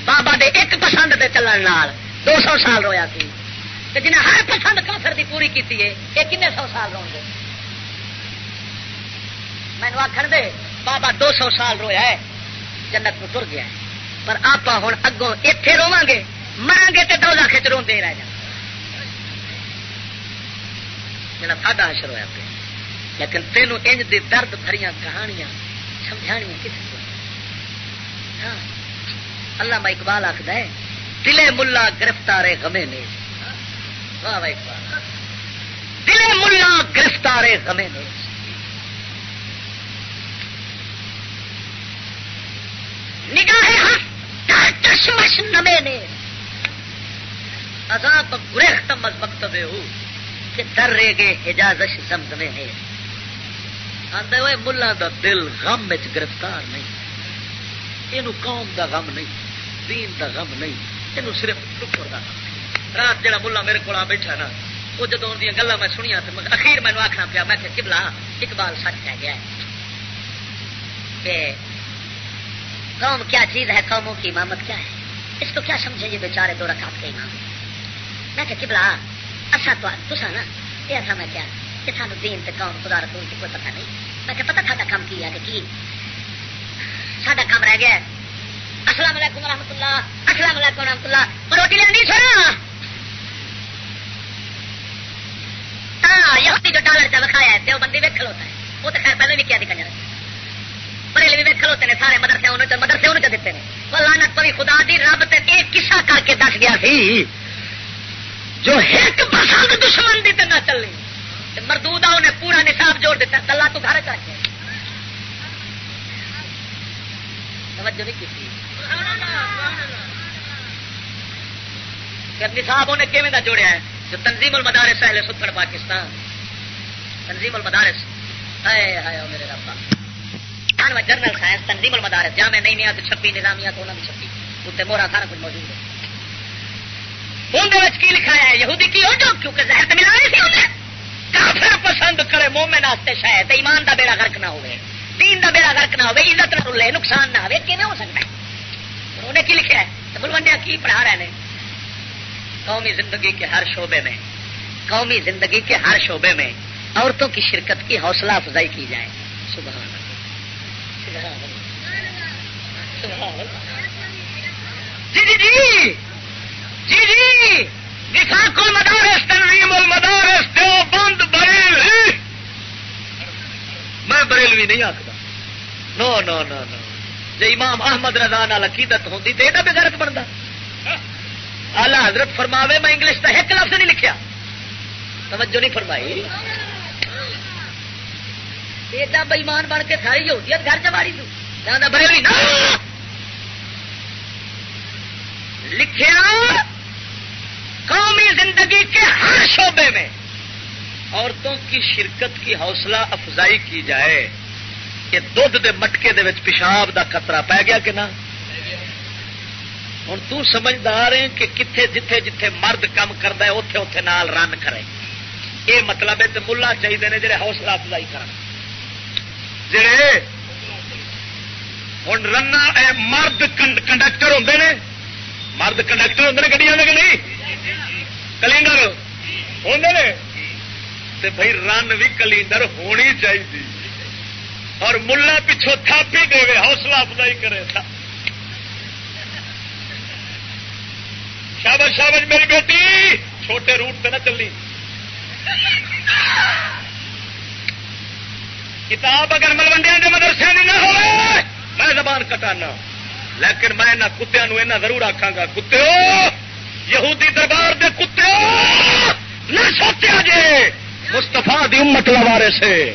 بابا دے ایک پسند دے چلن نال۔ دو سو سال رویا سی۔ جنہیں ہر پسند کافر دی پوری کی یہ کن سو سال رو گے مینو آخر دے، بابا دو سو سال رویا ہے، جنت کو تر گیا ہے۔ پر آپ ہوں اگوں اتے رواں گے مرا گے تو دو لاکھ روندے رہ جائیں جنا ساڈا اشر ہوا پہ لیکن تینوں انج دی درد بھری کہانیاں، سمجھانیاں کسی کو ہاں۔ اللہ میں اقبال آخر ہے، دلے ملا گرفتار غمے نے۔ واہ اقبال۔ دلے ملا گرفتار غمے نے۔ نگاہ چشمش نمے نے۔ عذاب گریختم از مکتبے ہو کہ در رے گے حجازش زمزمے نے۔ آدھے ہوئے ملا دا دل غم وچ گرفتار نہیں۔ یہ قوم دا غم نہیں۔ دین دا غم نہیں یہ صرف ٹکر دا رات جڑا ملا میرے کو بیٹھا نا وہ جدو دیا گلا میں سنیا تو اخیر مینو آخنا پیا، میں کہ کبلا اقبال سچ کہہ گیا کہ قوم کیا چیز ہے؟ قوموں کی امامت کیا ہے؟ اس کو کیا سمجھے یہ بیچارے دو رکعت کے امام؟ میں کہ کبلا اچھا تو تسا نا یہ تھا میں کیا کہ سانو دین تے قوم خدا رسول کی کوئی پتہ نہیں۔ میں کہ پتہ تھا کام کی ہے کہ کی؟ ساڈا کام رہ گیا ہے۔ السلام علیکم ورحمۃ اللہ السلام علیکم ورحمۃ اللہ روٹی لینی سنا ہاں یہ جو ڈالر چل کھایا ہے وہ بندی ویک کھلوتا ہے وہ تو خیر پہلے بھی کیا دکھا جائے بریلی بھی ویک کھلوتے ہیں سارے مدرسے مدرسے انہوں دیتے ہیں وہ لانت پوی خدا دی رب تے ایک قصہ کر کے دس گیا سی جو ایک پسند دشمن دی تے نہ چلنی مردودا انہیں پورا نصاب جوڑ دیتا کلا تو گھر چ گیا توجہ نہیں کی نصاب انہیں کیون کا جوڑیا ہے؟ جو تنظیم المدارس ہے ستر پاکستان۔ تنظیم المدارس۔ ہائے ہائے میرے ربا ہاں، جنرل سائنس تنظیم المدارس۔ جہاں میں نہیں نیا تو چھپی نظامیہ تو انہوں نے چھپی۔ اتنے مورا سارا کچھ موجود ہے۔ اندر کی لکھایا ہے؟ یہودی کی ہو جو؟ کیونکہ زہر تو ملا نہیں سی انہیں۔ کافر پسند کرے مومن آستے شاید۔ ایمان دا بیڑا غرق نہ ہوئے۔ دین دا بیڑا غرق نہ ہوئے، عزت نہ رلے نقصان نہ ہوئے کیون ہو سکتا ہے؟ انہیں کی لکھا ہے؟ تو بلوڈیا کی پڑھا رہے ہیں؟ قومی زندگی کے ہر شعبے میں، قومی زندگی کے ہر شعبے میں عورتوں کی شرکت کی حوصلہ افزائی کی جائے۔ سبحان جی جی جی جی جی وفاق المدارس تنظیم المدارس دو بند بریل میں بریلوی نہیں آخر نو نو نو نو۔ جی امام احمد رضا نال عقیدت ہوتی تو یہ بغیرت بنتا آلہ حضرت فرماوے، میں انگلش کا ایک لفظ نہیں لکھیا۔ توجہ نہیں فرمائی۔ ایڈا بئیمان بن کے ساری ہوتی ہے گھر چاڑی بریلی لکھیا، قومی زندگی کے ہر شعبے میں عورتوں کی شرکت کی حوصلہ افزائی کی جائے۔ کہ دھد دے مٹکے دے وچ پیشاب دا خطرہ پی گیا کہ نہ؟ ہوں تمجھدار ہے کہ کتنے جتھے جتھے مرد کام کرتا ہے اتے اتے نال رن کرے۔ یہ مطلب ہے تو ملا چاہیے نے جڑے حوصلہ افزائی کر جڑے ہوں رن مرد کنڈکٹر ہوں نے۔ مرد کنڈکٹر ہوں نے کہ نہیں؟ کلینڈر ہوں نے۔ بھائی رن بھی کلینڈر ہونی چاہیے اور ملا پچھو تھاپی دے حوصلہ افزائی کرے تھا شابش شابش میری بیٹی، چھوٹے روٹ پہ نہ چلی۔ کتاب اگر ملوڈیا کے مدرسے میں نہ ہو میں زبان کٹانا۔ لیکن میں کتوں ضرور آخا گا کتے یہودی دربار دے کتے نہ سوچا جے مستفا دی امت لوارے سے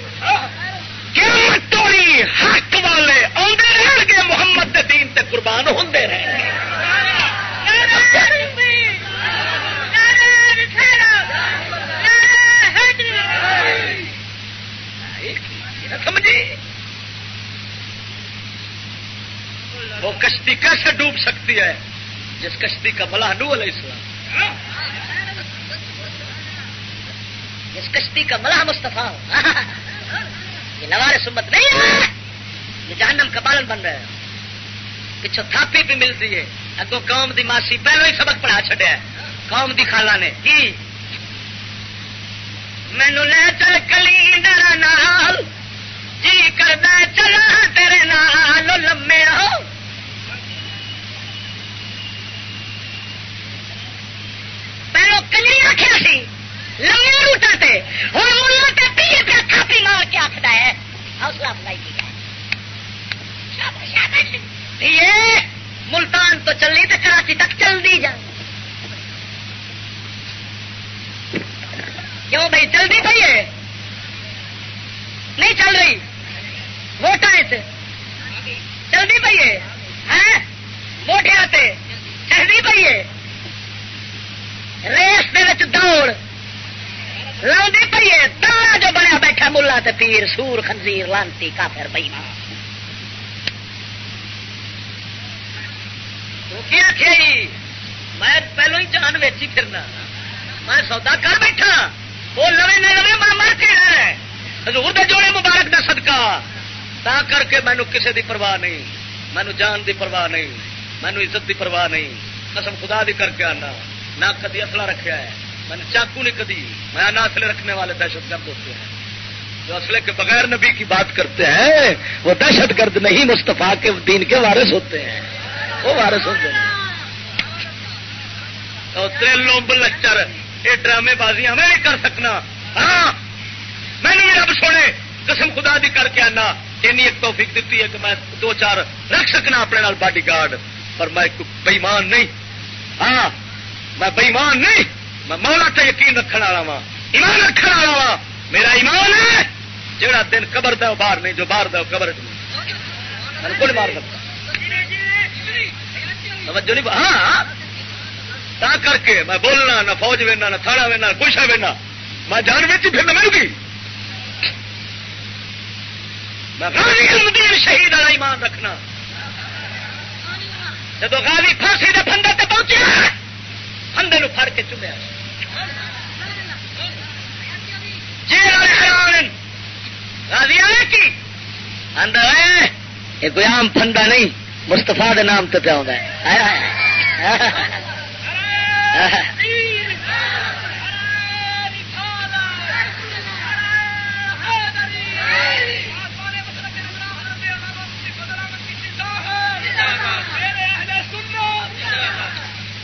قیامت توڑی حق والے آدھے رہن گے، محمد دے دین تے قربان ہوں رہن گے۔ سمجھی وہ کشتی کیسے ڈوب سکتی ہے؟ جس کشتی کا ملاح نو علیہ السلام۔
جس کشتی کا ملاح مستفا یہ نوار سمت نہیں ہے۔ یہ جہنم کا بالن بن رہا ہے پچھو تھاپی بھی ملتی ہے۔ اگو قوم دی ماسی پہلو ہی سبق پڑھا چڈیا قوم دی خالہ نے۔ جی۔ کی مینو لے چل کلی ڈر نال۔ جی کردہ چلا تیرے نال لمے رہو۔ پہلو کلی آخیا سی لمے روٹا تے ہوں ملا تے پیے پہ کھاپی مار کے آخر ہے حوصلہ افزائی کی ملتان تو چلی تو کراچی تک چل دی جائے کیوں بھائی جلدی پی ہے۔ نہیں چل رہی ووٹ چلتی پی ہے ووٹ آتے چلتی پی ہے ریس دوڑ۔ لاؤنی پی ہے جو بنیا بیٹھا ملا تے پیر سور خنزیر لانتی کافر بئی ماں کیا جی؟ میں پہلو ہی جان ویچی پھرنا۔ میں سودا کر بیٹھا۔ وہ لوے نہ لوے میں مر کے ہے۔ حضور دے جوڑے مبارک دا صدقہ۔ تا کر کے مینو کسے دی پرواہ نہیں۔ مینو جان دی پرواہ نہیں۔ مینو عزت دی پرواہ نہیں۔ قسم خدا دی کر کے آنا۔ نہ کدی اصلہ رکھا ہے۔ میں نے چاقو نہیں کدی۔ میں نہ اصلے رکھنے والے دہشت گرد ہوتے ہیں۔ جو اسلحے کے بغیر نبی کی بات کرتے ہیں، وہ دہشت گرد نہیں مستفا کے دین کے وارث ہوتے ہیں۔ وہ وارث ہوتے ہیں۔ لومب لچر یہ ڈرامے بازیاں، میں نہیں کر سکنا۔ ہاں میں نہیں، رب سونے، قسم خدا دی کر کے آنا۔ این ایک توفیق دیتی ہے کہ میں دو چار رکھ سکنا اپنے نال باڈی گارڈ۔ پر میں بےمان نہیں۔ ہاں میں بےمان نہیں۔ میں مولا تے یقین رکھنے والا وا ایمان رکھنے والا وا میرا ایمان ہے جہاں دن قبر دا باہر نہیں، جو باہر دا قبر بالکل مار سکتا۔ توجہ نہیں ہاں،, ہاں تا کر کے میں بولنا، نہ فوج وینا، نہ تھانا وینا، نہ کچھ وینا۔ میں جان بچی پھر نہ مل گئی میں شہید والا ایمان رکھنا۔ جب غازی پھانسی کے فندے تے پہنچیا فندے نو پھڑ کے چومیا غازی آئے کی؟ یہ کوئی عام فنڈا نہیں مستفا نام تو پیا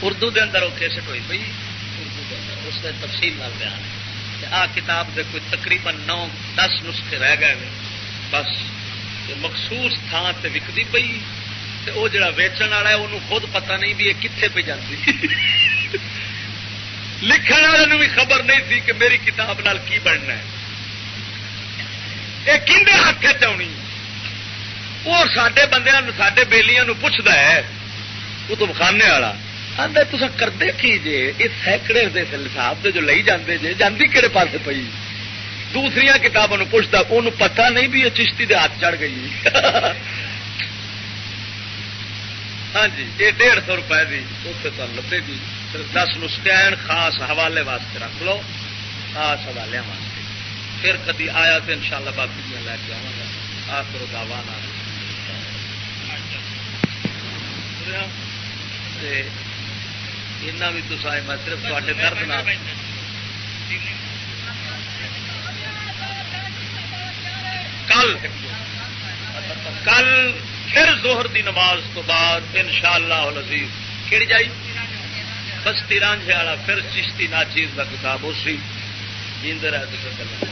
اردو دے اندر وہ کیسٹ ہوئی پی اردو اس نے تفصیل نال بیان۔ ہے آ کتاب دے کوئی تقریباً نو، دس نسخے رہ گئے بس مخصوص تھان سے وکتی پی وہ جڑا ویچن والا ہے انہوں خود پتہ نہیں بھی یہ کتنے پہ جاتی لکھن والے بھی خبر نہیں تھی کہ میری کتاب نال کی بننا ہے۔ یہ کھے ہاتھ چنی وہ سڈے بندے سڈے بےلیاں پوچھتا ہے، کتب خانے والا۔ آدھا تصا کرتے کی جے؟ یہ سینکڑے حساب سے جو لئی جاندے جے جاندی کہڑے پاس پی دوسری کتابوں پوچھتا انہوں پتا نہیں بھی یہ چشتی دے ہاتھ چڑھ گئی۔ ہاں جی یہ ڈیڑھ سو روپئے کی اتنے تو لبے گی دس نسخین خاص حوالے واسطے رکھ لو۔ خاص حوالے واسطے۔ پھر کدی آیا تو ان شاء اللہ باقی دیا لے کے آوا گا۔ آخر گاوا بھی تو آئے میں صرف تے درد نہ کل کل پھر زہر دی نماز تو بعد ان شاء اللہ لذیذ جائی بستی رانجھے والا پھر چشتی ناچیز کا کتاب اسی جیندے رہتے پھر
ویکھی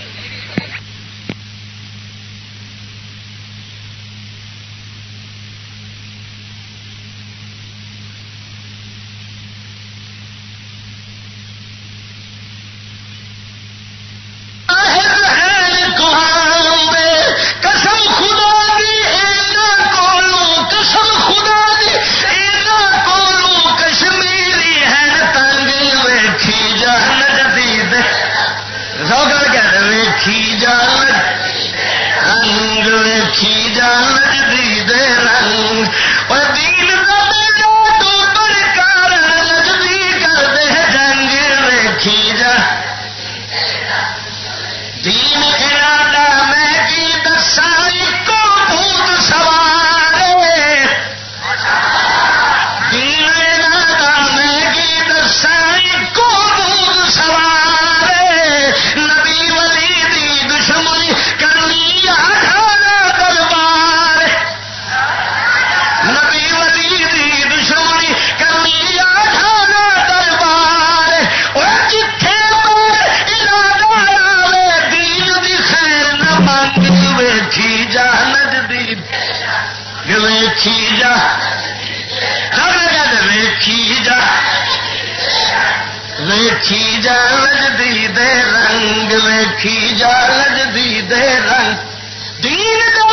جا لجدی دے رنگ ویکھی جا لجدی دے رنگ دین تو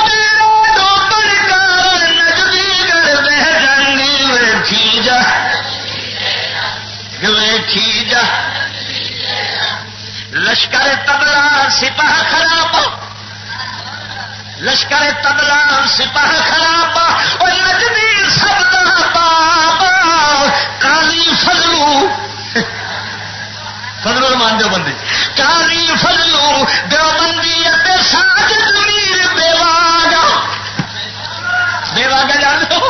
نجدی گر دے رنگ ویکھی جا ویکھی جا لشکر تبلا سپاہ خراب لشکر تبلا سپاہ خراب اور نجدی سب پاپا کالی فضلو فضل مان جو بندی کالی فضلو دو بندی ساجد میر بیواگا بیواگا جان دو۔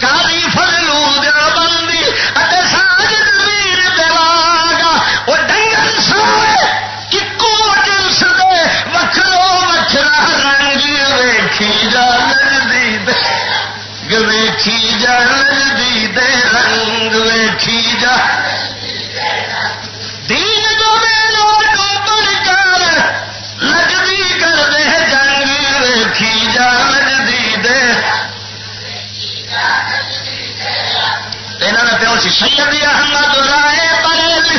کالی فضلو دو بندی ساجد میر بیواگا وہ ڈنگر سوئے ککو جنس دے وکھرو وکھرا رنگ ویکھی جا لجدی دے ویکھی جا لجدی دے رنگ ویکھی جا سید احمد رائے بریلی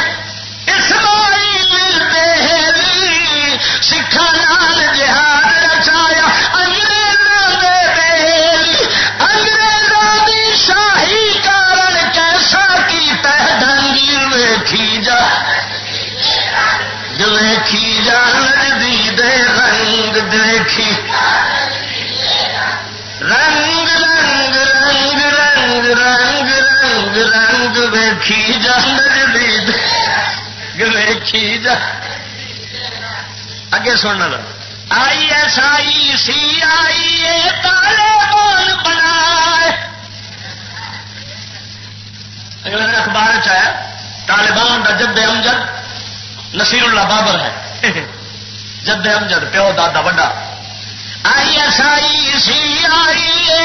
اسماعیل بہلی سکھا نال جہاد رچایا۔ انگریزوں دے بیلی انگریزوں دی شاہی کارن کیسا کیتا ہے ڈنگی ویکھی جا۔ ویکھی جا لجدی دے رنگ دیکھی۔ ویکھی جا لجدی دے ویکھی جا۔ اگے سننا لو آئی ایس آئی سی آئی اے تالے بول بنا اگلے دن اخبار چیا طالبان کا جد امجد نصیر اللہ بابر ہے۔ جد امجد، پیو دادا وڈا۔ آئی ایس آئی سی آئی اے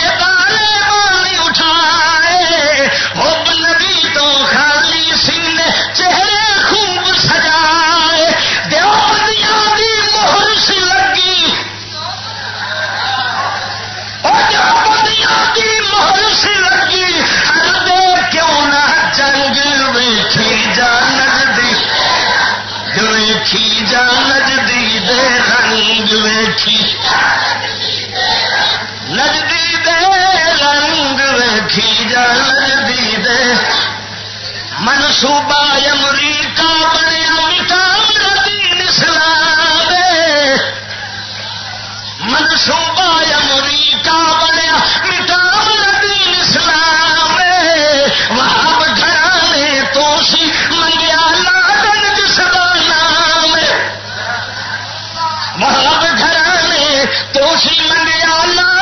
اٹھائے۔ حب نبی تو خالی سینے چہرے خوب سجائے۔ دیوبندیاں دی مہر سی لگی۔ اور دیوبندیاں دی مہر سی لگی۔ ہر دے کیوں نہ جنگ ویکھی جا نجدی ویکھی جا نجدی دے رنگ ویکھی نجدی دے رنگ ویکھی جا نجدی دے منصوبہ امریکہ بنیا مٹا دین اسلام۔ دے منصوبہ امریکہ بنیا مٹا دین اسلام۔ دے تو سی منگیا اللہ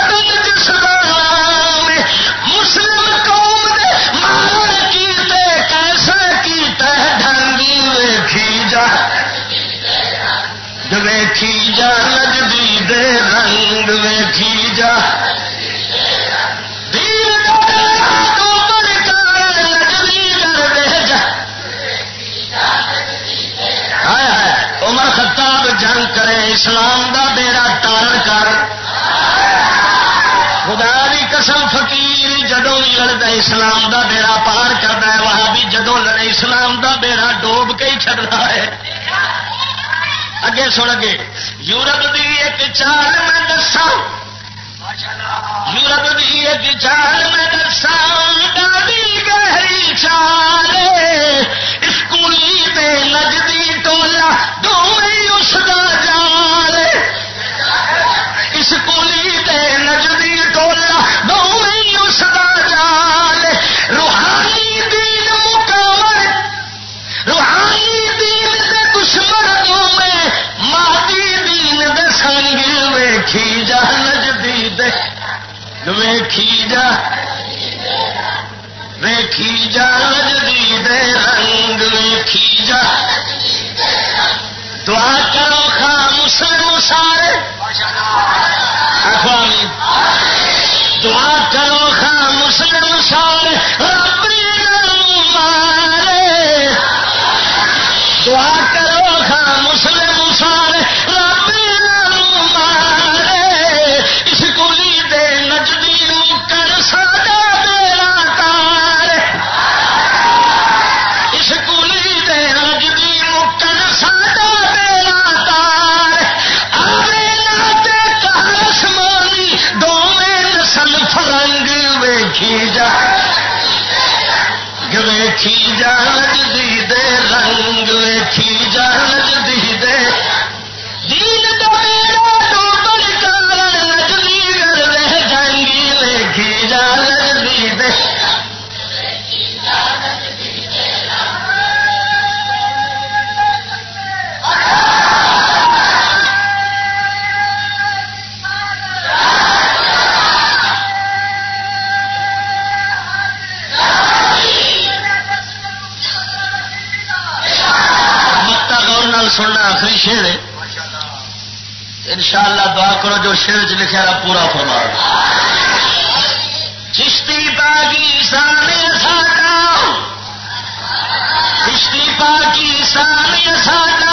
جدو بھی لڑتا اسلام دا بیڑا پار کرتا ہے وہاں بھی جدو لڑے اسلام دا بیڑا ڈوب کے ہی چڑھتا ہے۔ اگے سن اگے، یورپ دی ایک چال میں دسا یورپ دی ایک چال میں دسا گہری چال۔ اسکولی تے نجدی ٹولا دونوں اس کا جال۔ اسکولی تے نجدی ٹولا دونوں اس کا ویکھی جا نجدی دے ویکھی جا ویکھی جا نجدی دے رنگ ویکھی جا دعا کرو خاں مسلم سارے اخوامی دعا کرو خاں مسلم سارے مارے دعا کرو خاں مسلم سارے ویکھی جان جی دے رنگ ویکھی جان اللہ جو شیر چ لکھا رہا پورا فرما چشتی باغی سامنے ساڈا چشتی باغی سامنے ساڈا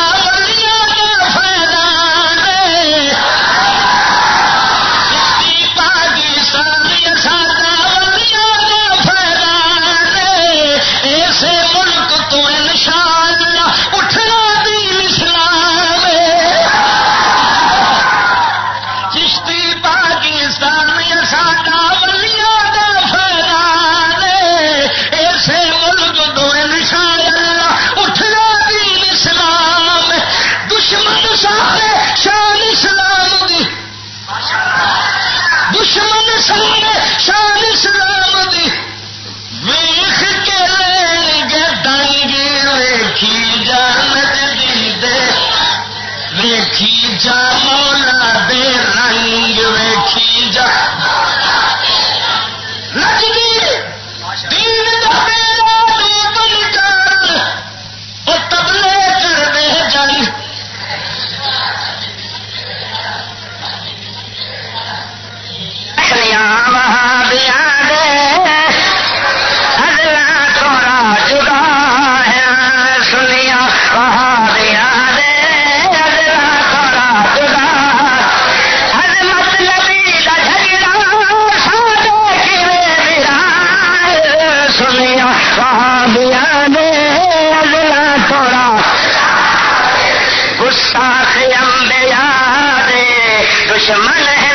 مکے ہے